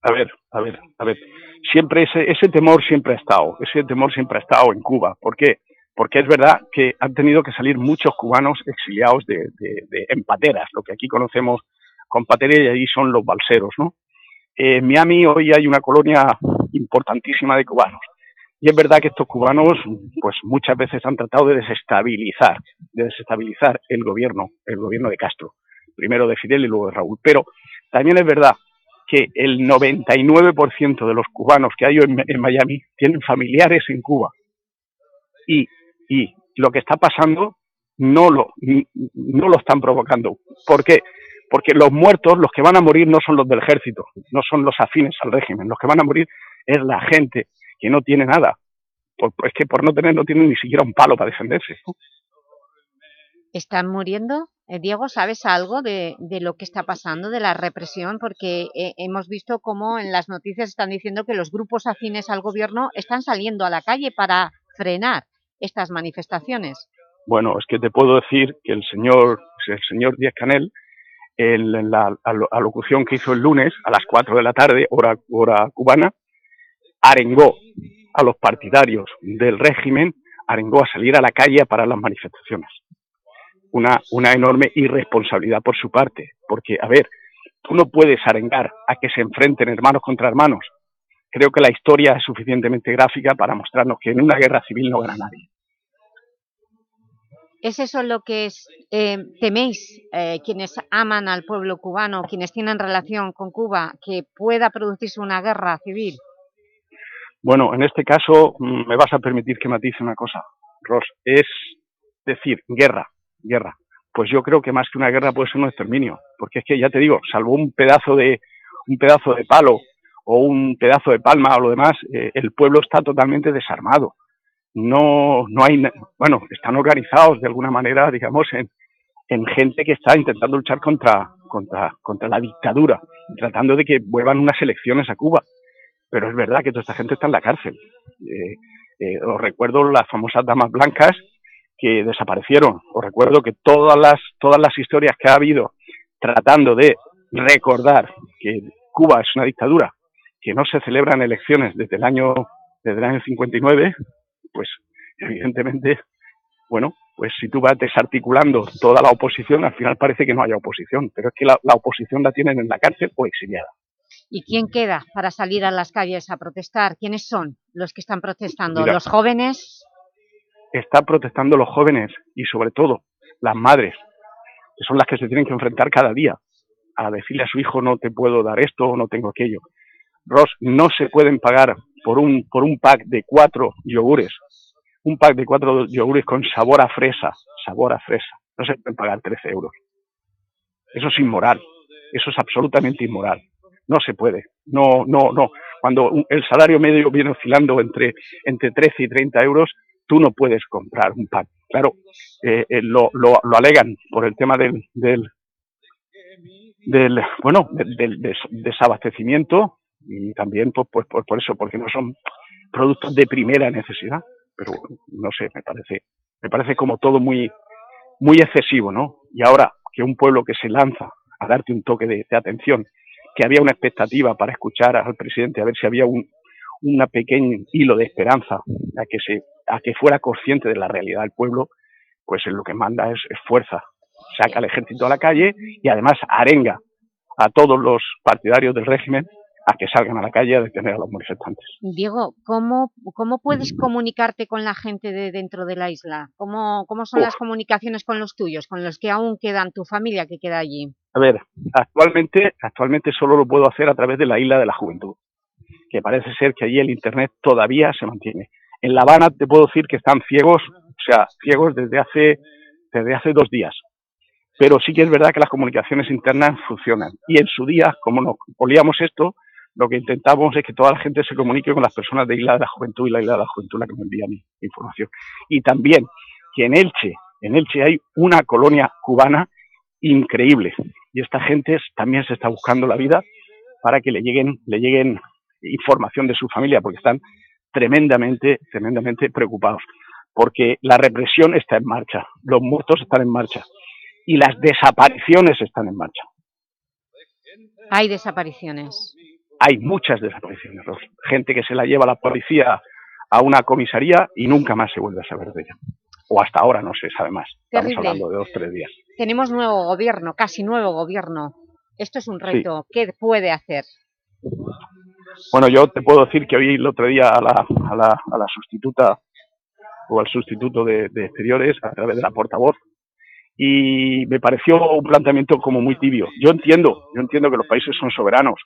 A ver, a ver, a ver. Siempre ese, ese temor siempre ha estado, ese temor siempre ha estado en Cuba. ¿Por qué? Porque es verdad que han tenido que salir muchos cubanos exiliados de, de, de en pateras, lo que aquí conocemos con pateras y allí son los balseros, ¿no? En Miami hoy hay una colonia importantísima de cubanos. Y es verdad que estos cubanos, pues muchas veces han tratado de desestabilizar, de desestabilizar el gobierno, el gobierno de Castro. Primero de Fidel y luego de Raúl. Pero también es verdad que el 99% de los cubanos que hay en, en, Miami tienen familiares en Cuba. Y, y lo que está pasando no lo, no lo están provocando. ¿Por qué? Porque los muertos, los que van a morir no son los del ejército, no son los afines al régimen, los que van a morir es la gente que no tiene nada, por, es que por no tener no tienen ni siquiera un palo para defenderse. ¿Están muriendo? Eh, Diego, ¿sabes algo de, de, lo que está pasando, de la represión? Porque eh, hemos visto cómo en las noticias están diciendo que los grupos afines al gobierno están saliendo a la calle para frenar estas manifestaciones. Bueno, es que te puedo decir que el señor, el señor Díaz Canel, en la alocución que hizo el lunes a las 4 de la tarde, hora, hora cubana, arengó a los partidarios del régimen, arengó a salir a la calle para las manifestaciones. Una, una enorme irresponsabilidad por su parte, porque, a ver, tú no puedes arengar a que se enfrenten hermanos contra hermanos. Creo que la historia es suficientemente gráfica para mostrarnos que en una guerra civil no gana nadie. ¿Es eso lo que es, eh, teméis eh, quienes aman al pueblo cubano, quienes tienen relación con Cuba, que pueda producirse una guerra civil? Bueno, en este caso mm, me vas a permitir que matice una cosa, Ros, es decir, guerra, guerra. Pues yo creo que más que una guerra puede ser un exterminio, porque es que ya te digo, salvo un pedazo de, un pedazo de palo o un pedazo de palma o lo demás, eh, el pueblo está totalmente desarmado no, no hay, bueno, están organizados de alguna manera, digamos, en, en gente que está intentando luchar contra, contra, contra la dictadura, tratando de que vuelvan unas elecciones a Cuba. Pero es verdad que toda esta gente está en la cárcel. Eh, eh, os recuerdo las famosas damas blancas que desaparecieron. Os recuerdo que todas las, todas las historias que ha habido tratando de recordar que Cuba es una dictadura, que no se celebran elecciones desde el año, desde el año 59, pues evidentemente, bueno, pues si tú vas desarticulando toda la oposición, al final parece que no haya oposición, pero es que la, la oposición la tienen en la cárcel o exiliada. ¿Y quién queda para salir a las calles a protestar? ¿Quiénes son los que están protestando? Mira, ¿Los jóvenes? Están protestando los jóvenes y sobre todo las madres, que son las que se tienen que enfrentar cada día a decirle a su hijo no te puedo dar esto o no tengo aquello. Ross, no se pueden pagar por un, por un pack de cuatro yogures, un pack de cuatro yogures con sabor a fresa, sabor a fresa. No se pueden pagar 13 euros. Eso es inmoral. Eso es absolutamente inmoral. No se puede. No, no, no. Cuando el salario medio viene oscilando entre, entre 13 y 30 euros, tú no puedes comprar un pack. Claro, eh, eh, lo, lo, alegan por el tema del, del, del bueno, del, desabastecimiento y también pues, pues, por eso, porque no son productos de primera necesidad. Pero no sé, me parece, me parece como todo muy, muy excesivo, ¿no? Y ahora que un pueblo que se lanza a darte un toque de, atención, que había una expectativa para escuchar al presidente, a ver si había un una pequeño hilo de esperanza a que se a que fuera consciente de la realidad del pueblo, pues lo que manda es, es fuerza. Saca al ejército a la calle y además arenga a todos los partidarios del régimen a que salgan a la calle a detener a los manifestantes. Diego, ¿cómo, cómo puedes comunicarte con la gente de dentro de la isla? ¿Cómo, cómo son Uf. las comunicaciones con los tuyos, con los que aún quedan, tu familia que queda allí? A ver, actualmente, actualmente solo lo puedo hacer a través de la Isla de la Juventud, que parece ser que allí el Internet todavía se mantiene. En La Habana te puedo decir que están ciegos, o sea, ciegos desde hace, desde hace dos días. Pero sí que es verdad que las comunicaciones internas funcionan. Y en su día, como nos olíamos esto, lo que intentamos es que toda la gente se comunique con las personas de Isla de la Juventud y la Isla de la Juventud la que me envía mi información. Y también que en Elche, en Elche hay una colonia cubana increíble. Y esta gente también se está buscando la vida para que le lleguen, le lleguen información de su familia, porque están tremendamente, tremendamente preocupados. Porque la represión está en marcha, los muertos están en marcha y las desapariciones están en marcha. Hay desapariciones. Hay muchas desapariciones, gente que se la lleva la policía a una comisaría y nunca más se vuelve a saber de ella. O hasta ahora no se sabe más. Estamos hablando de dos, tres días. Tenemos nuevo gobierno, casi nuevo gobierno. Esto es un reto. ¿Qué puede hacer? Bueno, yo te puedo decir que oí el otro día a la, a la, a la sustituta o al sustituto de, de, exteriores a través de la portavoz y me pareció un planteamiento como muy tibio. Yo entiendo, yo entiendo que los países son soberanos,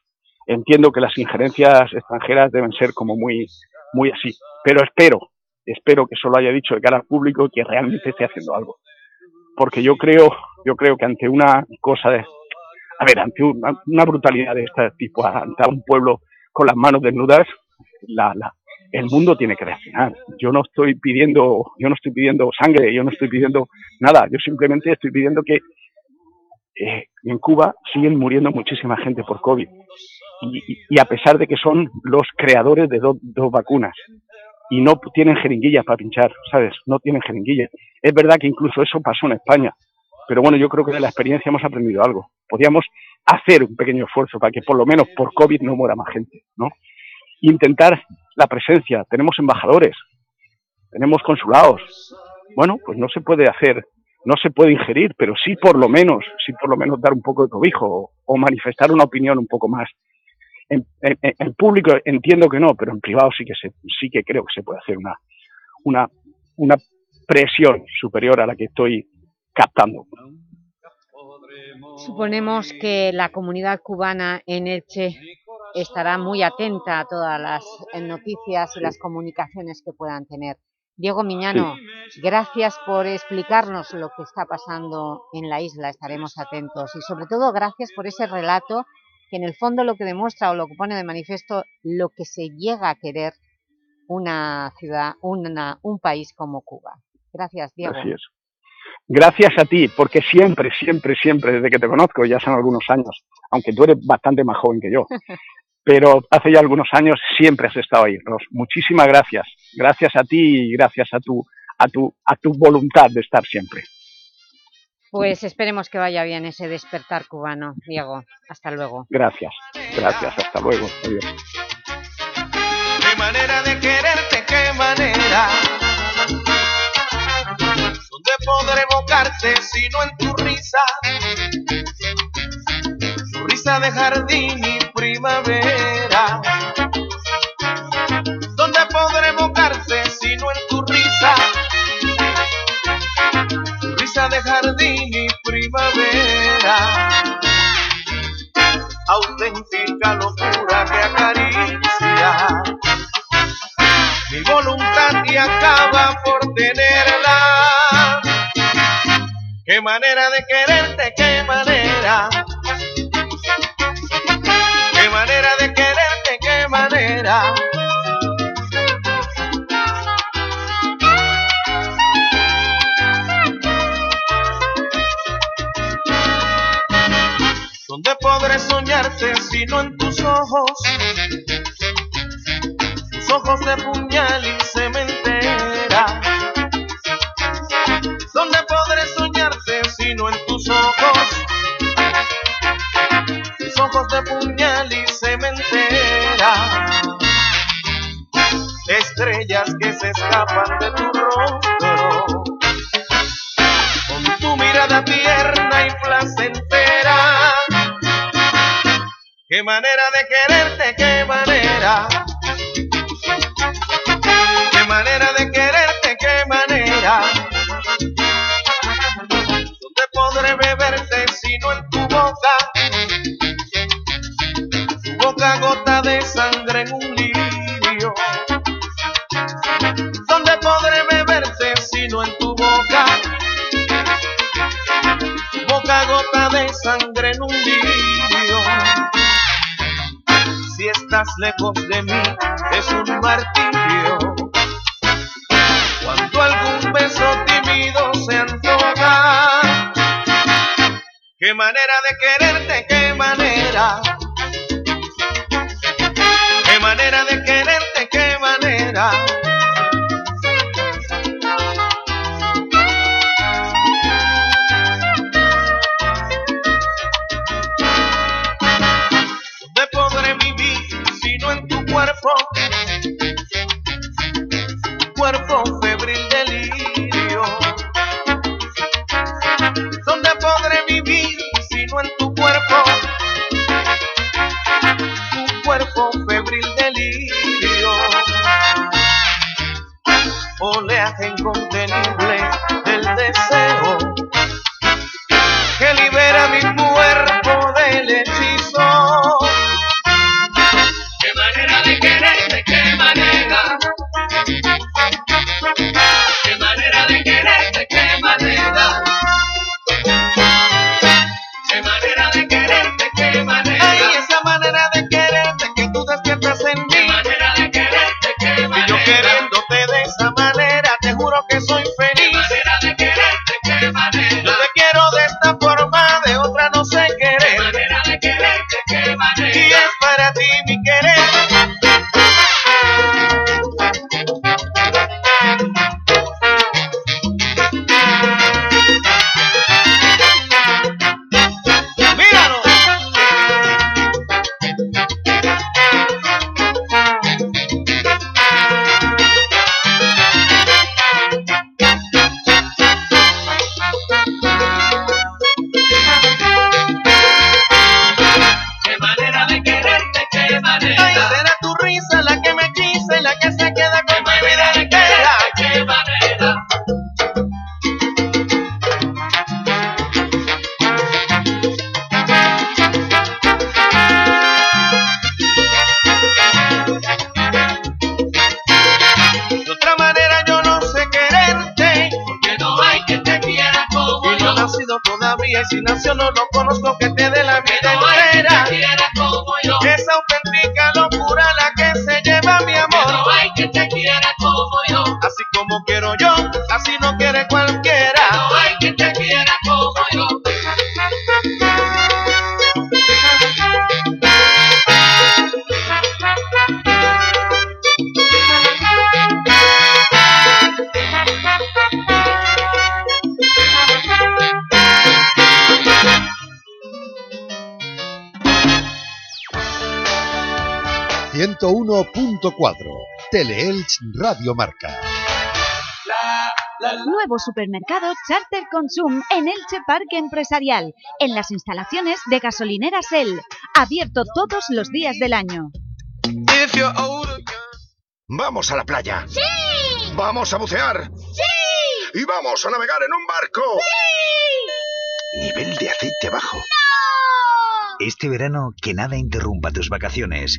entiendo que las injerencias extranjeras deben ser como muy, muy así, pero espero, espero que solo haya dicho de cara al público y que realmente esté haciendo algo. Porque yo creo, yo creo que ante una cosa de, a ver, ante una, una brutalidad de este tipo, ante un pueblo con las manos desnudas, la, la, el mundo tiene que reaccionar. Yo no estoy pidiendo, yo no estoy pidiendo sangre, yo no estoy pidiendo nada, yo simplemente estoy pidiendo que eh, en Cuba siguen muriendo muchísima gente por COVID. Y, a pesar de que son los creadores de do, dos vacunas y no tienen jeringuillas para pinchar, ¿sabes? No tienen jeringuillas. Es verdad que incluso eso pasó en España, pero bueno, yo creo que de la experiencia hemos aprendido algo. Podríamos hacer un pequeño esfuerzo para que por lo menos por COVID no muera más gente, ¿no? Intentar la presencia, tenemos embajadores, tenemos consulados. Bueno, pues no se puede hacer, no se puede ingerir, pero sí por lo menos, sí por lo menos dar un poco de cobijo o manifestar una opinión un poco más. En, en, en, público entiendo que no, pero en privado sí que se, sí que creo que se puede hacer una, una, una presión superior a la que estoy captando. Suponemos que la comunidad cubana en Elche estará muy atenta a todas las noticias y las comunicaciones que puedan tener. Diego Miñano, sí. gracias por explicarnos lo que está pasando en la isla, estaremos atentos. Y sobre todo, gracias por ese relato que en el fondo lo que demuestra o lo que pone de manifiesto lo que se llega a querer una ciudad, una, un país como Cuba. Gracias, Diego. Gracias. Gracias a ti, porque siempre, siempre, siempre, desde que te conozco, ya son algunos años, aunque tú eres bastante más joven que yo, pero hace ya algunos años siempre has estado ahí, Ros. Muchísimas gracias. Gracias a ti y gracias a tu, a tu, a tu voluntad de estar siempre. Pues esperemos que vaya bien ese despertar cubano, Diego. Hasta luego. Gracias, gracias. Hasta luego. Adiós. Qué manera de quererte, qué manera. ¿Dónde podré evocarte si no en tu risa? Tu risa de jardín y primavera. ¿Dónde podré evocarte si no en tu De jardín y primavera. Auténtica locura que acaricia mi voluntad y acaba por tenerla. Qué manera de quererte, qué manera. Qué manera de quererte, qué manera. Podré soñarte si no en tus ojos? Tus ojos de puñal y cementera. ¿Dónde podré soñarte si no en tus ojos? Tus ojos de puñal y cementera. Estrellas que se escapan de tu rostro. Con tu mirada tierna y Qué manera de quererte, qué manera. Qué manera de quererte, qué manera. ¿Dónde podré beberte sino en tu boca? Tu boca gota de sangre en un lirio. ¿Dónde podré beberte sino en tu boca? Tu boca gota de sangre en un lirio. Lejos de mí es un martirio. Teleelch Radio Marca. Nuevo supermercado Charter Consum en Elche Parque Empresarial, en las instalaciones de gasolineras El, abierto todos los días del año. Vamos a la playa. ¡Sí! Vamos a bucear. ¡Sí! Y vamos a navegar en un barco. ¡Sí! Nivel de aceite bajo. Este verano, que nada interrumpa tus vacaciones.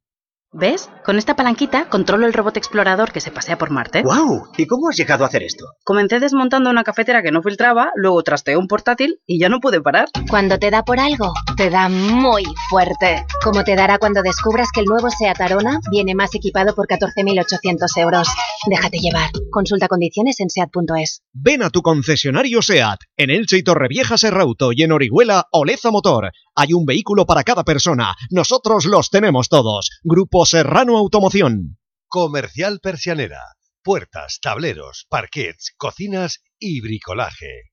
¿Ves? Con esta palanquita controlo el robot explorador que se pasea por Marte. ¡Guau! ¿Y cómo has llegado a hacer esto? Comencé desmontando una cafetera que no filtraba, luego trasteé un portátil y ya no pude parar. Cuando te da por algo, te da muy fuerte. Como te dará cuando descubras que el nuevo SEAT Arona viene más equipado por 14.800 euros. Déjate llevar. Consulta condiciones en SEAT.es. Ven a tu concesionario SEAT. En Elche y Torrevieja Serrauto y en Orihuela Oleza Motor. Hay un vehículo para cada persona. Nosotros los tenemos todos. Grupo Serrano Automoción. Comercial Persianera. Puertas, tableros, parquets, cocinas y bricolaje.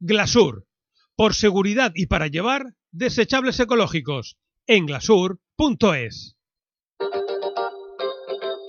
Glasur. Por seguridad y para llevar, desechables ecológicos. En glasur.es.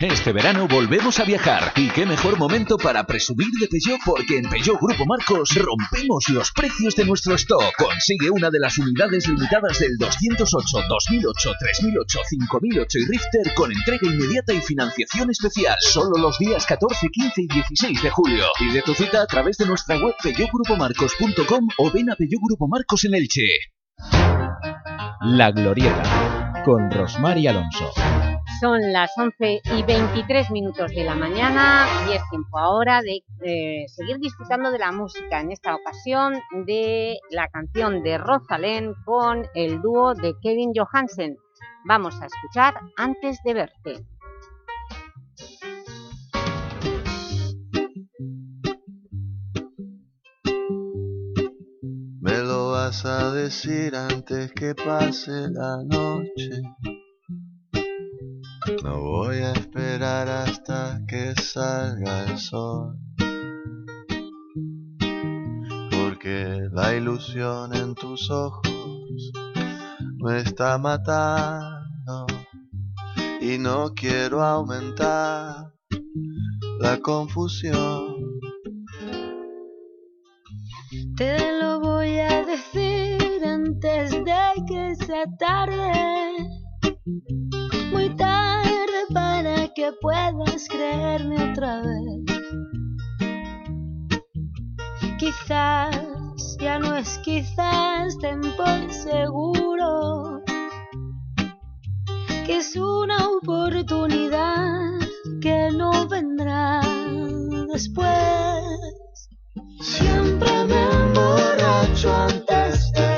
Este verano volvemos a viajar y qué mejor momento para presumir de Peugeot porque en Peugeot Grupo Marcos rompemos los precios de nuestro stock. Consigue una de las unidades limitadas del 208, 2008, 3008, 5008 y Rifter con entrega inmediata y financiación especial. Solo los días 14, 15 y 16 de julio. Pide tu cita a través de nuestra web peugeotgrupomarcos.com o ven a Peugeot Grupo Marcos en Elche. La Glorieta con Rosmar y Alonso. Son las 11 y 23 minutos de la mañana y es tiempo ahora de seguir disfrutando de la música, en esta ocasión de la canción de Rosalén con el dúo de Kevin Johansen. Vamos a escuchar Antes de verte. Me lo vas a decir antes que pase la noche no voy a esperar hasta que salga el sol. Porque la ilusión en tus ojos me está matando y no quiero aumentar la confusión. Te lo voy a decir antes de que sea tarde muy tarde para que puedas creerme otra vez. Quizás, ya no es quizás, ten por seguro que es una oportunidad que no vendrá después. Siempre me emborracho antes de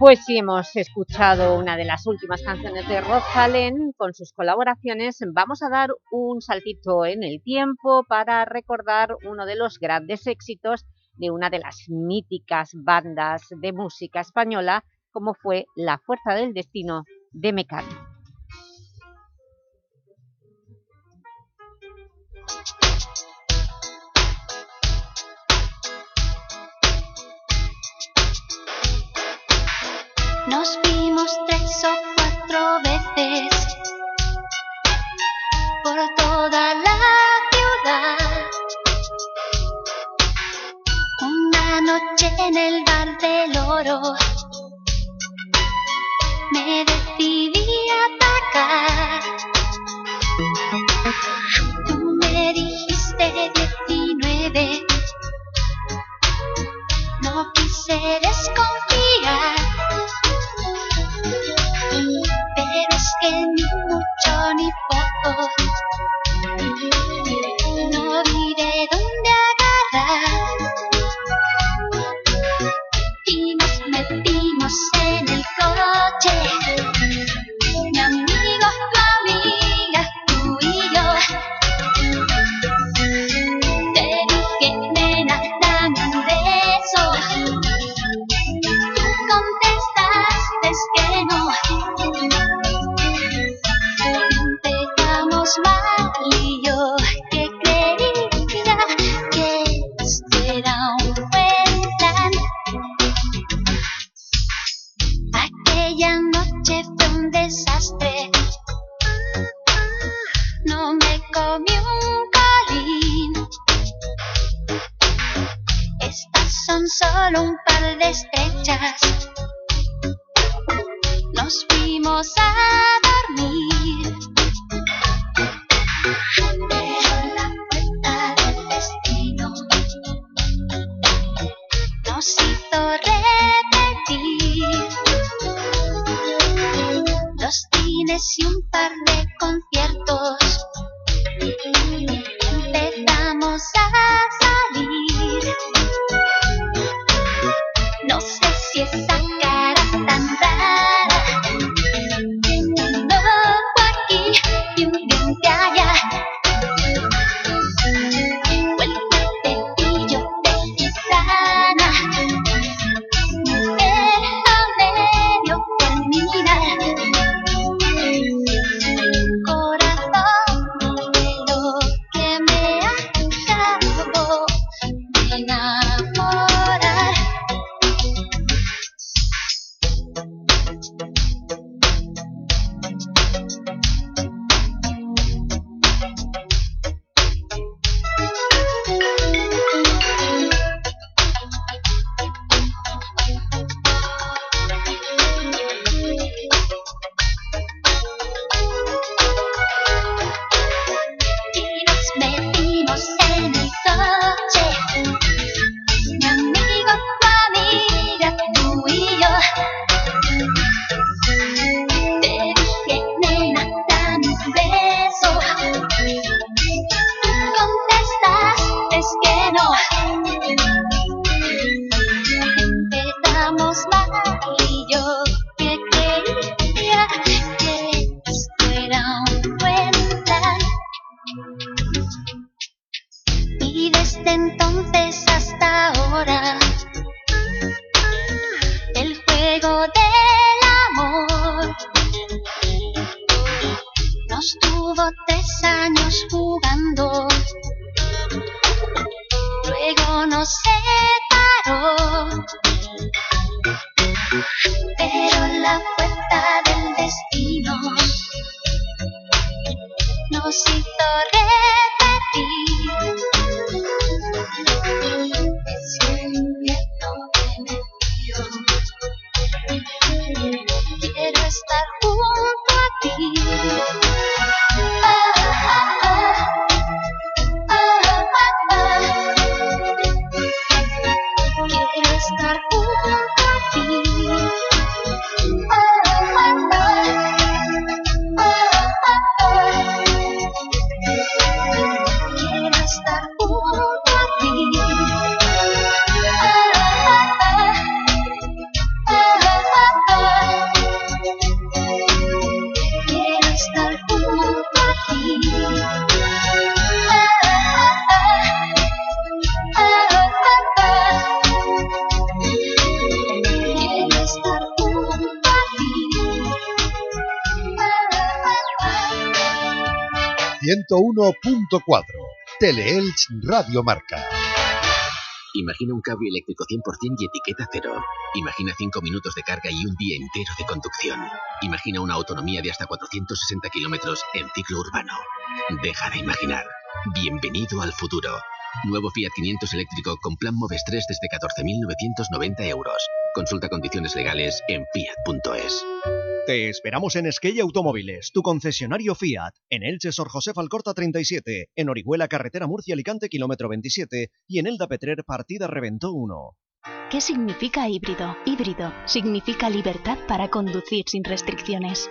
Pues sí, hemos escuchado una de las últimas canciones de Rosalén con sus colaboraciones. Vamos a dar un saltito en el tiempo para recordar uno de los grandes éxitos de una de las míticas bandas de música española, como fue La Fuerza del Destino de Mecano. Nos vimos tres o cuatro veces por toda la ciudad. Una noche en el bar del oro me decidí atacar. Tú me dijiste 19, no quise desconfiar. Teleelch Radio Marca. Imagina un cable eléctrico 100% y etiqueta cero. Imagina 5 minutos de carga y un día entero de conducción. Imagina una autonomía de hasta 460 kilómetros en ciclo urbano. Deja de imaginar. Bienvenido al futuro. Nuevo Fiat 500 eléctrico con plan Moves 3 desde 14.990 euros. Consulta condiciones legales en fiat.es. Te esperamos en Esquella Automóviles, tu concesionario Fiat, en Elche Sor José Alcorta 37, en Orihuela Carretera Murcia Alicante kilómetro 27 y en Elda Petrer Partida Reventó 1. ¿Qué significa híbrido? Híbrido significa libertad para conducir sin restricciones.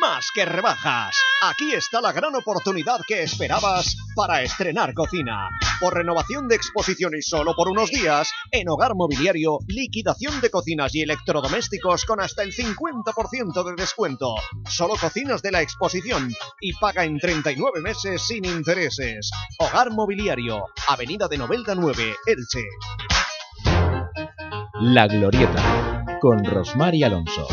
Más que rebajas. Aquí está la gran oportunidad que esperabas para estrenar cocina. Por renovación de exposición y solo por unos días, en Hogar Mobiliario, liquidación de cocinas y electrodomésticos con hasta el 50% de descuento. Solo cocinas de la exposición y paga en 39 meses sin intereses. Hogar Mobiliario, Avenida de Novelda 9, Elche. La Glorieta, con Rosmar y Alonso.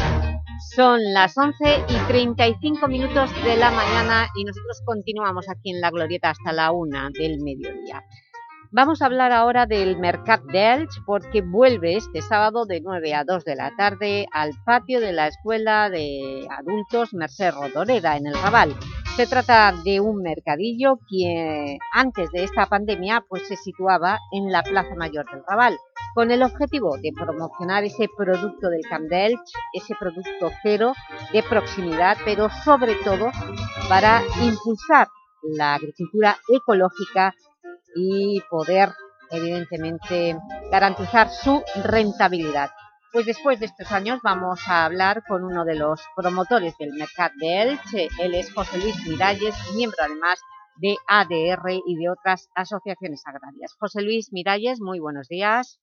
Son las 11 y 35 minutos de la mañana y nosotros continuamos aquí en La Glorieta hasta la 1 del mediodía. Vamos a hablar ahora del Mercat d'Elx porque vuelve este sábado de 9 a 2 de la tarde al patio de la Escuela de Adultos Merced Rodoreda en el Raval. Se trata de un mercadillo que antes de esta pandemia pues, se situaba en la Plaza Mayor del Raval con el objetivo de promocionar ese producto del Camp d'Elx, ese producto cero de proximidad, pero sobre todo para impulsar la agricultura ecológica y poder, evidentemente, garantizar su rentabilidad. Pues después de estos años vamos a hablar con uno de los promotores del Mercat de Elche, él es José Luis Miralles, miembro además de ADR y de otras asociaciones agrarias. José Luis Miralles, muy buenos días.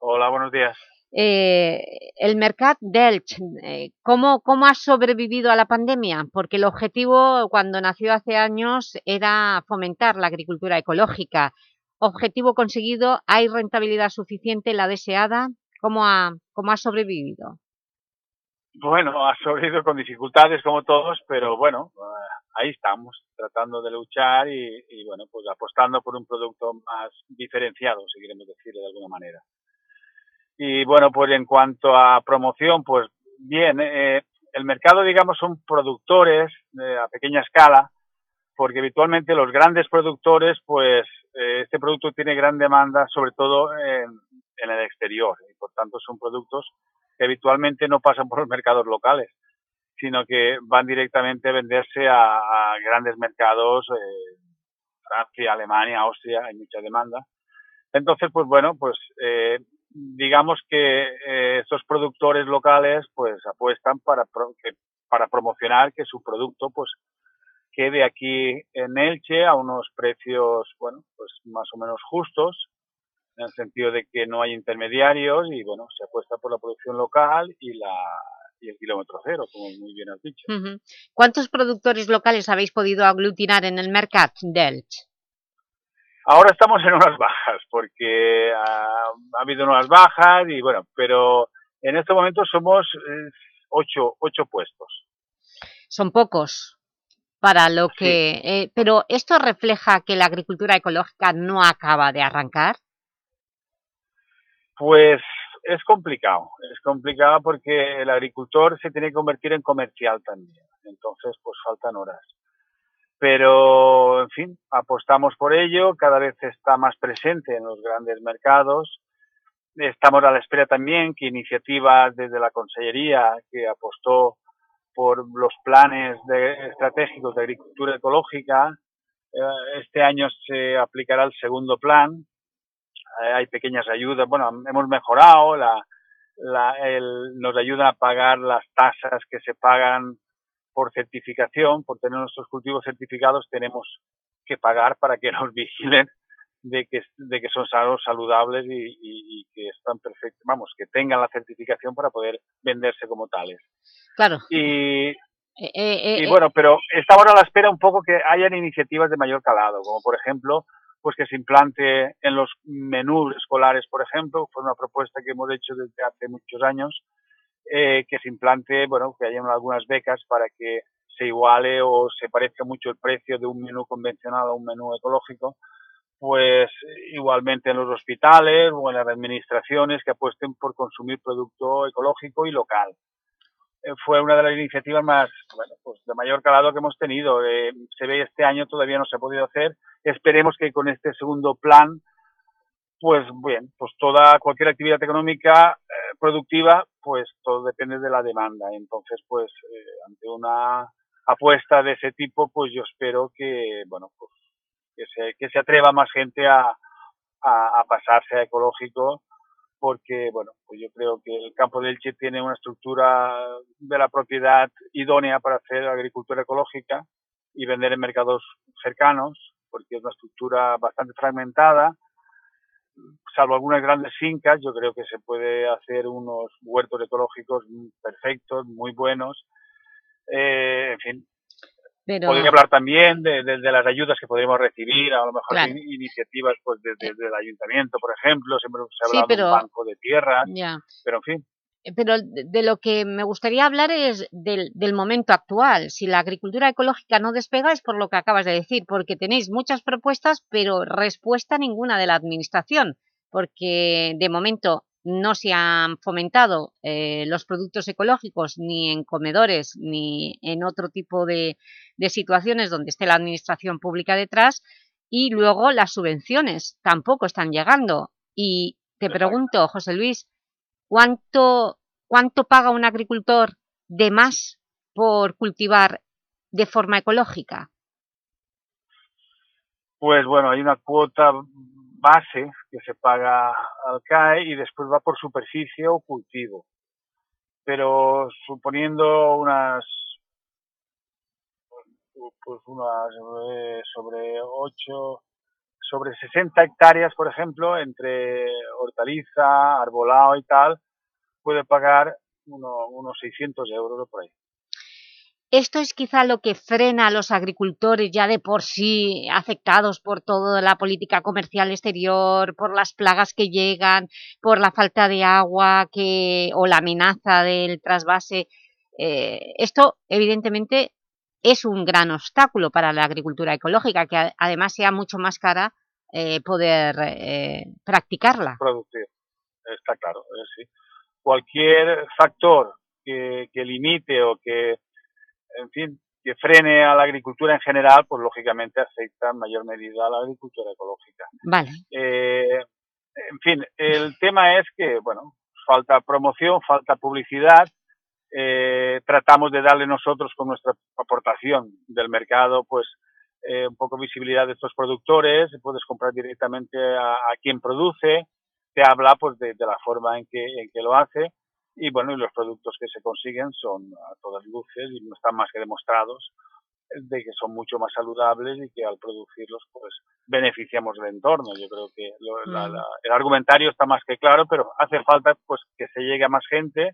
Hola, buenos días. Eh, el Mercat d'Elx, eh, ¿cómo, ¿cómo ha sobrevivido a la pandemia? Porque el objetivo cuando nació hace años era fomentar la agricultura ecológica. Objetivo conseguido, ¿hay rentabilidad suficiente, la deseada? ¿Cómo ha, cómo ha sobrevivido? Bueno, ha sobrevivido con dificultades como todos, pero bueno, ahí estamos, tratando de luchar y, y bueno, pues apostando por un producto más diferenciado, si queremos decirlo de alguna manera. Y bueno, pues en cuanto a promoción, pues bien, eh, el mercado, digamos, son productores eh, a pequeña escala, porque habitualmente los grandes productores, pues eh, este producto tiene gran demanda, sobre todo en, en, el exterior, y por tanto son productos que habitualmente no pasan por los mercados locales, sino que van directamente a venderse a, a grandes mercados, Francia, Alemania, Austria, hay mucha demanda. Entonces, pues bueno, pues eh, digamos que eh, estos productores locales pues apuestan para, pro, que, para promocionar que su producto pues quede aquí en Elche a unos precios, bueno, pues más o menos justos, en el sentido de que no hay intermediarios y bueno, se apuesta por la producción local y la y el kilómetro cero, como muy bien has dicho. ¿Cuántos productores locales habéis podido aglutinar en el mercat d'Elx? Ahora estamos en unas bajas, porque ah, ha habido unas bajas y bueno, pero en este momento somos eh, ocho, ocho puestos. Son pocos para lo que... eh, pero ¿esto refleja que la agricultura ecológica no acaba de arrancar? Pues es complicado, es complicado porque el agricultor se tiene que convertir en comercial también, entonces pues faltan horas. Pero, en fin, apostamos por ello, cada vez está más presente en los grandes mercados. Estamos a la espera también que iniciativas desde la Consellería, que apostó por los planes de- estratégicos de agricultura ecológica, eh, este año se aplicará el segundo plan, eh, hay pequeñas ayudas, bueno, hemos mejorado, la, la- el- nos ayuda a pagar las tasas que se pagan por certificación, por tener nuestros cultivos certificados, tenemos que pagar para que nos vigilen de que, de que son sanos, saludables y, y- y que están perfectos, vamos, que tengan la certificación para poder venderse como tales. Claro. Y, Eh, eh, y eh, bueno, pero estamos a la espera un poco que hayan iniciativas de mayor calado, como por ejemplo, pues que se implante en los menús escolares, por ejemplo, fue una propuesta que hemos hecho desde hace muchos años, eh, que se implante, bueno, que haya algunas becas para que se iguale o se parezca mucho el precio de un menú convencional a un menú ecológico, pues igualmente en los hospitales o en las administraciones que apuesten por consumir producto ecológico y local eh, fue una de las iniciativas más, bueno, pues de mayor calado que hemos tenido. Eh, se ve este año todavía no se ha podido hacer. Esperemos que con este segundo plan, pues bien, pues toda cualquier actividad económica eh, productiva, pues todo depende de la demanda. Entonces, pues eh, ante una apuesta de ese tipo, pues yo espero que, bueno, pues que se, que se atreva más gente a, a, a pasarse a ecológico porque, bueno, pues yo creo que el campo del Elche tiene una estructura de la propiedad idónea para hacer agricultura ecológica y vender en mercados cercanos, porque es una estructura bastante fragmentada. Salvo algunas grandes fincas, yo creo que se puede hacer unos huertos ecológicos perfectos, muy buenos. Eh, en fin, pero... Podría hablar también de, de- de las ayudas que podríamos recibir, a lo mejor Claro. in- iniciativas pues desde el ayuntamiento, por ejemplo, siempre se ha Sí, hablado de un banco de tierras, Ya. pero en fin, Eh, Pero de lo que me gustaría hablar es del, del momento actual. Si la agricultura ecológica no despega es por lo que acabas de decir, porque tenéis muchas propuestas, pero respuesta ninguna de la Administración, porque de momento no se han fomentado eh, los productos ecológicos ni en comedores ni en otro tipo de, de situaciones donde esté la Administración pública detrás y luego las subvenciones tampoco están llegando. Y te pregunto, José Luis, ¿Cuánto, ¿Cuánto paga un agricultor de más por cultivar de forma ecológica? pues bueno, hay una cuota base que se paga al CAE y después va por superficie o cultivo. Pero suponiendo unas pues unas eh, sobre 8, sobre 60 hectáreas, por ejemplo, entre hortaliza, arbolado y tal, puede pagar uno- unos 600 euros por ahí. Esto es quizá lo que frena a los agricultores ya de por sí afectados por toda la política comercial exterior, por las plagas que llegan, por la falta de agua que, o la amenaza del trasvase. Eh, esto, evidentemente, es un gran obstáculo para la agricultura ecológica, que además sea mucho más cara eh, poder eh, practicarla. producir. Está claro, eh, sí. Cualquier factor que, que limite o que, en fin, que frene a la agricultura en general, pues lógicamente afecta en mayor medida a la agricultura ecológica. Vale. Eh, en fin, el tema es que, bueno, falta promoción, falta publicidad. Eh, tratamos de darle nosotros con nuestra aportación del mercado, pues, eh, un poco visibilidad de estos productores. Puedes comprar directamente a, a quien produce. Te habla, pues, de, de la forma en que, en que lo hace. Y bueno, y los productos que se consiguen son a todas luces y no están más que demostrados de que son mucho más saludables y que al producirlos pues beneficiamos el entorno. Yo creo que lo- la- Mm. la- el argumentario está más que claro, pero hace falta pues que se llegue a más gente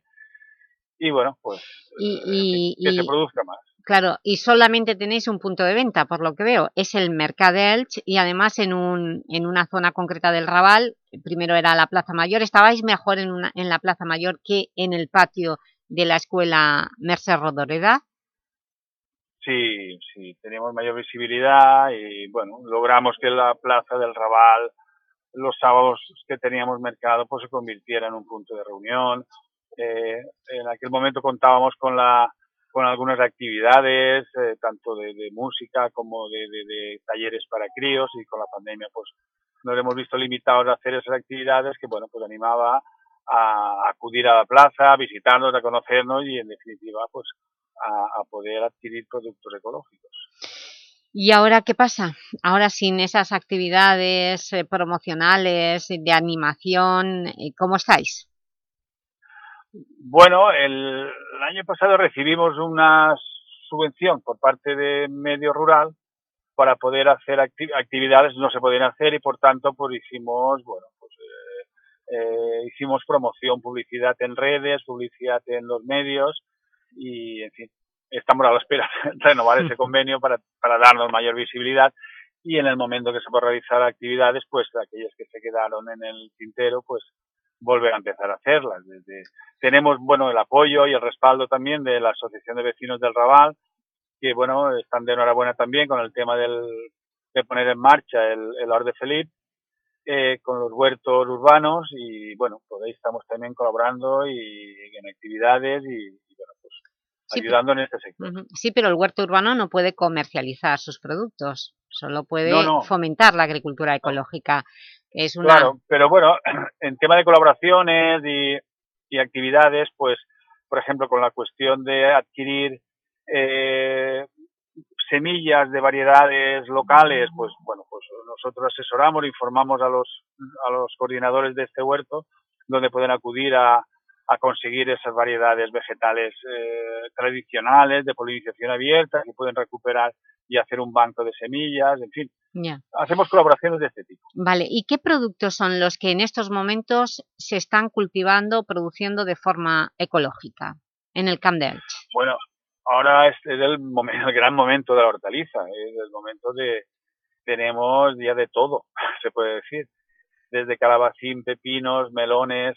y bueno, pues Y, y- que se produzca más. claro, y solamente tenéis un punto de venta, por lo que veo, es el Mercat de Elche y además en, un, en una zona concreta del Raval, primero era la Plaza Mayor, estabais mejor en, una, en la Plaza Mayor que en el patio de la Escuela Merced Rodoreda. Sí, sí, teníamos mayor visibilidad y bueno, logramos que la plaza del Raval los sábados que teníamos mercado pues se convirtiera en un punto de reunión. Eh, en aquel momento contábamos con la con algunas actividades, eh, tanto de, de música como de, de- talleres para críos y con la pandemia pues nos hemos visto limitados a hacer esas actividades que bueno pues animaba a acudir a la plaza, a visitarnos, a conocernos y en definitiva pues a, a poder adquirir productos ecológicos. ¿Y ahora qué pasa? Ahora sin esas actividades eh, promocionales, de animación, eh, ¿cómo estáis? Bueno, el, el año pasado recibimos una subvención por parte de Medio Rural para poder hacer acti- actividades, no se podían hacer y por tanto pues hicimos, bueno, pues eh, eh, hicimos promoción, publicidad en redes, publicidad en los medios y en fin, estamos a la espera de renovar ese convenio para, para darnos mayor visibilidad y en el momento que se pueda realizar actividades, pues aquellas que se quedaron en el tintero, pues volver a empezar a hacerlas. Desde, tenemos, bueno, el apoyo y el respaldo también de la Asociación de Vecinos del Raval, que, bueno, están de enhorabuena también con el tema del, de poner en marcha el, el Or de Felipe, eh, con los huertos urbanos y, bueno, pues ahí estamos también colaborando y en actividades y, y, bueno, Sí, ayudando en este sector. Sí, pero el huerto urbano no puede comercializar sus productos, solo puede No, no. fomentar la agricultura ecológica. Es una... Claro, pero bueno, en tema de colaboraciones y, y actividades, pues, por ejemplo, con la cuestión de adquirir eh, semillas de variedades locales, pues bueno, pues nosotros asesoramos, informamos a los, a los coordinadores de este huerto, donde pueden acudir a, a conseguir esas variedades vegetales eh, tradicionales de polinización abierta, que pueden recuperar y hacer un banco de semillas, en fin, hacemos colaboraciones de este tipo. Vale, ¿y qué productos son los que en estos momentos se están cultivando, produciendo de forma ecológica en el Camp de Elche? Bueno, ahora es, es el, momento, el gran momento de la hortaliza, es el momento de, tenemos ya de todo, se puede decir, desde calabacín, pepinos, melones,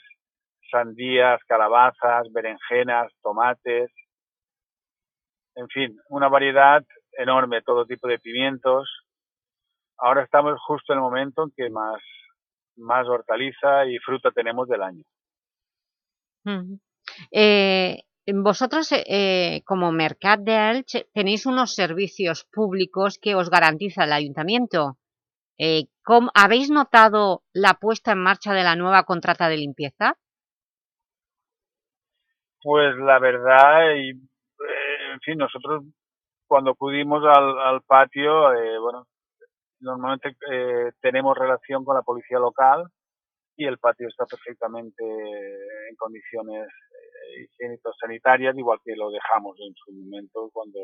sandías, calabazas, berenjenas, tomates, en fin, una variedad enorme, todo tipo de pimientos. Ahora estamos justo en el momento en que más, más hortaliza y fruta tenemos del año. Eh, vosotros, eh, como Mercat de Elche, tenéis unos servicios públicos que os garantiza el Ayuntamiento. Eh, ¿cómo- ¿Habéis notado la puesta en marcha de la nueva contrata de limpieza? Pues la verdad, y, eh, en fin, nosotros cuando acudimos al, al patio, eh, bueno, normalmente eh, tenemos relación con la policía local y el patio está perfectamente en condiciones eh, higiénico-sanitarias, igual que lo dejamos en su momento cuando,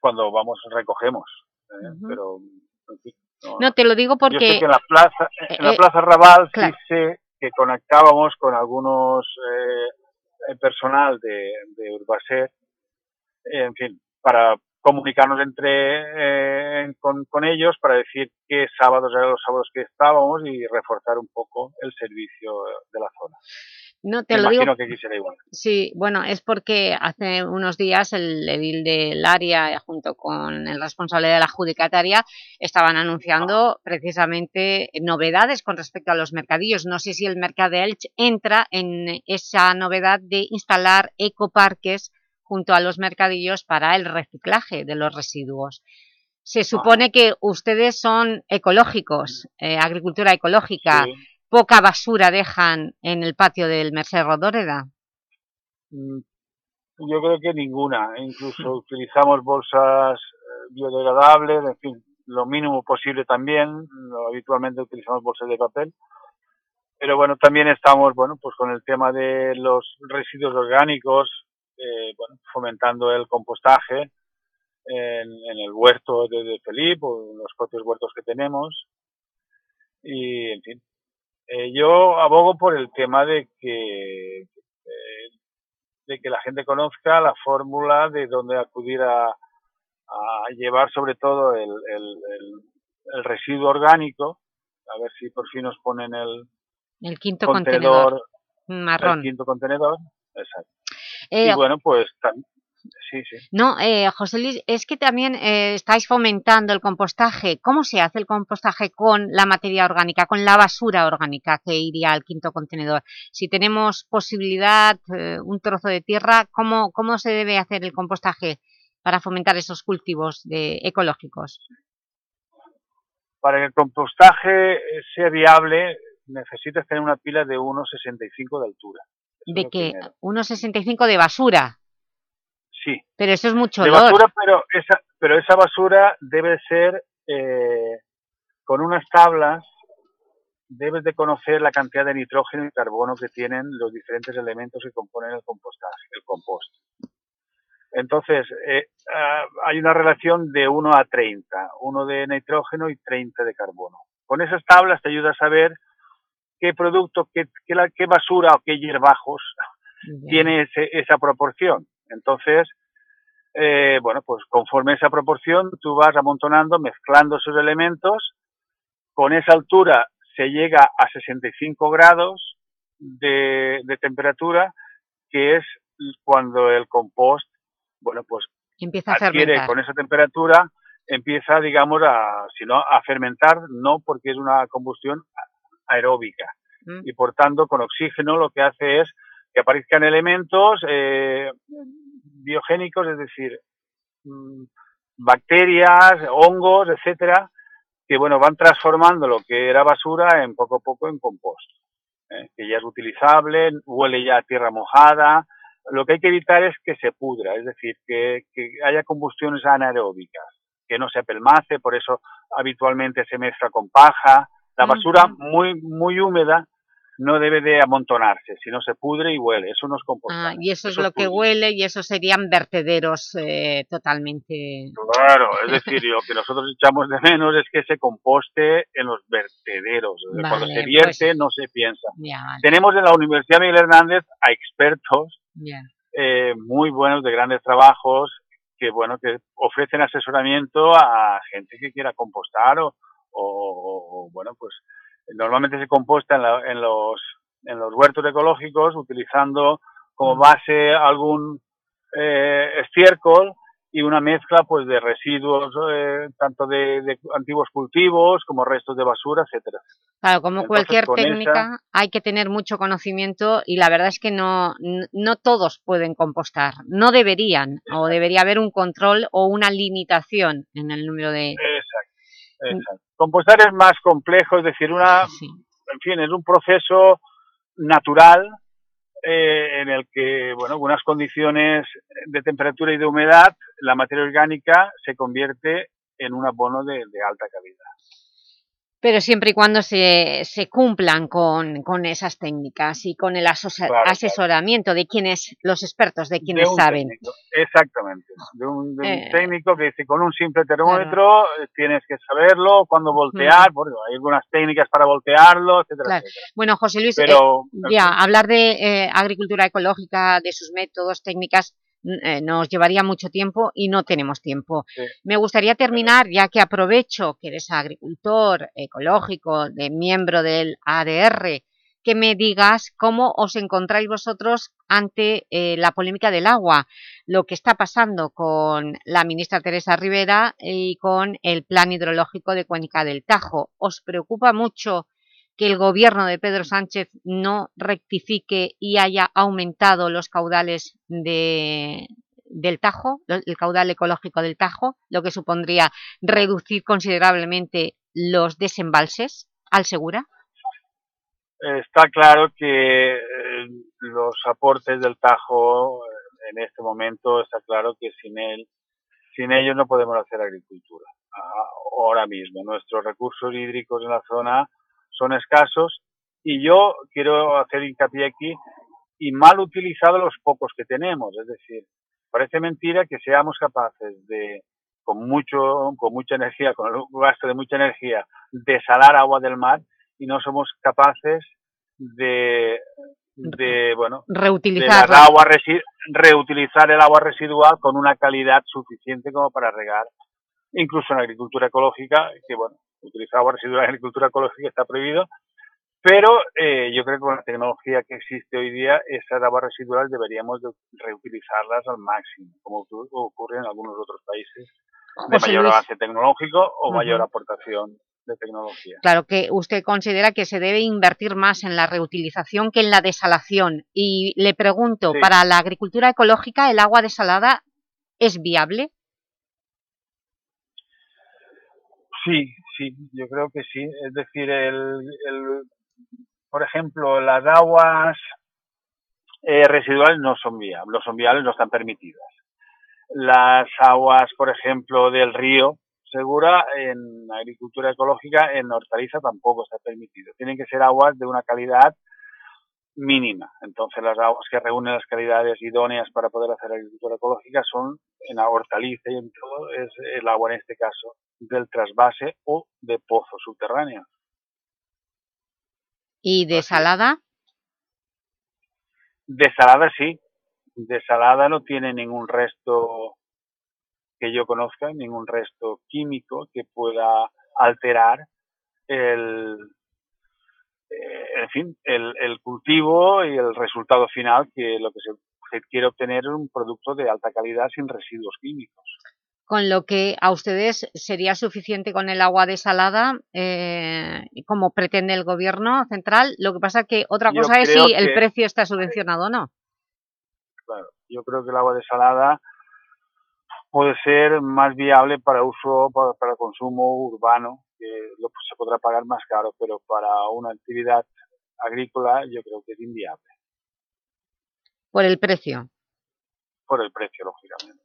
cuando vamos, recogemos. ¿eh? Ujú. Pero, en fin, no, No, te lo digo yo sé porque... que en la plaza, en la eh, plaza Raval claro. sí sé que conectábamos con algunos eh, personal de, de Urbaser, en fin, para comunicarnos entre eh, con, con ellos para decir qué sábados eran los sábados que estábamos y reforzar un poco el servicio de la zona. No, te Me lo digo que igual. Sí, bueno, es porque hace unos días el edil del área, junto con el responsable de la adjudicataria, estaban anunciando precisamente novedades con respecto a los mercadillos. No sé si el Mercado de Elche entra en esa novedad de instalar ecoparques junto a los mercadillos para el reciclaje de los residuos. Se supone que ustedes son ecológicos, eh, agricultura ecológica, Sí. Poca basura dejan en el patio del Merced Rodoreda. Mm, Yo creo que ninguna. Incluso utilizamos bolsas eh, biodegradables, en fin, lo mínimo posible también. Habitualmente utilizamos bolsas de papel. Pero bueno, también estamos, bueno, pues con el tema de los residuos orgánicos, eh, bueno, fomentando el compostaje, en, en el huerto de, de Felipe o en los propios huertos que tenemos. Y, en fin, eh, yo abogo por el tema de que, eh, de que la gente conozca la fórmula de dónde acudir a, a llevar sobre todo el, el, el, el residuo orgánico, a ver si por fin nos ponen el, El quinto contenedor, marrón. el quinto contenedor, exacto. Eh, y bueno, pues tam- sí, sí. No, eh, José Luis, es que también eh, estáis fomentando el compostaje. ¿Cómo se hace el compostaje con la materia orgánica, con la basura orgánica que iría al quinto contenedor? Si tenemos posibilidad, eh, un trozo de tierra, ¿cómo, ¿cómo se debe hacer el compostaje para fomentar esos cultivos de, ecológicos? Para que el compostaje eh, sea viable, necesitas tener una pila de 1,65 de altura. Eso es De primero. 1,65 de basura, Sí, pero eso es mucho de olor. basura, pero esa, pero esa basura debe ser eh, con unas tablas, debes de conocer la cantidad de nitrógeno y carbono que tienen los diferentes elementos que componen el compostaje, el compost. Entonces, eh, ah, hay una relación de 1 a 30, 1 de nitrógeno y 30 de carbono. Con esas tablas te ayuda a saber qué producto, qué, qué, la- qué basura o qué hierbajos tiene ese- esa proporción. Entonces, eh, bueno, pues conforme esa proporción, tú vas amontonando, mezclando esos elementos. Con esa altura se llega a 65 grados de, de temperatura, que es cuando el compost, bueno, pues Empieza a adquiere fermentar. con esa temperatura, empieza, digamos, a, si no, a fermentar, no porque es una combustión aeróbica. Mm. Y por tanto, con oxígeno lo que hace es que aparezcan elementos eh, biogénicos, es decir, mm, bacterias, hongos, etcétera, que bueno, van transformando lo que era basura en poco a poco en compost, ¿eh? que ya es utilizable, huele ya a tierra mojada. Lo que hay que evitar es que se pudra, es decir, que, que haya combustiones anaeróbicas, que no se apelmace, por eso habitualmente se mezcla con paja. La basura muy, muy húmeda no debe de amontonarse, si no se pudre y huele, eso no es compostaje. Ah, y eso es lo que huele y eso serían vertederos eh, totalmente... Claro, es decir, lo que nosotros echamos de menos es que se composte en los vertederos. Cuando se vierte pues- no se piensa. Ya, vale, Tenemos en la Universidad Miguel Hernández a expertos eh, muy buenos de grandes trabajos que bueno que ofrecen asesoramiento a gente que quiera compostar o, o- o, bueno pues normalmente se composta en, la- en los en los huertos ecológicos utilizando como base algún eh, estiércol y una mezcla pues de residuos eh, tanto de, de antiguos cultivos como restos de basura etcétera. Claro, como Entonces, cualquier esa- técnica hay que tener mucho conocimiento y la verdad es que no, no todos pueden compostar, no deberían, o debería haber un control o una limitación en el número de... Exacto, exacto. Compostar es más complejo, es decir, una, en fin, es un proceso natural eh, en el que, bueno, unas condiciones de temperatura y de humedad, la materia orgánica se convierte en un abono de, de alta calidad. Pero siempre y cuando se, se cumplan con, con esas técnicas y con el Claro, claro. asesoramiento de quienes, los expertos, de De quienes un saben. técnico, exactamente, de un, de un Eh, técnico que dice con un simple termómetro eh, tienes que saberlo, cuándo voltear, bueno, hay algunas técnicas para voltearlo, etcétera. Bueno, José Luis, eh, ya, hablar de eh, agricultura ecológica, de sus métodos, técnicas, eh, nos llevaría mucho tiempo y no tenemos tiempo. Sí. Me gustaría terminar, ya que aprovecho que eres agricultor ecológico, de miembro del ADR, que me digas cómo os encontráis vosotros ante eh, la polémica del agua, lo que está pasando con la ministra Teresa Rivera y con el plan hidrológico de Cuenca del Tajo. ¿Os preocupa mucho que el gobierno de Pedro Sánchez no rectifique y haya aumentado los caudales de, del Tajo, el caudal ecológico del Tajo, lo que supondría reducir considerablemente los desembalses al Segura? está claro que eh, los aportes del Tajo eh, en este momento está claro que sin él sin ellos no podemos hacer agricultura Ah, ahora mismo nuestros recursos hídricos en la zona son escasos y yo quiero hacer hincapié aquí y mal utilizados los pocos que tenemos es decir parece mentira que seamos capaces de con mucho, con mucha energía, con el gasto de mucha energía, desalar agua del mar y no somos capaces de, de bueno, Reutilizar. de aguas resi- reutilizar el agua residual con una calidad suficiente como para regar. Incluso en agricultura ecológica, que bueno, utilizar agua residual en agricultura ecológica está prohibido, pero eh, yo creo que con la tecnología que existe hoy día, esas aguas residuales deberíamos de reutilizarlas al máximo, como ocurre- en algunos otros países de José mayor Luis. avance tecnológico o mayor aportación de tecnología. Claro que usted considera que se debe invertir más en la reutilización que en la desalación. Y le pregunto, Sí. ¿para la agricultura ecológica el agua desalada es viable? Sí, sí, yo creo que sí. Es decir, el, el- por ejemplo, las aguas eh, residuales no son viables, no son viables, no están permitidas. Las aguas, por ejemplo, del río Segura, en agricultura ecológica, en hortaliza tampoco está permitido. Tienen que ser aguas de una calidad mínima. Entonces, las aguas que reúnen las calidades idóneas para poder hacer agricultura ecológica son en la hortaliza y en todo es el agua, en este caso, del trasvase o de pozos subterráneos. ¿Y desalada? Desalada sí. Desalada no tiene ningún resto que yo conozca, ningún resto químico que pueda alterar el, en fin, el, el cultivo y el resultado final que lo que se, se quiere obtener es un producto de alta calidad sin residuos químicos. Con lo que a ustedes sería suficiente con el agua desalada, eh, como pretende el gobierno central. Lo que pasa que otra Yo cosa es si el que- precio está subvencionado o no. Claro, yo creo que el agua desalada puede ser más viable para uso, para, para consumo urbano, que lo, se podrá pagar más caro, pero para una actividad agrícola yo creo que es inviable, Por el precio. por el precio, lógicamente.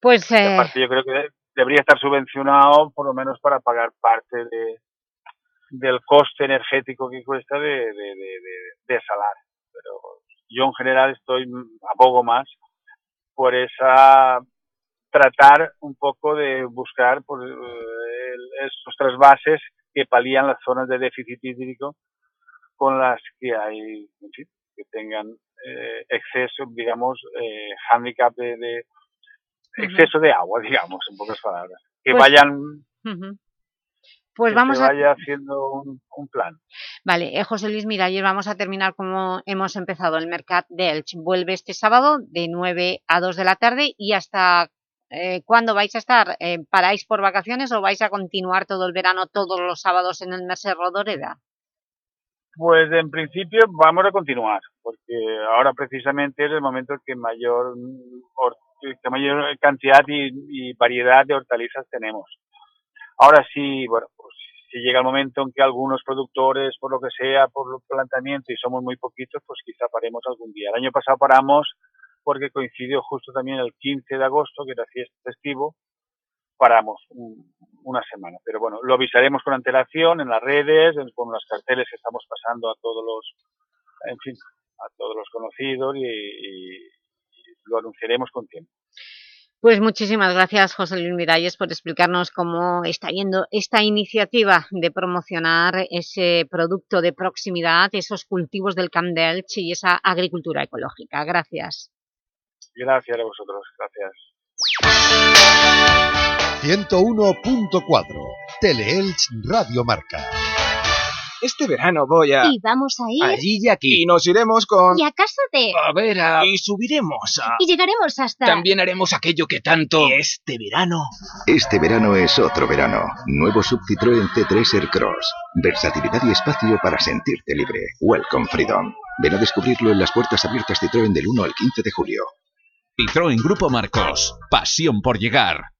Pues eh, aparte yo creo que debería estar subvencionado por lo menos para pagar parte de, del coste energético que cuesta de, de, de, de- de salar. Pero yo en general estoy, abogo más por esa tratar un poco de buscar por, eh, el- esos trasvases que palían las zonas de déficit hídrico con las que hay, en fin, que tengan eh, exceso, digamos, eh, handicap de, de- exceso de agua, digamos, en pocas palabras. Que Pues- vayan, ujú. pues que vamos se a... vaya haciendo un, un plan. Vale, eh, José Luis Miralles, vamos a terminar como hemos empezado. El Mercat de Elche vuelve este sábado de 9 a 2 de la tarde y hasta eh, ¿cuándo vais a estar? Eh, ¿Paráis por vacaciones o vais a continuar todo el verano, todos los sábados en el Merced Rodoreda? Pues en principio vamos a continuar, porque ahora precisamente es el momento que mayor, que mayor cantidad y, y variedad de hortalizas tenemos. Ahora sí, bueno, pues si llega el momento en que algunos productores, por lo que sea, por el planteamiento, y somos muy poquitos, pues quizá paremos algún día. El año pasado paramos porque coincidió justo también el 15 de agosto, que era fiesta festivo, paramos un- una semana. Pero bueno, lo avisaremos con antelación en las redes, con los carteles que estamos pasando a todos los, en fin, a todos los conocidos y, lo anunciaremos con tiempo. Pues muchísimas gracias, José Luis Miralles, por explicarnos cómo está yendo esta iniciativa de promocionar ese producto de proximidad, esos cultivos del Camp de Elche y esa agricultura ecológica. Gracias. Gracias a vosotros, gracias. 101.4 Teleelch Radio Marca. Este verano voy a... Y vamos a ir... Allí y aquí. Y nos iremos con... Y a casa de... A ver, a... Y subiremos a... Y llegaremos hasta... También haremos aquello que tanto... Y este verano... Este verano es otro verano. Nuevo Sub Citroën C3 Aircross. Versatilidad y espacio para sentirte libre. Welcome Freedom. Ven a descubrirlo en las puertas abiertas Citroën del 1 al 15 de julio. Citroën Grupo Marcos. Pasión por llegar.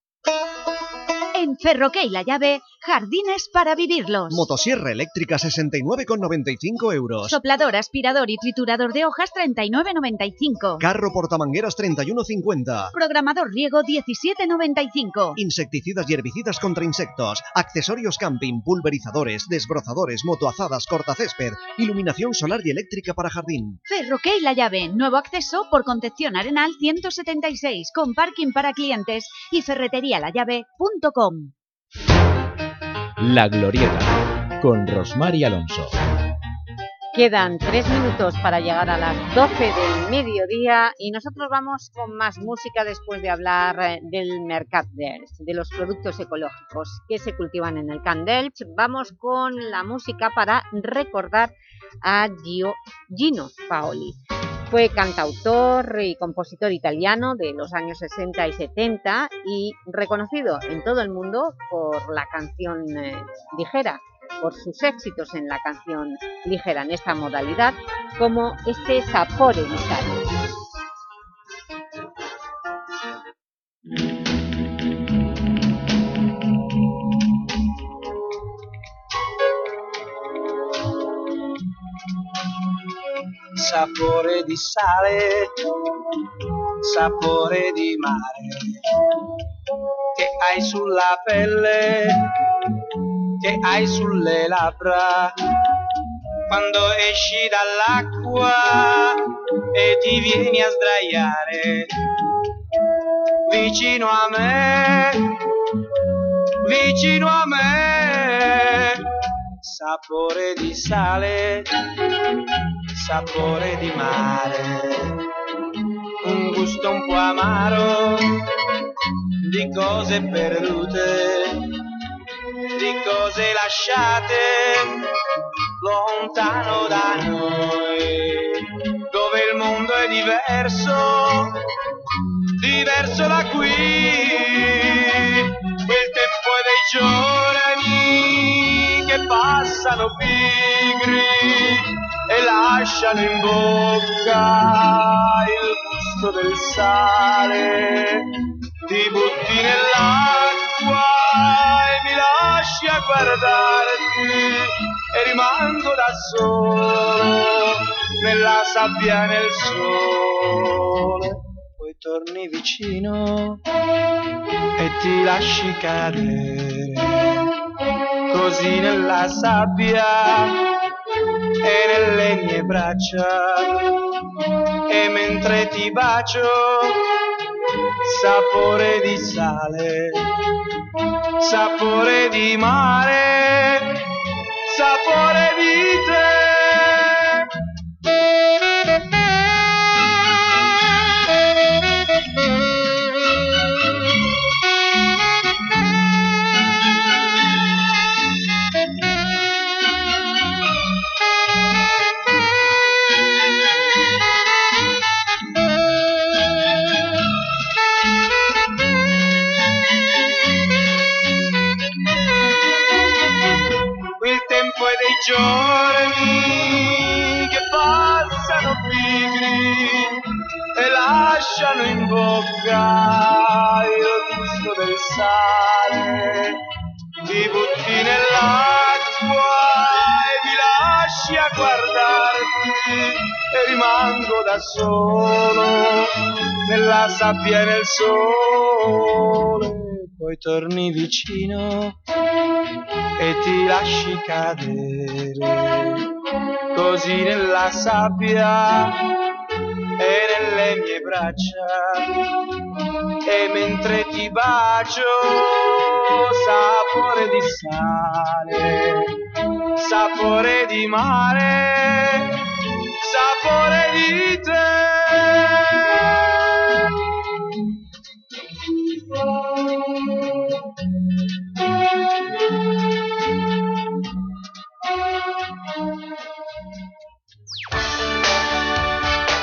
En Ferroque y La Llave jardines para vivirlos. Motosierra eléctrica 69,95 euros. Soplador, aspirador y triturador de hojas 39,95. Carro portamangueras 31,50. Programador riego 17,95. Insecticidas y herbicidas contra insectos. Accesorios camping, pulverizadores, desbrozadores, motoazadas, cortacésped. Iluminación solar y eléctrica para jardín. Ferroque y La Llave. Nuevo acceso por Concepción Arenal 176 con parking para clientes y ferreterialallave.com. La Glorieta, con Rosmar y Alonso. Quedan tres minutos para llegar a las 12 del mediodía y nosotros vamos con más música después de hablar eh, del Mercaders, de los productos ecológicos que se cultivan en el Candelch. Vamos con la música para recordar a Gio, Gino Paoli. Fue cantautor y compositor italiano de los años 60 y 70 y reconocido en todo el mundo por la canción eh, ligera, por sus éxitos en la canción ligera en esta modalidad, como este Sapore di sapore di sale, sapore di mare, che hai sulla pelle, che hai sulle labbra, quando esci dall'acqua e ti vieni a sdraiare vicino a me, vicino a me, sapore di sale, sapore di mare, un gusto un po' amaro di cose perdute, di cose lasciate lontano da noi, dove il mondo è diverso, diverso da qui, il tempo è dei giorni che passano pigri e lasciano in bocca il gusto del sale. Ti butti nell'acqua e mi lasci a guardarti e rimango da solo nella sabbia e nel sole. Poi torni vicino e ti lasci cadere così nella sabbia e nelle mie braccia. E mentre ti bacio sapore di sale sapore di mare sapore di il bocca il gusto del sale. Ti butti nell'acqua e mi lasci a guardarti e rimango da solo nella sabbia e nel sole. Poi torni vicino e ti lasci cadere così nella sabbia e nelle mie braccia. E mentre ti bacio sapore di sale sapore di mare sapore di te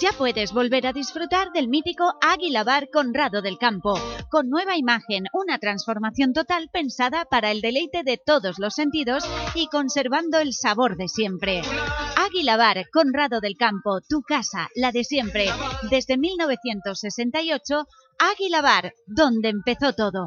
Ya puedes volver a disfrutar del mítico Águila Bar Conrado del Campo, con nueva imagen, una transformación total pensada para el deleite de todos los sentidos y conservando el sabor de siempre. Águila Bar Conrado del Campo, tu casa, la de siempre, desde 1968, Águila Bar, donde empezó todo.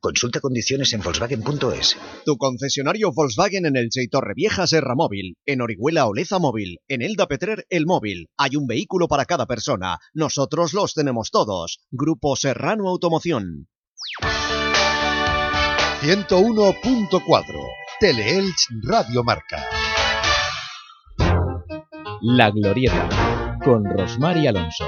Consulta condiciones en Volkswagen.es. Tu concesionario Volkswagen en el Torre Vieja Serra Móvil, en Orihuela Oleza Móvil, en Elda Petrer El Móvil. Hay un vehículo para cada persona. Nosotros los tenemos todos. Grupo Serrano Automoción. 101.4 Teleelch Radio Marca. La Glorieta con Rosmar y Alonso.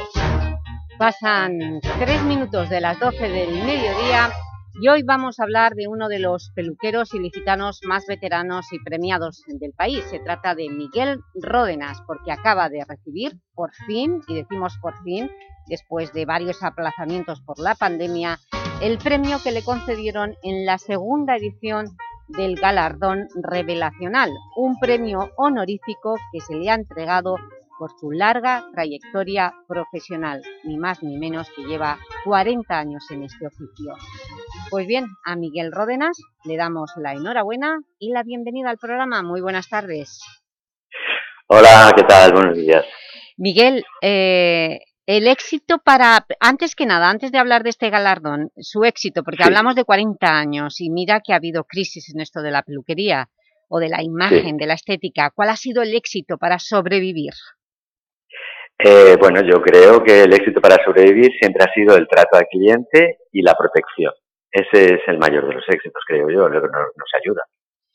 Pasan tres minutos de las 12 del mediodía y hoy vamos a hablar de uno de los peluqueros ilicitanos más veteranos y premiados del país. Se trata de Miguel Ródenas, porque acaba de recibir, por fin, y decimos por fin, después de varios aplazamientos por la pandemia, el premio que le concedieron en la segunda edición del galardón revelacional, un premio honorífico que se le ha entregado por su larga trayectoria profesional, ni más ni menos que lleva 40 años en este oficio. Pues bien, a Miguel Ródenas le damos la enhorabuena y la bienvenida al programa. Muy buenas tardes. Hola, ¿qué tal? Buenos días. Miguel, eh, el éxito para, antes que nada, antes de hablar de este galardón, su éxito, porque hablamos de 40 años y mira que ha habido crisis en esto de la peluquería o de la imagen, de la estética. ¿Cuál ha sido el éxito para sobrevivir? Eh, bueno, yo creo que el éxito para sobrevivir siempre ha sido el trato al cliente y la protección. Ese es el mayor de los éxitos, creo yo, lo que nos, ayuda.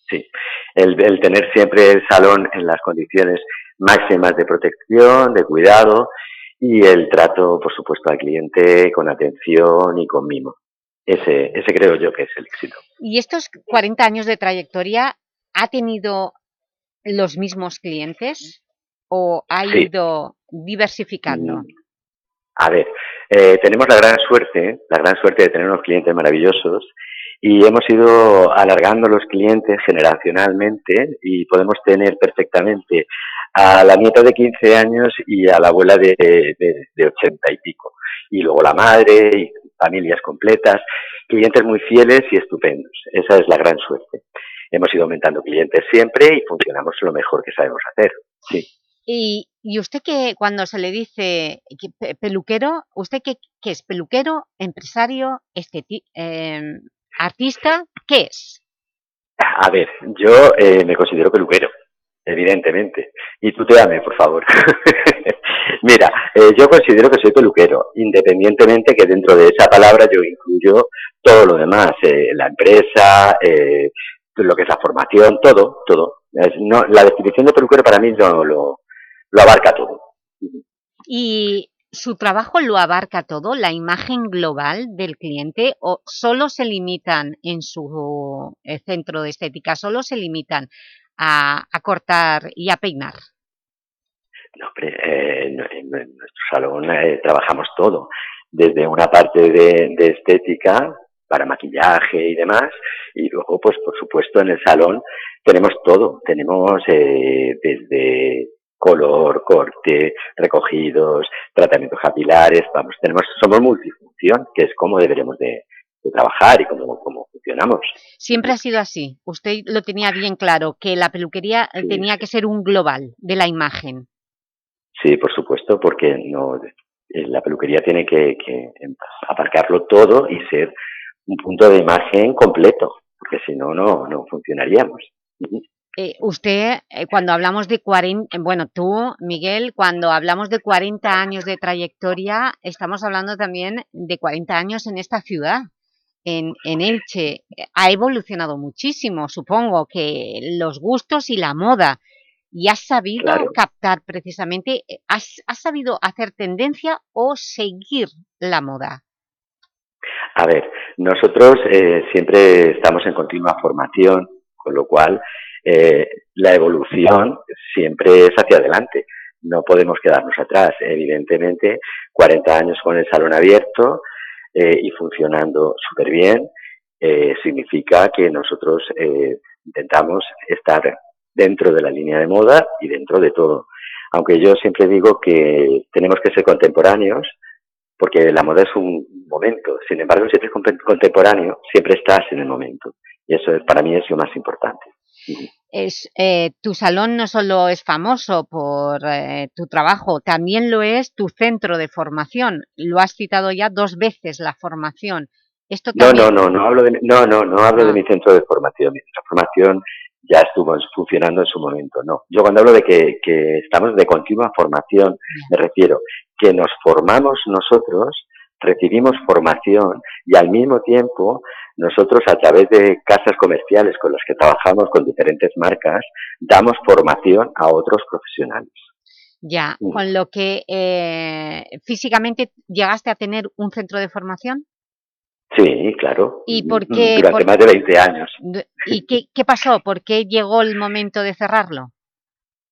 Sí, el, tener siempre el salón en las condiciones máximas de protección, de cuidado y el trato, por supuesto, al cliente con atención y con mimo. Ese, ese creo yo que es el éxito. ¿Y estos 40 años de trayectoria ha tenido los mismos clientes o ha ido diversificando? A ver, eh, tenemos la gran suerte, la gran suerte de tener unos clientes maravillosos y hemos ido alargando los clientes generacionalmente y podemos tener perfectamente a la nieta de 15 años y a la abuela de, de, 80 y pico. Y luego la madre y familias completas, clientes muy fieles y estupendos. Esa es la gran suerte. Hemos ido aumentando clientes siempre y funcionamos lo mejor que sabemos hacer. Sí. Y, usted que cuando se le dice peluquero, ¿usted qué, es? ¿Peluquero, empresario, em, artista? ¿Qué es? A ver, yo eh, me considero peluquero, evidentemente. Y tú te por favor. Mira, eh, yo considero que soy peluquero, independientemente que dentro de esa palabra yo incluyo todo lo demás, eh, la empresa, lo que es la formación, todo, todo. no, la definición de peluquero para mí no lo, lo abarca todo. ¿Y su trabajo lo abarca todo, la imagen global del cliente, o solo se limitan en su eh, centro de estética, solo se limitan a, cortar y a peinar? No, hombre, eh, en, nuestro salón eh, trabajamos todo, desde una parte de, de, estética para maquillaje y demás, y luego, pues por supuesto, en el salón tenemos todo, tenemos desde color, corte, recogidos, tratamientos capilares, vamos, tenemos, somos multifunción, que es como deberemos de, trabajar y cómo, cómo, funcionamos. Siempre ha sido así. Usted lo tenía bien claro, que la peluquería eh, tenía que ser un global de la imagen. Sí, por supuesto, porque no eh, la peluquería tiene que, que aparcarlo todo y ser un punto de imagen completo, porque si no, no, no funcionaríamos. Eh, usted, eh, cuando hablamos de 40, bueno, tú, Miguel, cuando hablamos de 40 años de trayectoria, estamos hablando también de 40 años en esta ciudad, en, en Elche. Ha evolucionado muchísimo, supongo, que los gustos y la moda. Y has sabido captar precisamente, eh, has, has sabido hacer tendencia o seguir la moda. A ver, nosotros siempre estamos en continua formación, con lo cual eh, la evolución siempre es hacia adelante. No podemos quedarnos atrás. Evidentemente, 40 años con el salón abierto eh, y funcionando súper bien, eh, significa que nosotros intentamos estar dentro de la línea de moda y dentro de todo. Aunque yo siempre digo que tenemos que ser contemporáneos, porque la moda es un momento. Sin embargo, si eres contemporáneo, siempre estás en el momento. Y eso para mí es lo más importante es, eh, tu salón no solo es famoso por eh, tu trabajo, también lo es tu centro de formación. Lo has citado ya dos veces, la formación. Esto no, no, no, no hablo de, no, no, no hablo de ah. mi centro de formación. Mi centro de formación ya estuvo funcionando en su momento, no. Yo cuando hablo de que, que estamos de continua formación, me refiero que nos formamos nosotros, recibimos formación y al mismo tiempo nosotros a través de casas comerciales con las que trabajamos con diferentes marcas, damos formación a otros profesionales. Ya, mm. con lo que eh, físicamente llegaste a tener un centro de formación. Sí, claro. ¿Y por qué? Durante más de 20 años. ¿Y qué, qué pasó? ¿Por qué llegó el momento de cerrarlo?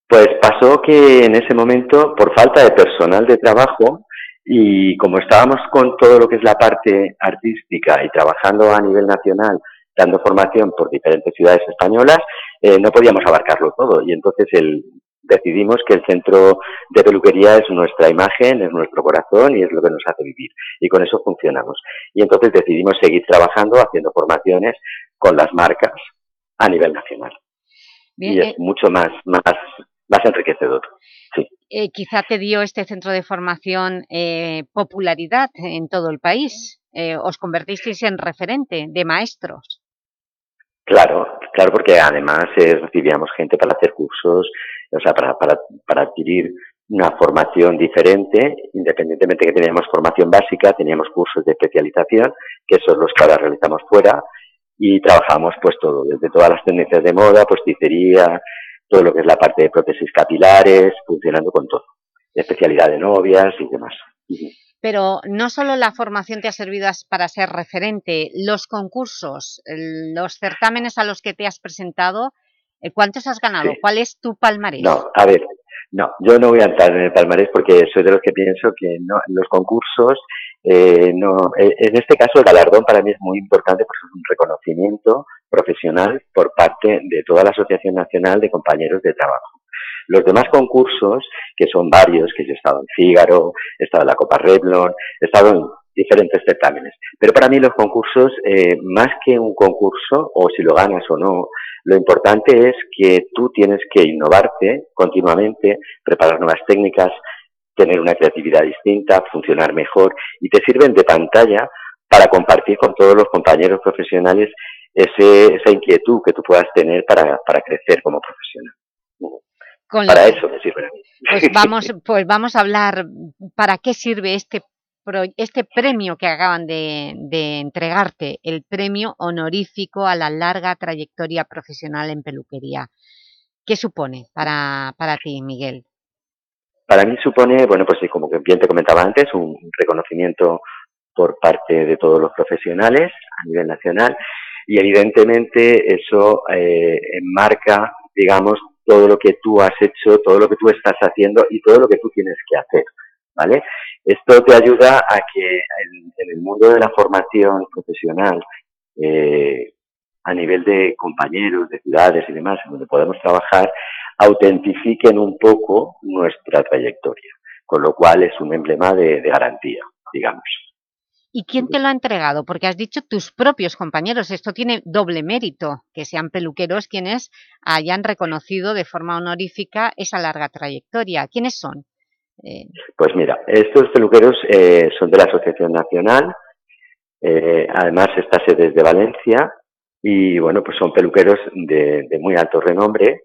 Pues pasó que en ese momento, por falta de personal de trabajo, y como estábamos con todo lo que es la parte artística y trabajando a nivel nacional, dando formación por diferentes ciudades españolas, eh, no podíamos abarcarlo todo. Y entonces el, decidimos que el centro de peluquería es nuestra imagen, es nuestro corazón y es lo que nos hace vivir. Y con eso funcionamos. Y entonces decidimos seguir trabajando, haciendo formaciones con las marcas a nivel nacional. y es eh, mucho más, más, más enriquecedor. Eh, quizá te dio este centro de formación eh, popularidad en todo el país. Eh, os convertisteis en referente de maestros. Claro, claro, porque además recibíamos gente para hacer cursos, o sea, para, para, para adquirir una formación diferente, independientemente que teníamos formación básica, teníamos cursos de especialización, que son los que ahora realizamos fuera, y trabajamos pues todo, desde todas las tendencias de moda, posticería, todo lo que es la parte de prótesis capilares, funcionando con todo, especialidad de novias y demás. Pero no solo la formación te ha servido para ser referente, los concursos, los certámenes a los que te has presentado, eh, ¿cuántos has ganado? ¿Cuál es tu palmarés? No, a ver, no, yo no voy a entrar en el palmarés porque soy de los que pienso que no, los concursos, eh, no, eh, en este caso el galardón para mí es muy importante porque es un reconocimiento profesional por parte de toda la Asociación Nacional de Compañeros de Trabajo. Los demás concursos, que son varios, que yo he estado en Fígaro, he estado en la Copa Revlon, he estado en diferentes certámenes. Pero para mí los concursos, eh, más que un concurso, o si lo ganas o no, lo importante es que tú tienes que innovarte continuamente, preparar nuevas técnicas, tener una creatividad distinta, funcionar mejor y te sirven de pantalla para compartir con todos los compañeros profesionales ese, esa inquietud que tú puedas tener para, para crecer como profesional. para eso me sirve. Pues vamos, pues vamos a hablar para qué sirve este, este premio que acaban de, entregarte, el premio honorífico a la larga trayectoria profesional en peluquería. ¿Qué supone para, para ti, Miguel? Para mí supone, bueno, pues como bien te comentaba antes, un reconocimiento por parte de todos los profesionales a nivel nacional y evidentemente eso eh, enmarca, digamos, todo lo que tú has hecho, todo lo que tú estás haciendo y todo lo que tú tienes que hacer, ¿vale? Esto te ayuda a que en, el mundo de la formación profesional, eh, a nivel de compañeros, de ciudades y demás, donde podemos trabajar, autentifiquen un poco nuestra trayectoria, con lo cual es un emblema de garantía, digamos. ¿Y quién te lo ha entregado? Porque has dicho tus propios compañeros. Esto tiene doble mérito, que sean peluqueros quienes hayan reconocido de forma honorífica esa larga trayectoria. ¿Quiénes son? Eh, pues mira, estos peluqueros eh, son de la Asociación Nacional, eh, además esta sede de Valencia y bueno, pues son peluqueros de, muy alto renombre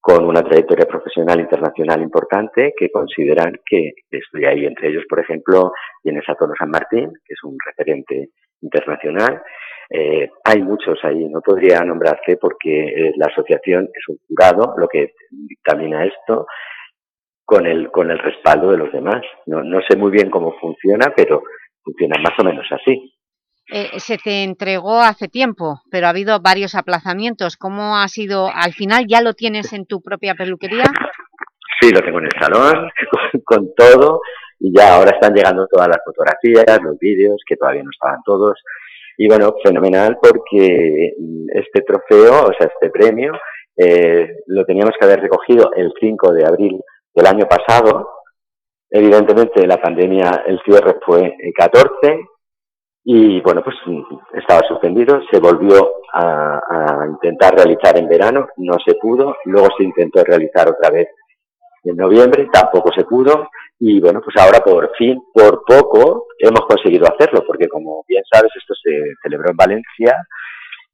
con una trayectoria profesional internacional importante que consideran que estoy ahí. Entre ellos, por ejemplo, tienes a Tono San Martín, que es un referente internacional. hay muchos ahí, no podría nombrarse porque la asociación es un jurado, lo que dictamina esto, con el, con el respaldo de los demás. No, no sé muy bien cómo funciona, pero funciona más o menos así. Eh, se te entregó hace tiempo, pero ha habido varios aplazamientos. ¿Cómo ha sido? ¿Al final ya lo tienes en tu propia peluquería? Sí, lo tengo en el salón, con, todo, y ya ahora están llegando todas las fotografías, los vídeos, que todavía no estaban todos. Y bueno, fenomenal porque este trofeo, o sea, este premio, eh, lo teníamos que haber recogido el 5 de abril del año pasado. Evidentemente la pandemia, el cierre fue el 14 y bueno, pues estaba suspendido, se volvió a, intentar realizar en verano, no se pudo, luego se intentó realizar otra vez en noviembre, tampoco se pudo y bueno, pues ahora por fin, por poco, hemos conseguido hacerlo, porque como bien sabes, esto se celebró en Valencia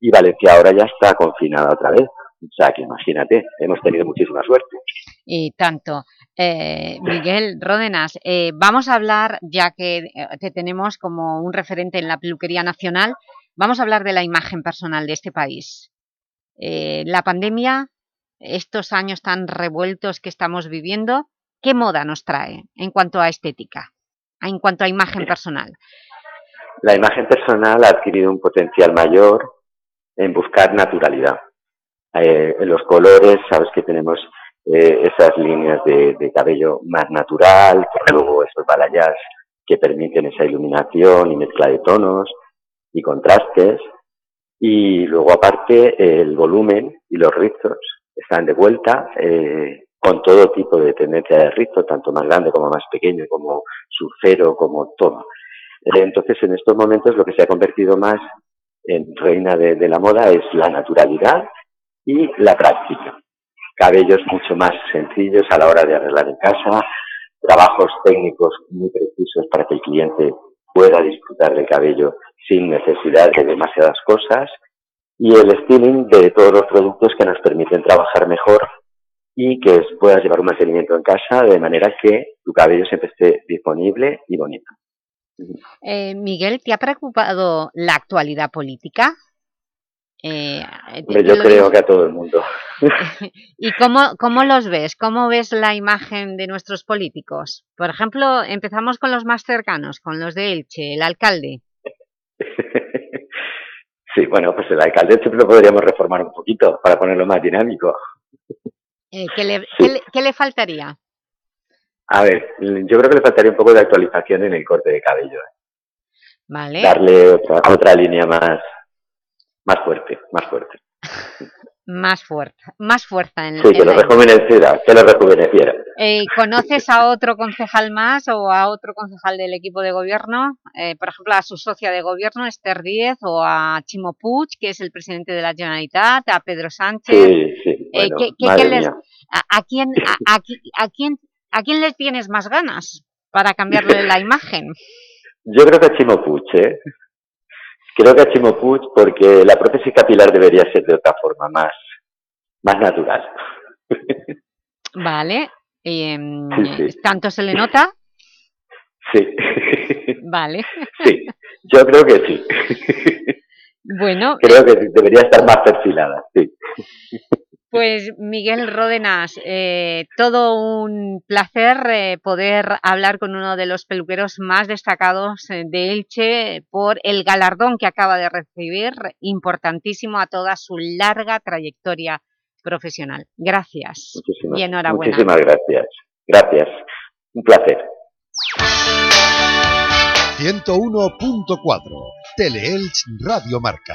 y Valencia ahora ya está confinada otra vez. O sea, que imagínate, hemos tenido muchísima suerte. Y tanto. Eh, Miguel Ródenas, eh, vamos a hablar, ya que eh, te tenemos como un referente en la peluquería nacional, vamos a hablar de la imagen personal de este país. la pandemia, estos años tan revueltos que estamos viviendo, ¿qué moda nos trae en cuanto a estética, en cuanto a imagen personal? La imagen personal ha adquirido un potencial mayor en buscar naturalidad. Eh, en los colores, sabes que tenemos eh, esas líneas de, cabello más natural, luego esos balayage que permiten esa iluminación y mezcla de tonos y contrastes. Y luego aparte el volumen y los rizos están de vuelta eh, con todo tipo de tendencia de rizo, tanto más grande como más pequeño, como surfero, como todo. entonces en estos momentos lo que se ha convertido más en reina de la moda es la naturalidad y la práctica. Cabellos mucho más sencillos a la hora de arreglar en casa, trabajos técnicos muy precisos para que el cliente pueda disfrutar del cabello sin necesidad de demasiadas cosas y el styling de todos los productos que nos permiten trabajar mejor y que puedas llevar un mantenimiento en casa de manera que tu cabello siempre esté disponible y bonito. Eh, Miguel, ¿te ha preocupado la actualidad política? Eh, yo creo que a todo el mundo. ¿Y cómo, cómo los ves? ¿Cómo ves la imagen de nuestros políticos? Por ejemplo, empezamos con los más cercanos, con los de Elche, el alcalde. sí, bueno, pues el alcalde siempre lo podríamos reformar un poquito para ponerlo más dinámico. Eh, ¿qué, le, ¿qué, le, faltaría? A ver, yo creo que le faltaría un poco de actualización en el corte de cabello. ¿eh? Vale. Darle otra, otra línea más, más fuerte, más fuerte. más fuerte, más fuerza en Sí, que lo rejuveneciera, que lo rejuveneciera. Eh, ¿Conoces a otro concejal más o a otro concejal del equipo de gobierno? Eh, por ejemplo, a su socia de gobierno, Esther Díez, o a Chimo Puig, que es el presidente de la Generalitat, a Pedro Sánchez. Sí, sí, eh, a, quién, a, a, quién, ¿A quién le tienes más ganas para cambiarle la imagen? Yo creo que a Chimo Puig, ¿eh? Creo que a Chimo porque la prótesis capilar debería ser de otra forma, más, más natural. Vale. Em, ¿Tanto se le nota? Sí. Vale. Sí, yo creo que sí. Bueno. Creo que debería estar más perfilada, sí. Pues Miguel Ródenas, eh, todo un placer eh, poder hablar con uno de los peluqueros más destacados eh, de Elche por el galardón que acaba de recibir, importantísimo a toda su larga trayectoria profesional. Gracias muchísimas, y enhorabuena. Muchísimas gracias. Gracias. Un placer. 101.4 Teleelch Radio Marca.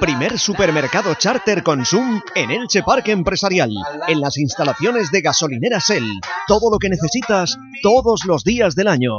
Primer supermercado charter Consum en Elche Parque Empresarial, en las instalaciones de gasolinera Shell. Todo lo que necesitas todos los días del año.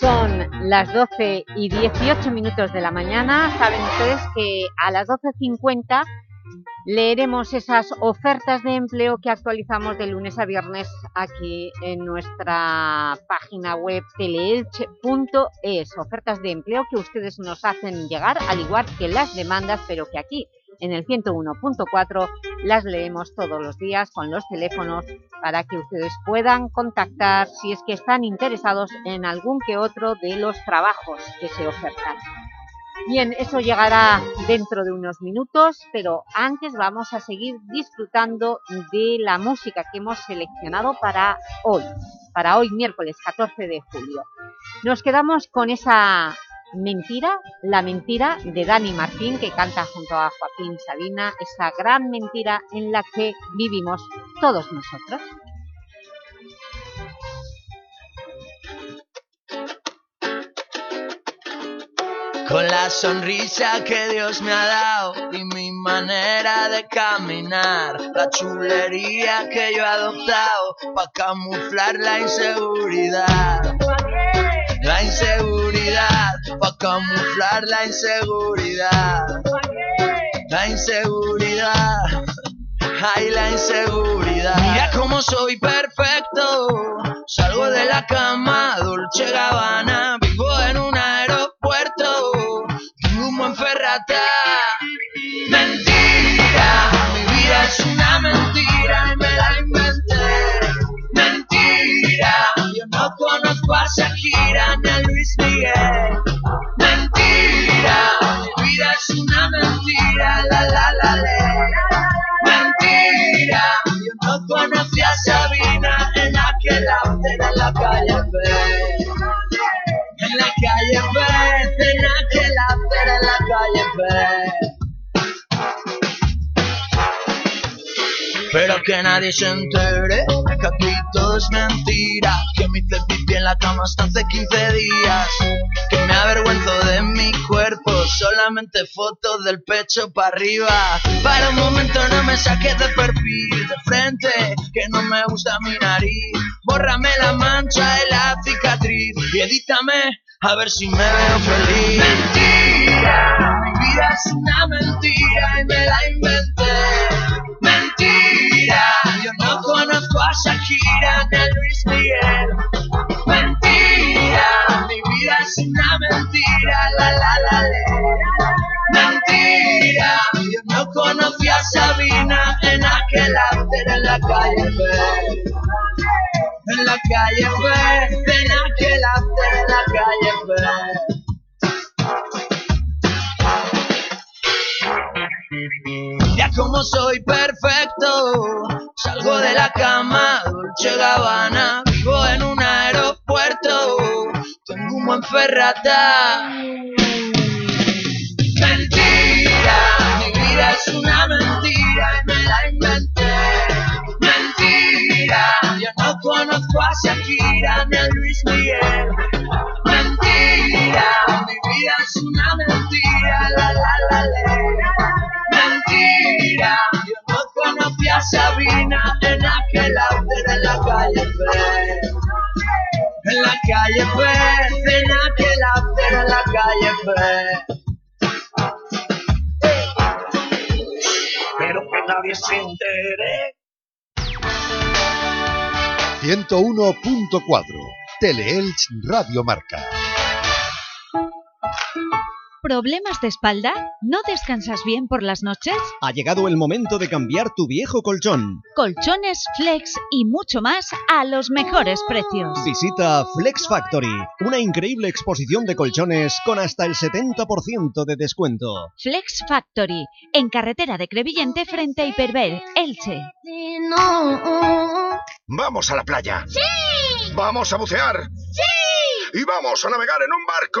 Son las 12 y 18 minutos de la mañana. Saben ustedes que a las 12.50 leeremos esas ofertas de empleo que actualizamos de lunes a viernes aquí en nuestra página web teleelche.es. Ofertas de empleo que ustedes nos hacen llegar, al igual que las demandas, pero que aquí en el 101.4 las leemos todos los días con los teléfonos para que ustedes puedan contactar si es que están interesados en algún que otro de los trabajos que se ofertan. Bien, eso llegará dentro de unos minutos, pero antes vamos a seguir disfrutando de la música que hemos seleccionado para hoy, para hoy miércoles 14 de julio. Nos quedamos con esa Mentira, la mentira de Dani Martín, que canta junto a Joaquín Sabina, esa gran mentira en la que vivimos todos nosotros. Con la sonrisa que Dios me ha dado y mi manera de caminar, la chulería que yo he adoptado para camuflar la inseguridad. La inseguridad, para camuflar la inseguridad. La inseguridad, ay la inseguridad. Mira cómo soy perfecto, salgo de la cama, Dolce Gabbana, vivo en un aeropuerto, un buen ferrata. Mentira, mi vida es una mentira y me la inventé. Mentira, yo no conozco a Shakira es una mentira, la la la la. Mentira, yo no conocí a Sabina en aquel after en la calle B. En la calle B, en aquel after en la calle B. Pero que nadie se entere que aquí todo es mentira Que me hice pipí en la cama hasta hace 15 días Que me avergüenzo de mi cuerpo Solamente fotos del pecho para arriba. Para un momento no me saques de perfil De frente, que no me gusta mi nariz. Bórrame la mancha y la cicatriz Y edítame a ver si me veo feliz. Mentira, mi vida es una mentira y me la inventé Shakira a Luis Miguel. Mentira, mi vida es una mentira, la la la la. Mentira, yo no conocí a Sabina en aquel after en la calle B. En la calle B, en aquel after en la calle B. Ya como soy perfecto, salgo de la cama, Dolce Gabbana, vivo en un aeropuerto, tengo un buen ferrata. Mentira, mi vida es una mentira y me la inventé. Mentira, yo no conozco a Shakira ni a Luis Miguel. Mentira, mi vida es una mentira, la la la la. Conocí a Sabina en aquel after en la calle Fe. En la calle Fe, en aquel after en la calle Fe. Pero que nadie se entere. 101.4 Teleelch Radio Marca. ¿Problemas de espalda? ¿No descansas bien por las noches? Ha llegado el momento de cambiar tu viejo colchón. Colchones, flex y mucho más a los mejores precios. Visita Flex Factory, una increíble exposición de colchones con hasta el 70% de descuento. Flex Factory, en carretera de Crevillente frente a Hiperver, Elche. ¡Vamos a la playa! ¡Sí! ¡Vamos a bucear! ¡Sí! ¡Y vamos a navegar en un barco!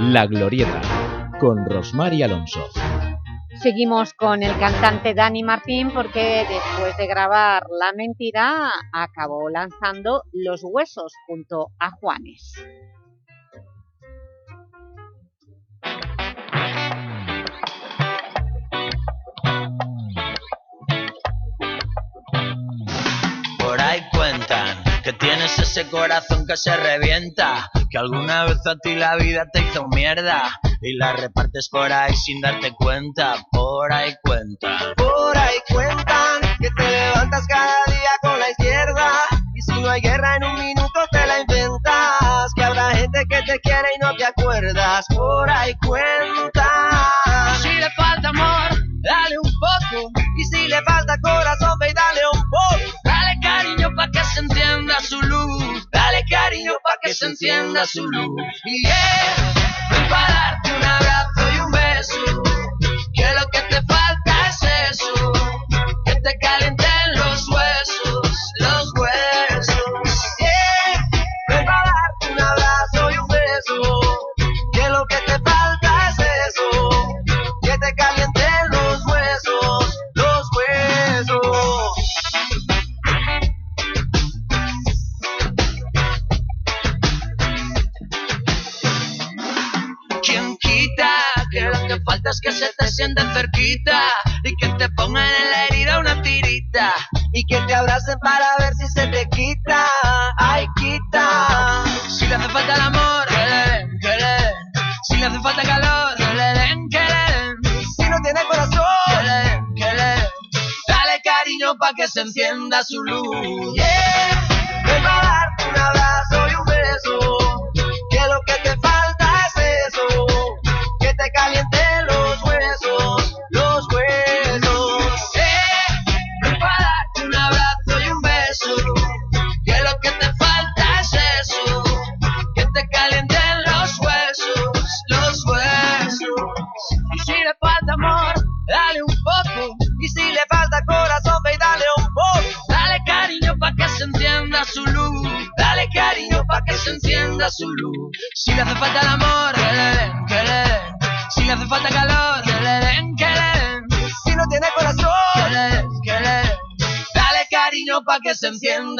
La Glorieta, con Rosmar y Alonso. Seguimos con el cantante Dani Martín porque después de grabar La Mentira acabó lanzando Los Huesos junto a Juanes. Por ahí cuentan que tienes ese corazón que se revienta, que alguna vez a ti la vida te hizo mierda y la repartes por ahí sin darte cuenta. Por ahí cuentan. Por ahí cuentan que te levantas cada día con la izquierda y si no hay guerra en un minuto te la inventas. Que habrá gente que te quiere y no te acuerdas. Por ahí cuentan. Su luz. Dale cariño pa' que se encienda su luz. Y yeah, ven pa' darte un abrazo y un beso. Y que te pongan en la herida una tirita. Y que te abracen para ver si se te quita. Ay, quita. Si le hace falta el amor, que le. Si le hace falta calor, que le den, que. Si no tiene corazón, Que le. Dale cariño pa' que se encienda su luz. Yeah,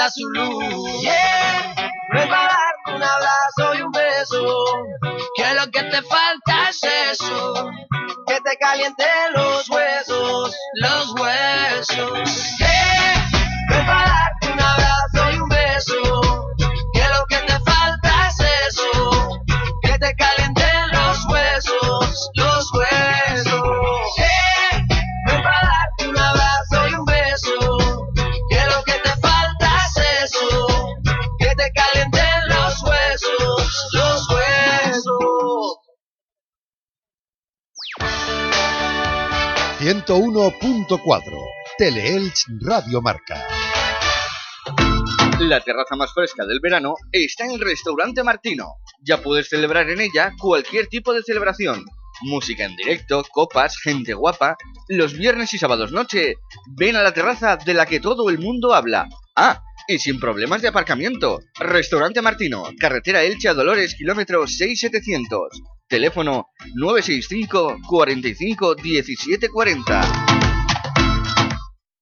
encienda su luz. yeah, 101.4 Teleelch Radio Marca. La terraza más fresca del verano está en el restaurante Martino. Ya puedes celebrar en ella cualquier tipo de celebración. Música en directo, copas, gente guapa. Los viernes y sábados noche, ven a la terraza de la que todo el mundo habla. Ah, y sin problemas de aparcamiento. Restaurante Martino, carretera Elche a Dolores, kilómetro 6700. Teléfono 965 45 1740.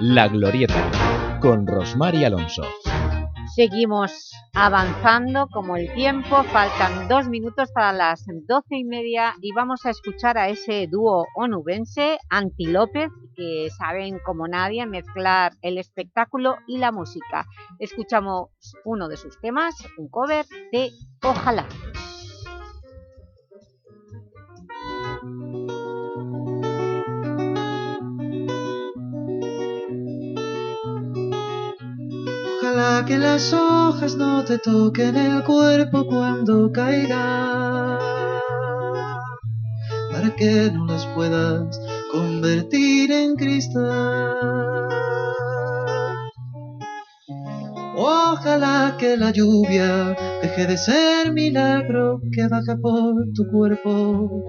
La Glorieta, con Rosmar y Alonso. Seguimos avanzando como el tiempo, faltan dos minutos para las doce y media y vamos a escuchar a ese dúo onubense, Anti López, que saben como nadie mezclar el espectáculo y la música. Escuchamos uno de sus temas, un cover de Ojalá. Ojalá que las hojas no te toquen el cuerpo cuando caigan, para que no las puedas convertir en cristal. Ojalá que la lluvia deje de ser milagro que baja por tu cuerpo.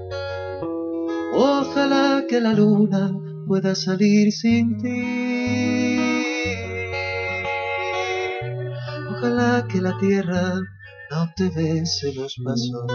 Ojalá que la luna pueda salir sin ti. Ojalá que la tierra no te bese los pasos.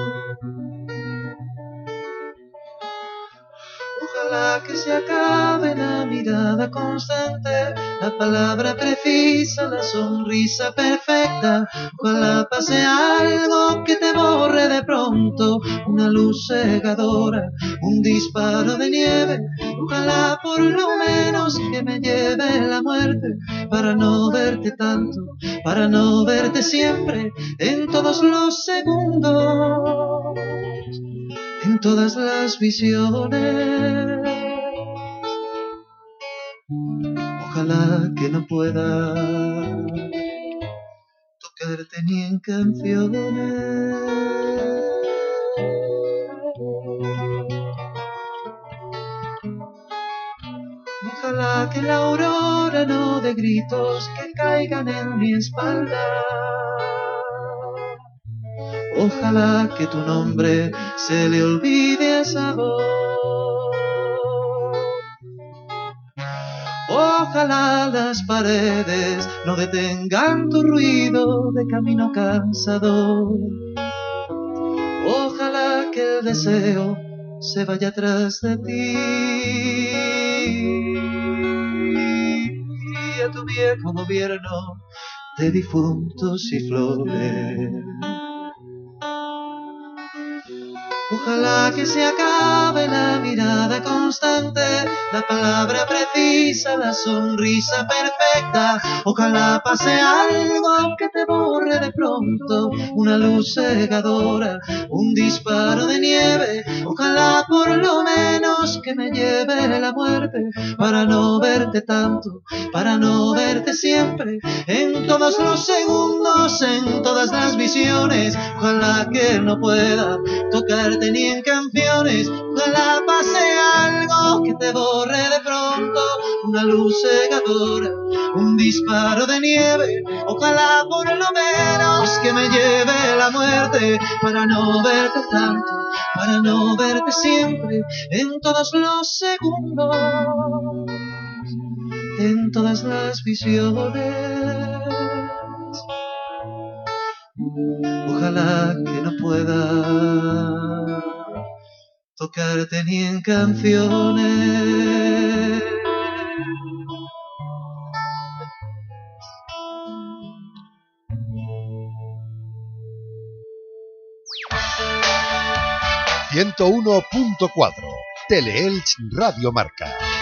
Ojalá que se acabe la mirada constante, la palabra precisa, la sonrisa perfecta. Ojalá pase algo que te borre de pronto, una luz cegadora, un disparo de nieve. Ojalá por lo menos que me lleve la muerte para no verte tanto, para no verte siempre en todos los segundos, en todas las visiones. Ojalá que no pueda tocarte ni en canciones. Ojalá que la aurora no de gritos que caigan en mi espalda. Ojalá que tu nombre se le olvide a esa voz. Ojalá las paredes no detengan tu ruido de camino cansador. Ojalá que el deseo se vaya atrás de ti. Y a tu viejo gobierno de difuntos y flores. Ojalá que se acabe la mirada constante, la palabra precisa, la sonrisa perfecta. Ojalá pase algo que te borre de pronto, una luz cegadora, un disparo de nieve. Ojalá por lo menos que me lleve la muerte para no verte tanto, para no verte siempre, en todos los segundos, en todas las visiones. Ojalá que no pueda tocarte ni en canciones. Ojalá pase algo te borre de pronto, una luz cegadora, un disparo de nieve. Ojalá por lo menos que me lleve la muerte para no verte tanto, para no verte siempre, en todos los segundos, en todas las visiones. Ojalá que no pueda tocarte ni en canciones. ...101.4... Teleelch Radio Marca.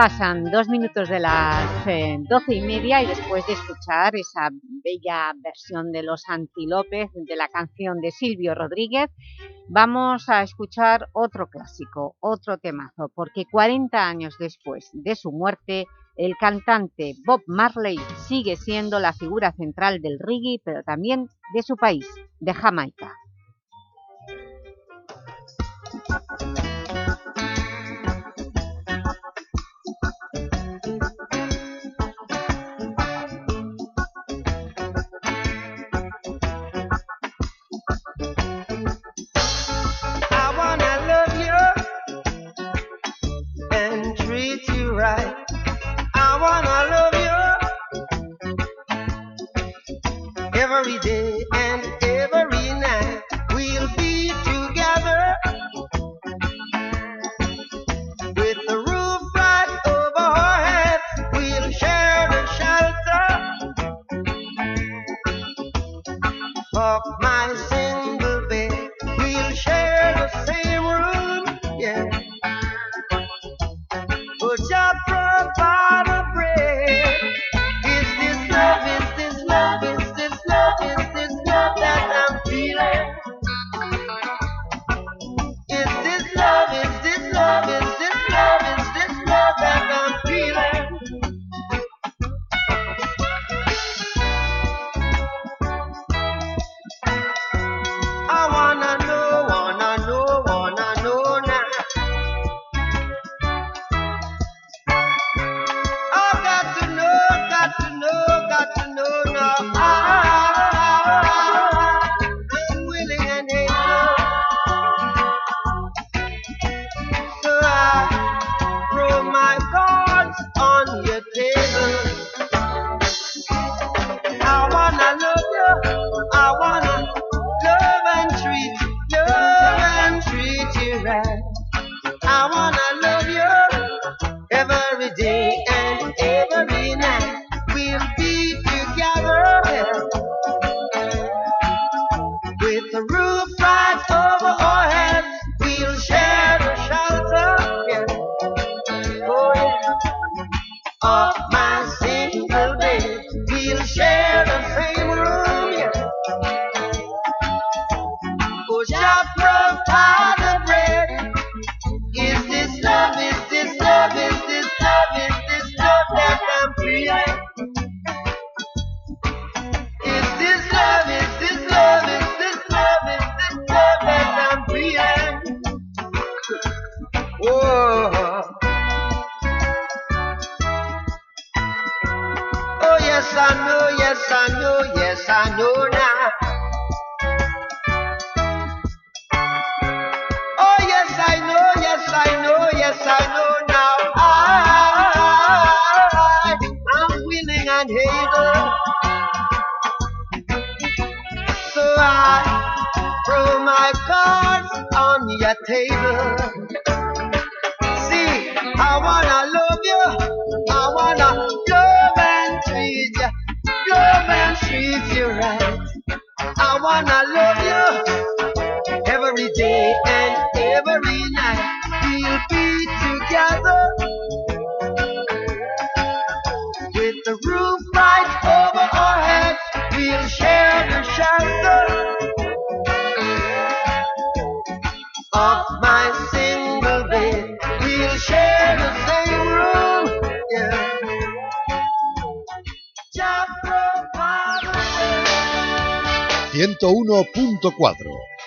Pasan dos minutos de las eh, doce y media y después de escuchar esa bella versión de Los Antilopes de la canción de Silvio Rodríguez, vamos a escuchar otro clásico, otro temazo, porque 40 años después de su muerte, el cantante Bob Marley sigue siendo la figura central del reggae, pero también de su país, de Jamaica. Right. I wanna love you every day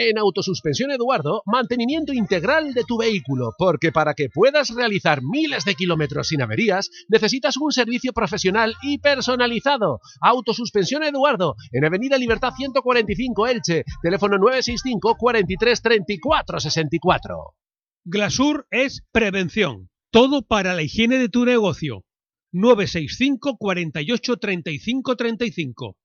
En Autosuspensión Eduardo, mantenimiento integral de tu vehículo, porque para que puedas realizar miles de kilómetros sin averías, necesitas un servicio profesional y personalizado. Autosuspensión Eduardo, en Avenida Libertad 145 Elche, teléfono 965 43 34 64. Glasur es prevención. Todo para la higiene de tu negocio. 965 48 35 35.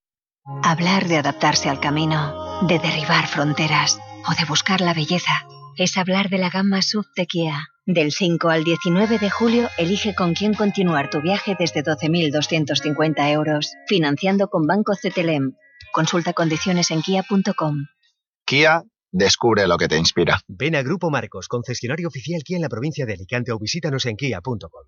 Hablar de adaptarse al camino, de derribar fronteras o de buscar la belleza es hablar de la gama SUV de Kia. Del 5 al 19 de julio, elige con quién continuar tu viaje desde 12.250 euros, financiando con Banco CTLM. Consulta condiciones en kia.com. Kia, descubre lo que te inspira. Ven a Grupo Marcos, concesionario oficial Kia en la provincia de Alicante o visítanos en kia.com.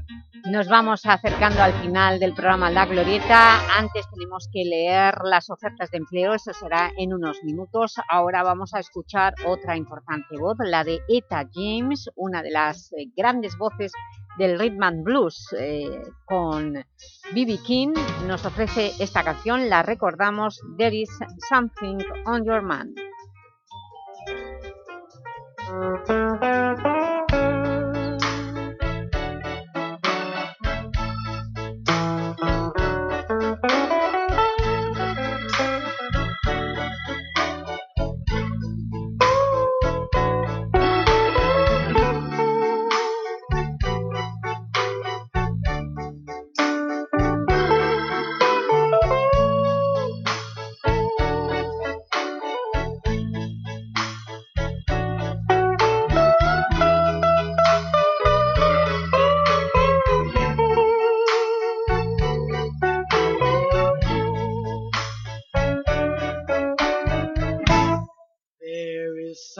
Nos vamos acercando al final del programa La Glorieta. Antes tenemos que leer las ofertas de empleo, eso será en unos minutos. Ahora vamos a escuchar otra importante voz, la de Eta James, una de las eh, grandes voces del Rhythm and Blues, eh, con B.B. King. Nos ofrece esta canción, la recordamos, There is Something on Your Man.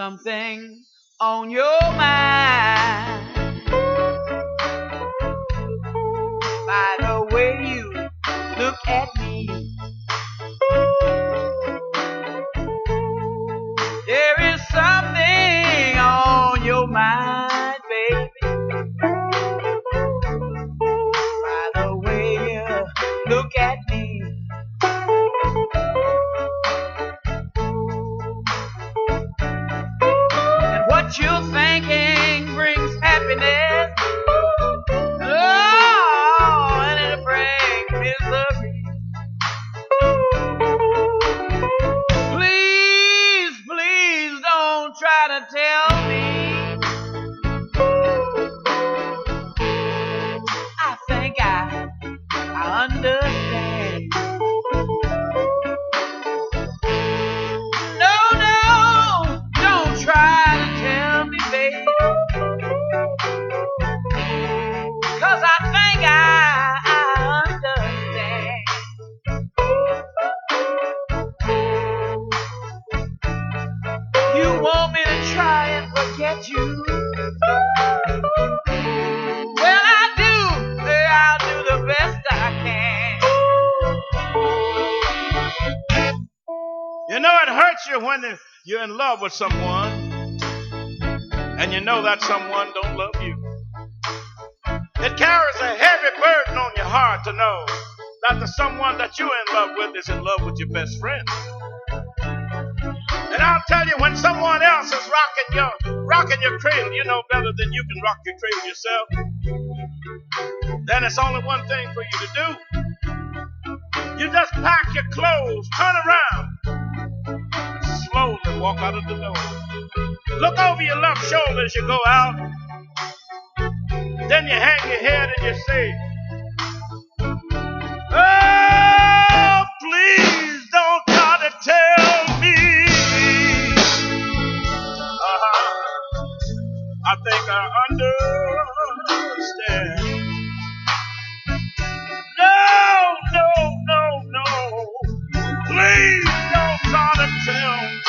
Something on your mind. Better than you can rock your cradle yourself. Then it's only one thing for you to do. You just pack your clothes, turn around, slowly walk out of the door. Look over your left shoulder as you go out. Then you hang your head and you say, Oh, please don't try to tell me. I think I understand. No, no, no, no. Please don't try to tell me.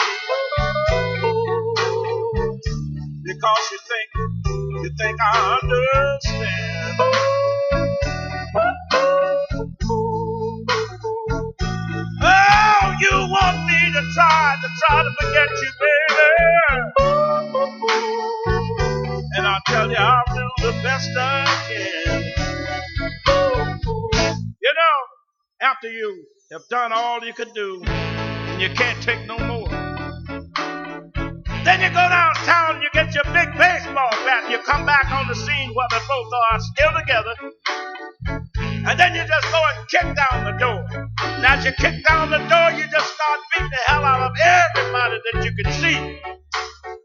Because you think, you think I understand. Oh, you want me to try, to try to forget you, baby. And you, I'll do the best I can. You know, after you have done all you could do, and you can't take no more. Then you go downtown and you get your big baseball bat. You come back on the scene where they both are still together. And then you just go and kick down the door. And as you kick down the door, you just start beating the hell out of everybody that you can see.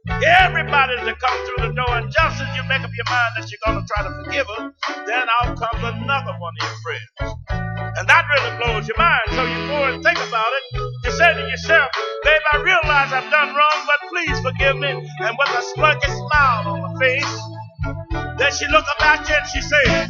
Everybody that comes through the door, and just as you make up your mind that you're going to try to forgive her, then out comes another one of your friends. And that really blows your mind. So you go and think about it. You say to yourself, babe, I realize I've done wrong, but please forgive me. And with a smirky smile on her face, then she look up at you and she says,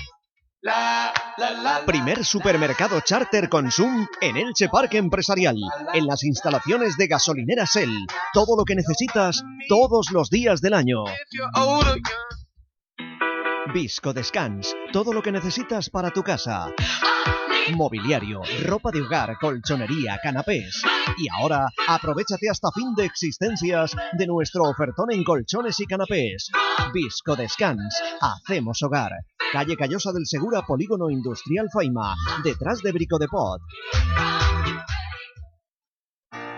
Primer supermercado charter Consum en Elche Parque Empresarial, en las instalaciones de gasolinera Shell. Todo lo que necesitas todos los días del año. Visco Descans, todo lo que necesitas para tu casa. Mobiliario, ropa de hogar, colchonería, canapés. Y ahora, aprovechate hasta fin de existencias de nuestro ofertón en colchones y canapés. Visco Descans, hacemos hogar. Calle Callosa del Segura, Polígono Industrial Faima, detrás de Brico de Pot.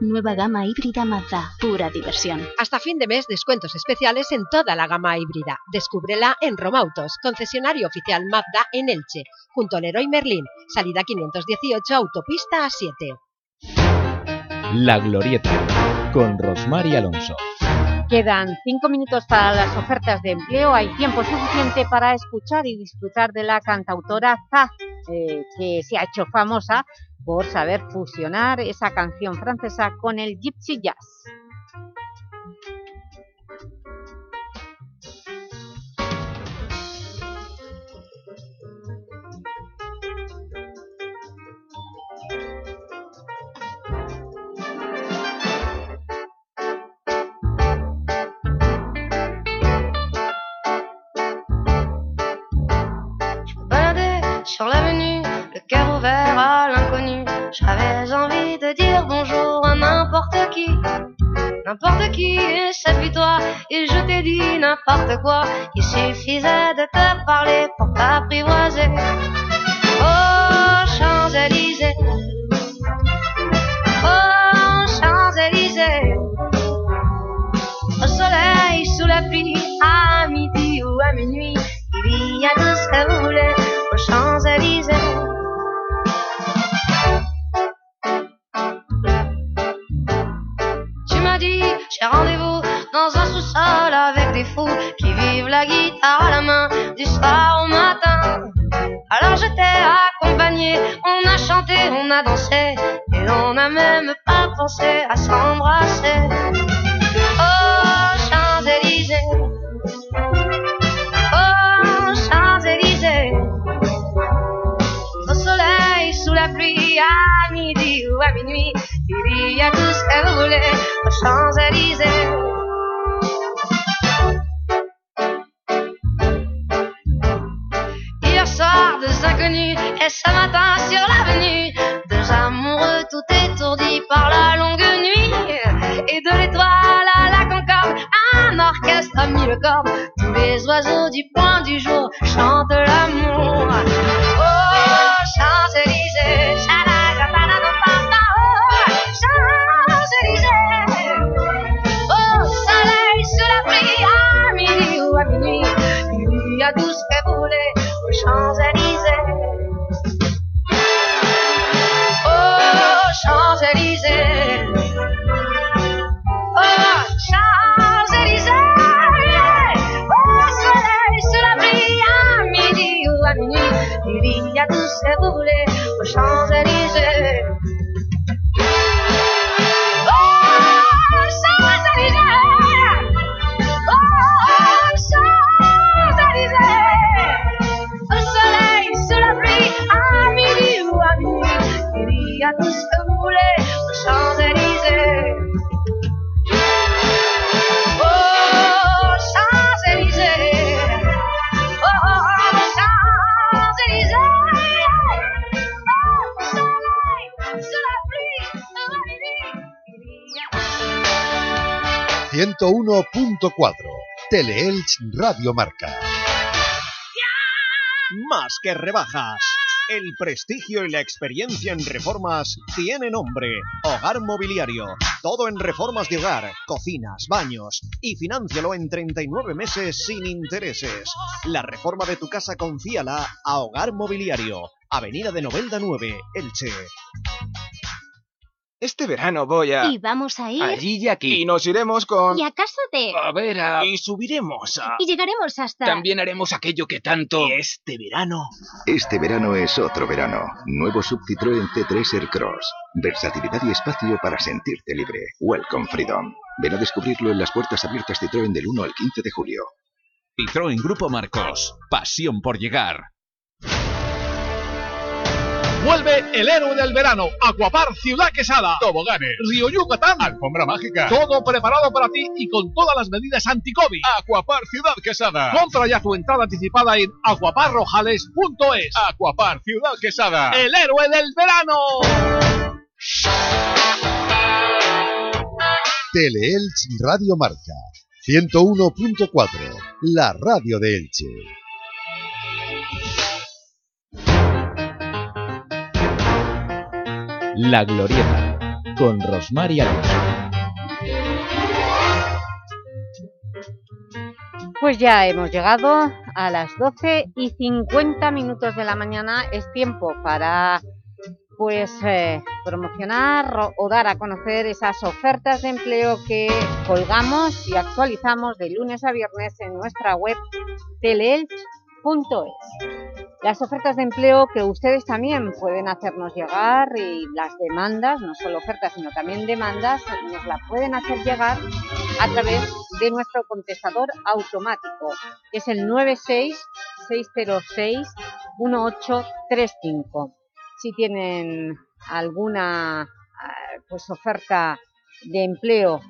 Nueva gama híbrida Mazda, pura diversión. Hasta fin de mes, descuentos especiales en toda la gama híbrida. Descúbrela en Romautos, concesionario oficial Mazda en Elche, junto al Leroy Merlin, salida 518, autopista A7. La Glorieta, con Rosmar y Alonso. Quedan cinco minutos para las ofertas de empleo. Hay tiempo suficiente para escuchar y disfrutar de la cantautora Za, eh, que se ha hecho famosa por saber fusionar esa canción francesa con el gypsy jazz. N'importe qui, et cette toi, et je t'ai dit n'importe quoi. Il suffisait de te parler pour t'apprivoiser. Oh, Champs-Élysées, j'ai rendez-vous dans un sous-sol avec des fous qui vivent la guitare à la main du soir au matin. Alors je t'ai accompagné, on a chanté, on a dansé, et on n'a même pas pensé à s'embrasser. Oh, Champs-Élysées, oh, Champs-Élysées, au soleil, sous la pluie, à midi ou à minuit, il y a tout ce que vous voulez aux Champs-Élysées. Hier soir, deux inconnus, et ce matin sur l'avenue, deux amoureux tout étourdis par la longue nuit. Et de l'étoile à la concorde, un orchestre a mis le corps. Tous les oiseaux du point du jour chantent l'amour. Tout ce que vous voulez aux Champs-Élysées. Oh, Champs-Élysées. Oh, Champs-Élysées. Soleil, la il y a tout ce que vous voulez aux Champs-Élysées. 101.4 Teleelch Radio Marca. Más que rebajas. El prestigio y la experiencia en reformas tiene nombre. Hogar Mobiliario. Todo en reformas de hogar, cocinas, baños. Y financialo en 39 meses sin intereses. La reforma de tu casa confíala a Hogar Mobiliario. Avenida de Novelda 9, Elche. Este verano voy a... Y vamos a ir... Allí y aquí. Y nos iremos con... Y a casa de... A ver, a... Y subiremos a... Y llegaremos hasta... También haremos aquello que tanto... Este verano... Este verano es otro verano. Nuevo Sub Citroën C3 Aircross. Versatilidad y espacio para sentirte libre. Welcome Freedom. Ven a descubrirlo en las puertas abiertas Citroën del 1 al 15 de julio. Citroën Grupo Marcos. Pasión por llegar. Vuelve el héroe del verano, Aquapar Ciudad Quesada, toboganes, Río Yucatán, alfombra mágica, todo preparado para ti y con todas las medidas anti-COVID. Aquapar Ciudad Quesada. Compra ya tu entrada anticipada en aquaparrojales.es. Aquapar Ciudad Quesada, el héroe del verano. Teleelch Radio Marca 101.4 La radio de Elche. La Glorieta, con Rosmar y Alonso. Pues ya hemos llegado a las 12 y 50 minutos de la mañana. Es tiempo para pues eh, promocionar o- dar a conocer esas ofertas de empleo que colgamos y actualizamos de lunes a viernes en nuestra web teleelch.es. Las ofertas de empleo que ustedes también pueden hacernos llegar y las demandas, no solo ofertas sino también demandas, nos la pueden hacer llegar a través de nuestro contestador automático, que es el 966061835. Si tienen alguna ah, pues, oferta de empleo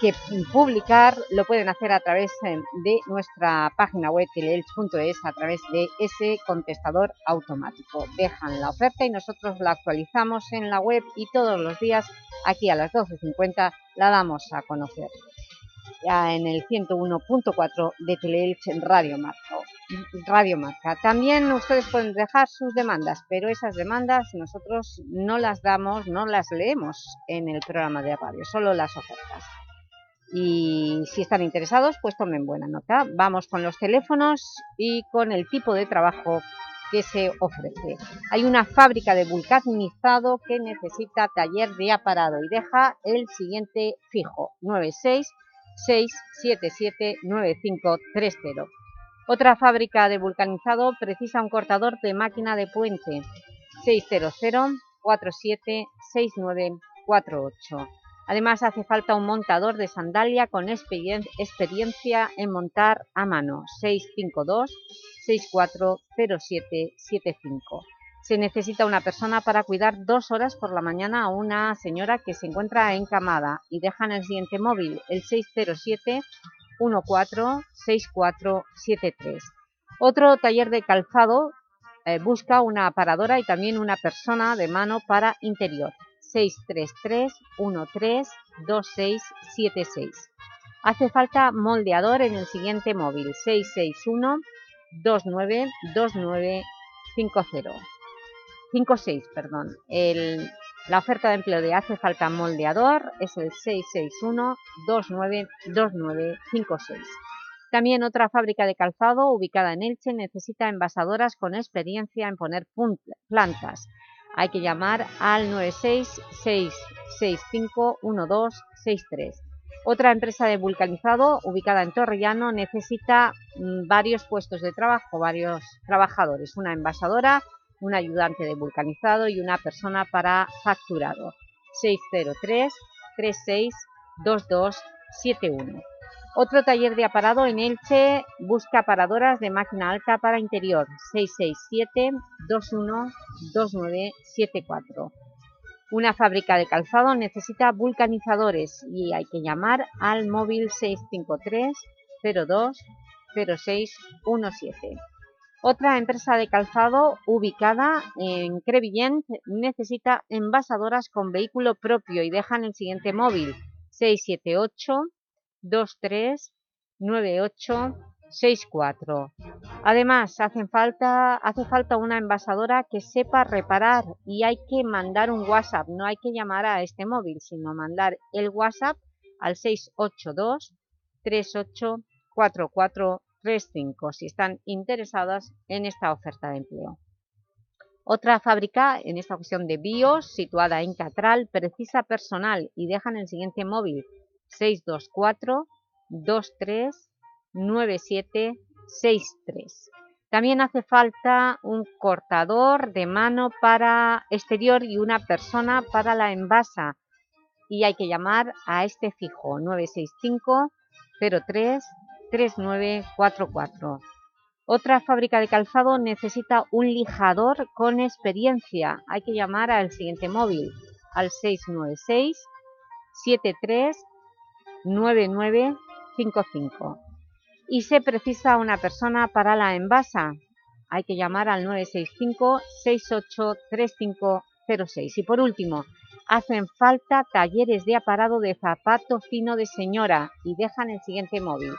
que publicar, lo pueden hacer a través eh, de nuestra página web teleelch.es, a través de ese contestador automático. Dejan la oferta y nosotros la actualizamos en la web y todos los días, aquí a las 12.50, la damos a conocer. Ya en el 101.4 de Teleelch Radio Marca. Radio Marca. También ustedes pueden dejar sus demandas, pero esas demandas nosotros no las damos, no las leemos en el programa de radio, solo las ofertas y si están interesados, pues tomen buena nota. Vamos con los teléfonos y con el tipo de trabajo que se ofrece. Hay una fábrica de vulcanizado que necesita taller de aparado y deja el siguiente fijo, 966779530. Otra fábrica de vulcanizado precisa un cortador de máquina de puente, 600 47 6948. Además hace falta un montador de sandalia con experiencia en montar a mano 652 640775. Se necesita una persona para cuidar dos horas por la mañana a una señora que se encuentra encamada y dejan el siguiente móvil, el 607 146473. Otro taller de calzado eh, busca una aparadora y también una persona de mano para interior. 633-132676. Hace falta moldeador en el siguiente móvil, 661-292950. 56, perdón. El, la oferta de empleo de hace falta moldeador es el 661-292956. También otra fábrica de calzado ubicada en Elche necesita envasadoras con experiencia en poner plantas. Hay que llamar al 966651263. Otra empresa de vulcanizado ubicada en Torrellano necesita mm, varios puestos de trabajo, varios trabajadores, una envasadora, un ayudante de vulcanizado y una persona para facturado. 603 36 2271. Otro taller de aparado en Elche busca aparadoras de máquina alta para interior 667-212974. Una fábrica de calzado necesita vulcanizadores y hay que llamar al móvil 653 02 0617. Otra empresa de calzado ubicada en Crevillent necesita envasadoras con vehículo propio y dejan el siguiente móvil 678 239864. Además, hacen falta, hace falta una envasadora que sepa reparar y hay que mandar un WhatsApp. No hay que llamar a este móvil, sino mandar el WhatsApp al 682 384435 si están interesadas en esta oferta de empleo. Otra fábrica, en esta ocasión de BIOS, situada en Catral, precisa personal y dejan el siguiente móvil 624 239763. También hace falta un cortador de mano para exterior y una persona para la envasa. Y hay que llamar a este fijo 965 03 3944. Otra fábrica de calzado necesita un lijador con experiencia. Hay que llamar al siguiente móvil, al 696 73 9955. Y se precisa una persona para la envasa. Hay que llamar al 965-683506. Y por último, hacen falta talleres de aparado de zapato fino de señora y dejan el siguiente móvil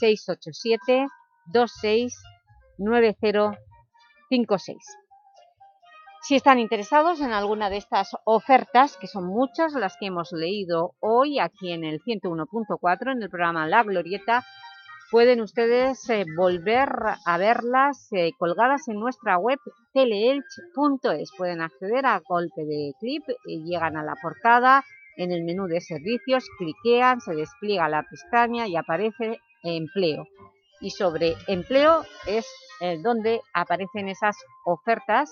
687 269056. Si están interesados en alguna de estas ofertas, que son muchas las que hemos leído hoy aquí en el 101.4, en el programa La Glorieta, pueden ustedes eh, volver a verlas eh, colgadas en nuestra web teleelch.es. Pueden acceder a golpe de clip, y llegan a la portada, en el menú de servicios, cliquean, se despliega la pestaña y aparece empleo. Y sobre empleo es eh, donde aparecen esas ofertas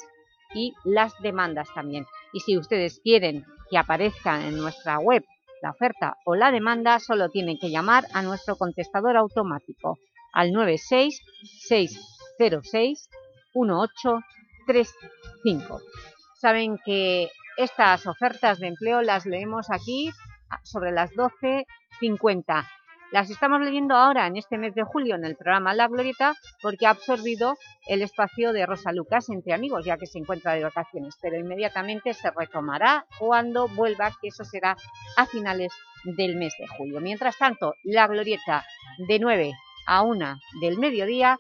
y las demandas también. Y si ustedes quieren que aparezca en nuestra web la oferta o la demanda, solo tienen que llamar a nuestro contestador automático al 966061835. Saben que estas ofertas de empleo las leemos aquí sobre las 12.50 las estamos leyendo ahora en este mes de julio en el programa La Glorieta porque ha absorbido el espacio de Rosa Lucas entre amigos, ya que se encuentra de vacaciones, pero inmediatamente se retomará cuando vuelva, que eso será a finales del mes de julio. Mientras tanto, La Glorieta de 9 a 1 del mediodía,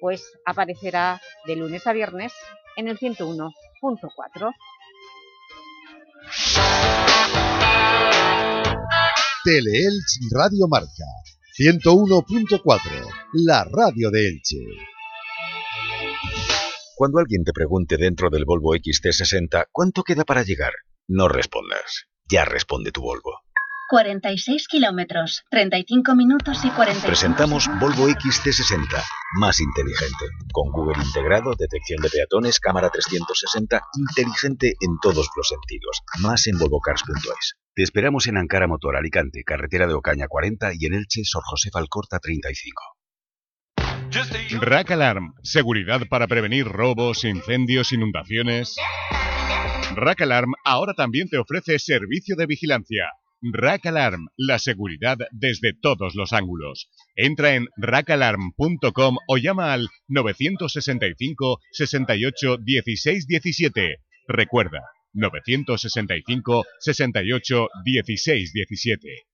pues aparecerá de lunes a viernes en el 101.4. Teleelch Radio Marca 101.4, la radio de Elche. Cuando alguien te pregunte dentro del Volvo XT60 cuánto queda para llegar, no respondas. Ya responde tu Volvo. 46 kilómetros, 35 minutos y 40. Presentamos Volvo XC60, más inteligente. Con Google integrado, detección de peatones, cámara 360, inteligente en todos los sentidos. Más en volvocars.es. Te esperamos en Ankara Motor Alicante, carretera de Ocaña 40 y en Elche, Sor José Falcorta 35. Rack Alarm, seguridad para prevenir robos, incendios, inundaciones. Rack Alarm ahora también te ofrece servicio de vigilancia. Rack Alarm, la seguridad desde todos los ángulos. Entra en rackalarm.com o llama al 965 68 16 17. Recuerda, 965 68 16 17.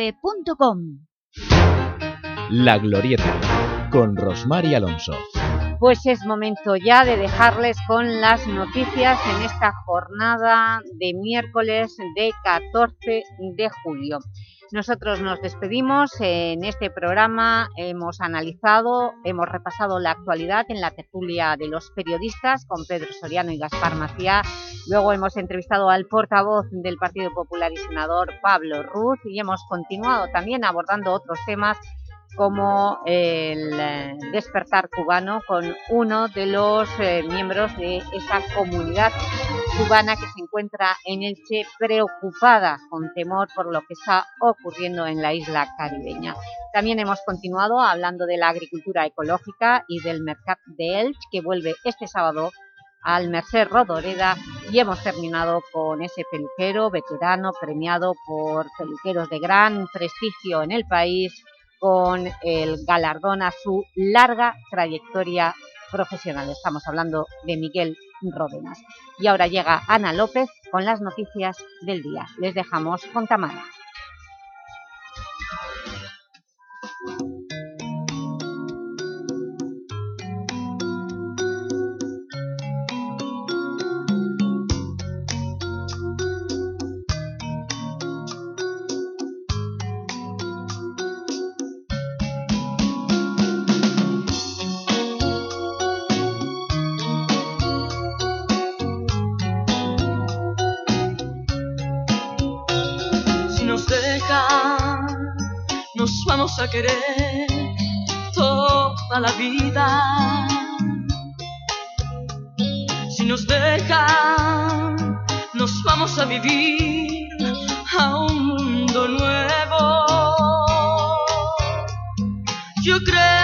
la Glorieta, con Rosmar y Alonso. Pues es momento ya de dejarles con las noticias en esta jornada de miércoles de 14 de julio. Nosotros nos despedimos. En este programa hemos analizado, hemos repasado la actualidad en la tertulia de los periodistas con Pedro Soriano y Gaspar Macía. Luego hemos entrevistado al portavoz del Partido Popular y senador Pablo Ruz y hemos continuado también abordando otros temas como el eh, despertar cubano con uno de los eh, miembros de esa comunidad cubana que se encuentra en Elche preocupada con temor por lo que está ocurriendo en la isla caribeña. También hemos continuado hablando de la agricultura ecológica y del mercado de Elche que vuelve este sábado al Merced Rodoreda y hemos terminado con ese peluquero veterano premiado por peluqueros de gran prestigio en el país con el galardón a su larga trayectoria profesional. Estamos hablando de Miguel Ródenas. Y ahora llega Ana López con las noticias del día. Les dejamos con Tamara. A querer toda la vida. Si nos dejan, nos vamos a vivir a un mundo nuevo. Yo creo,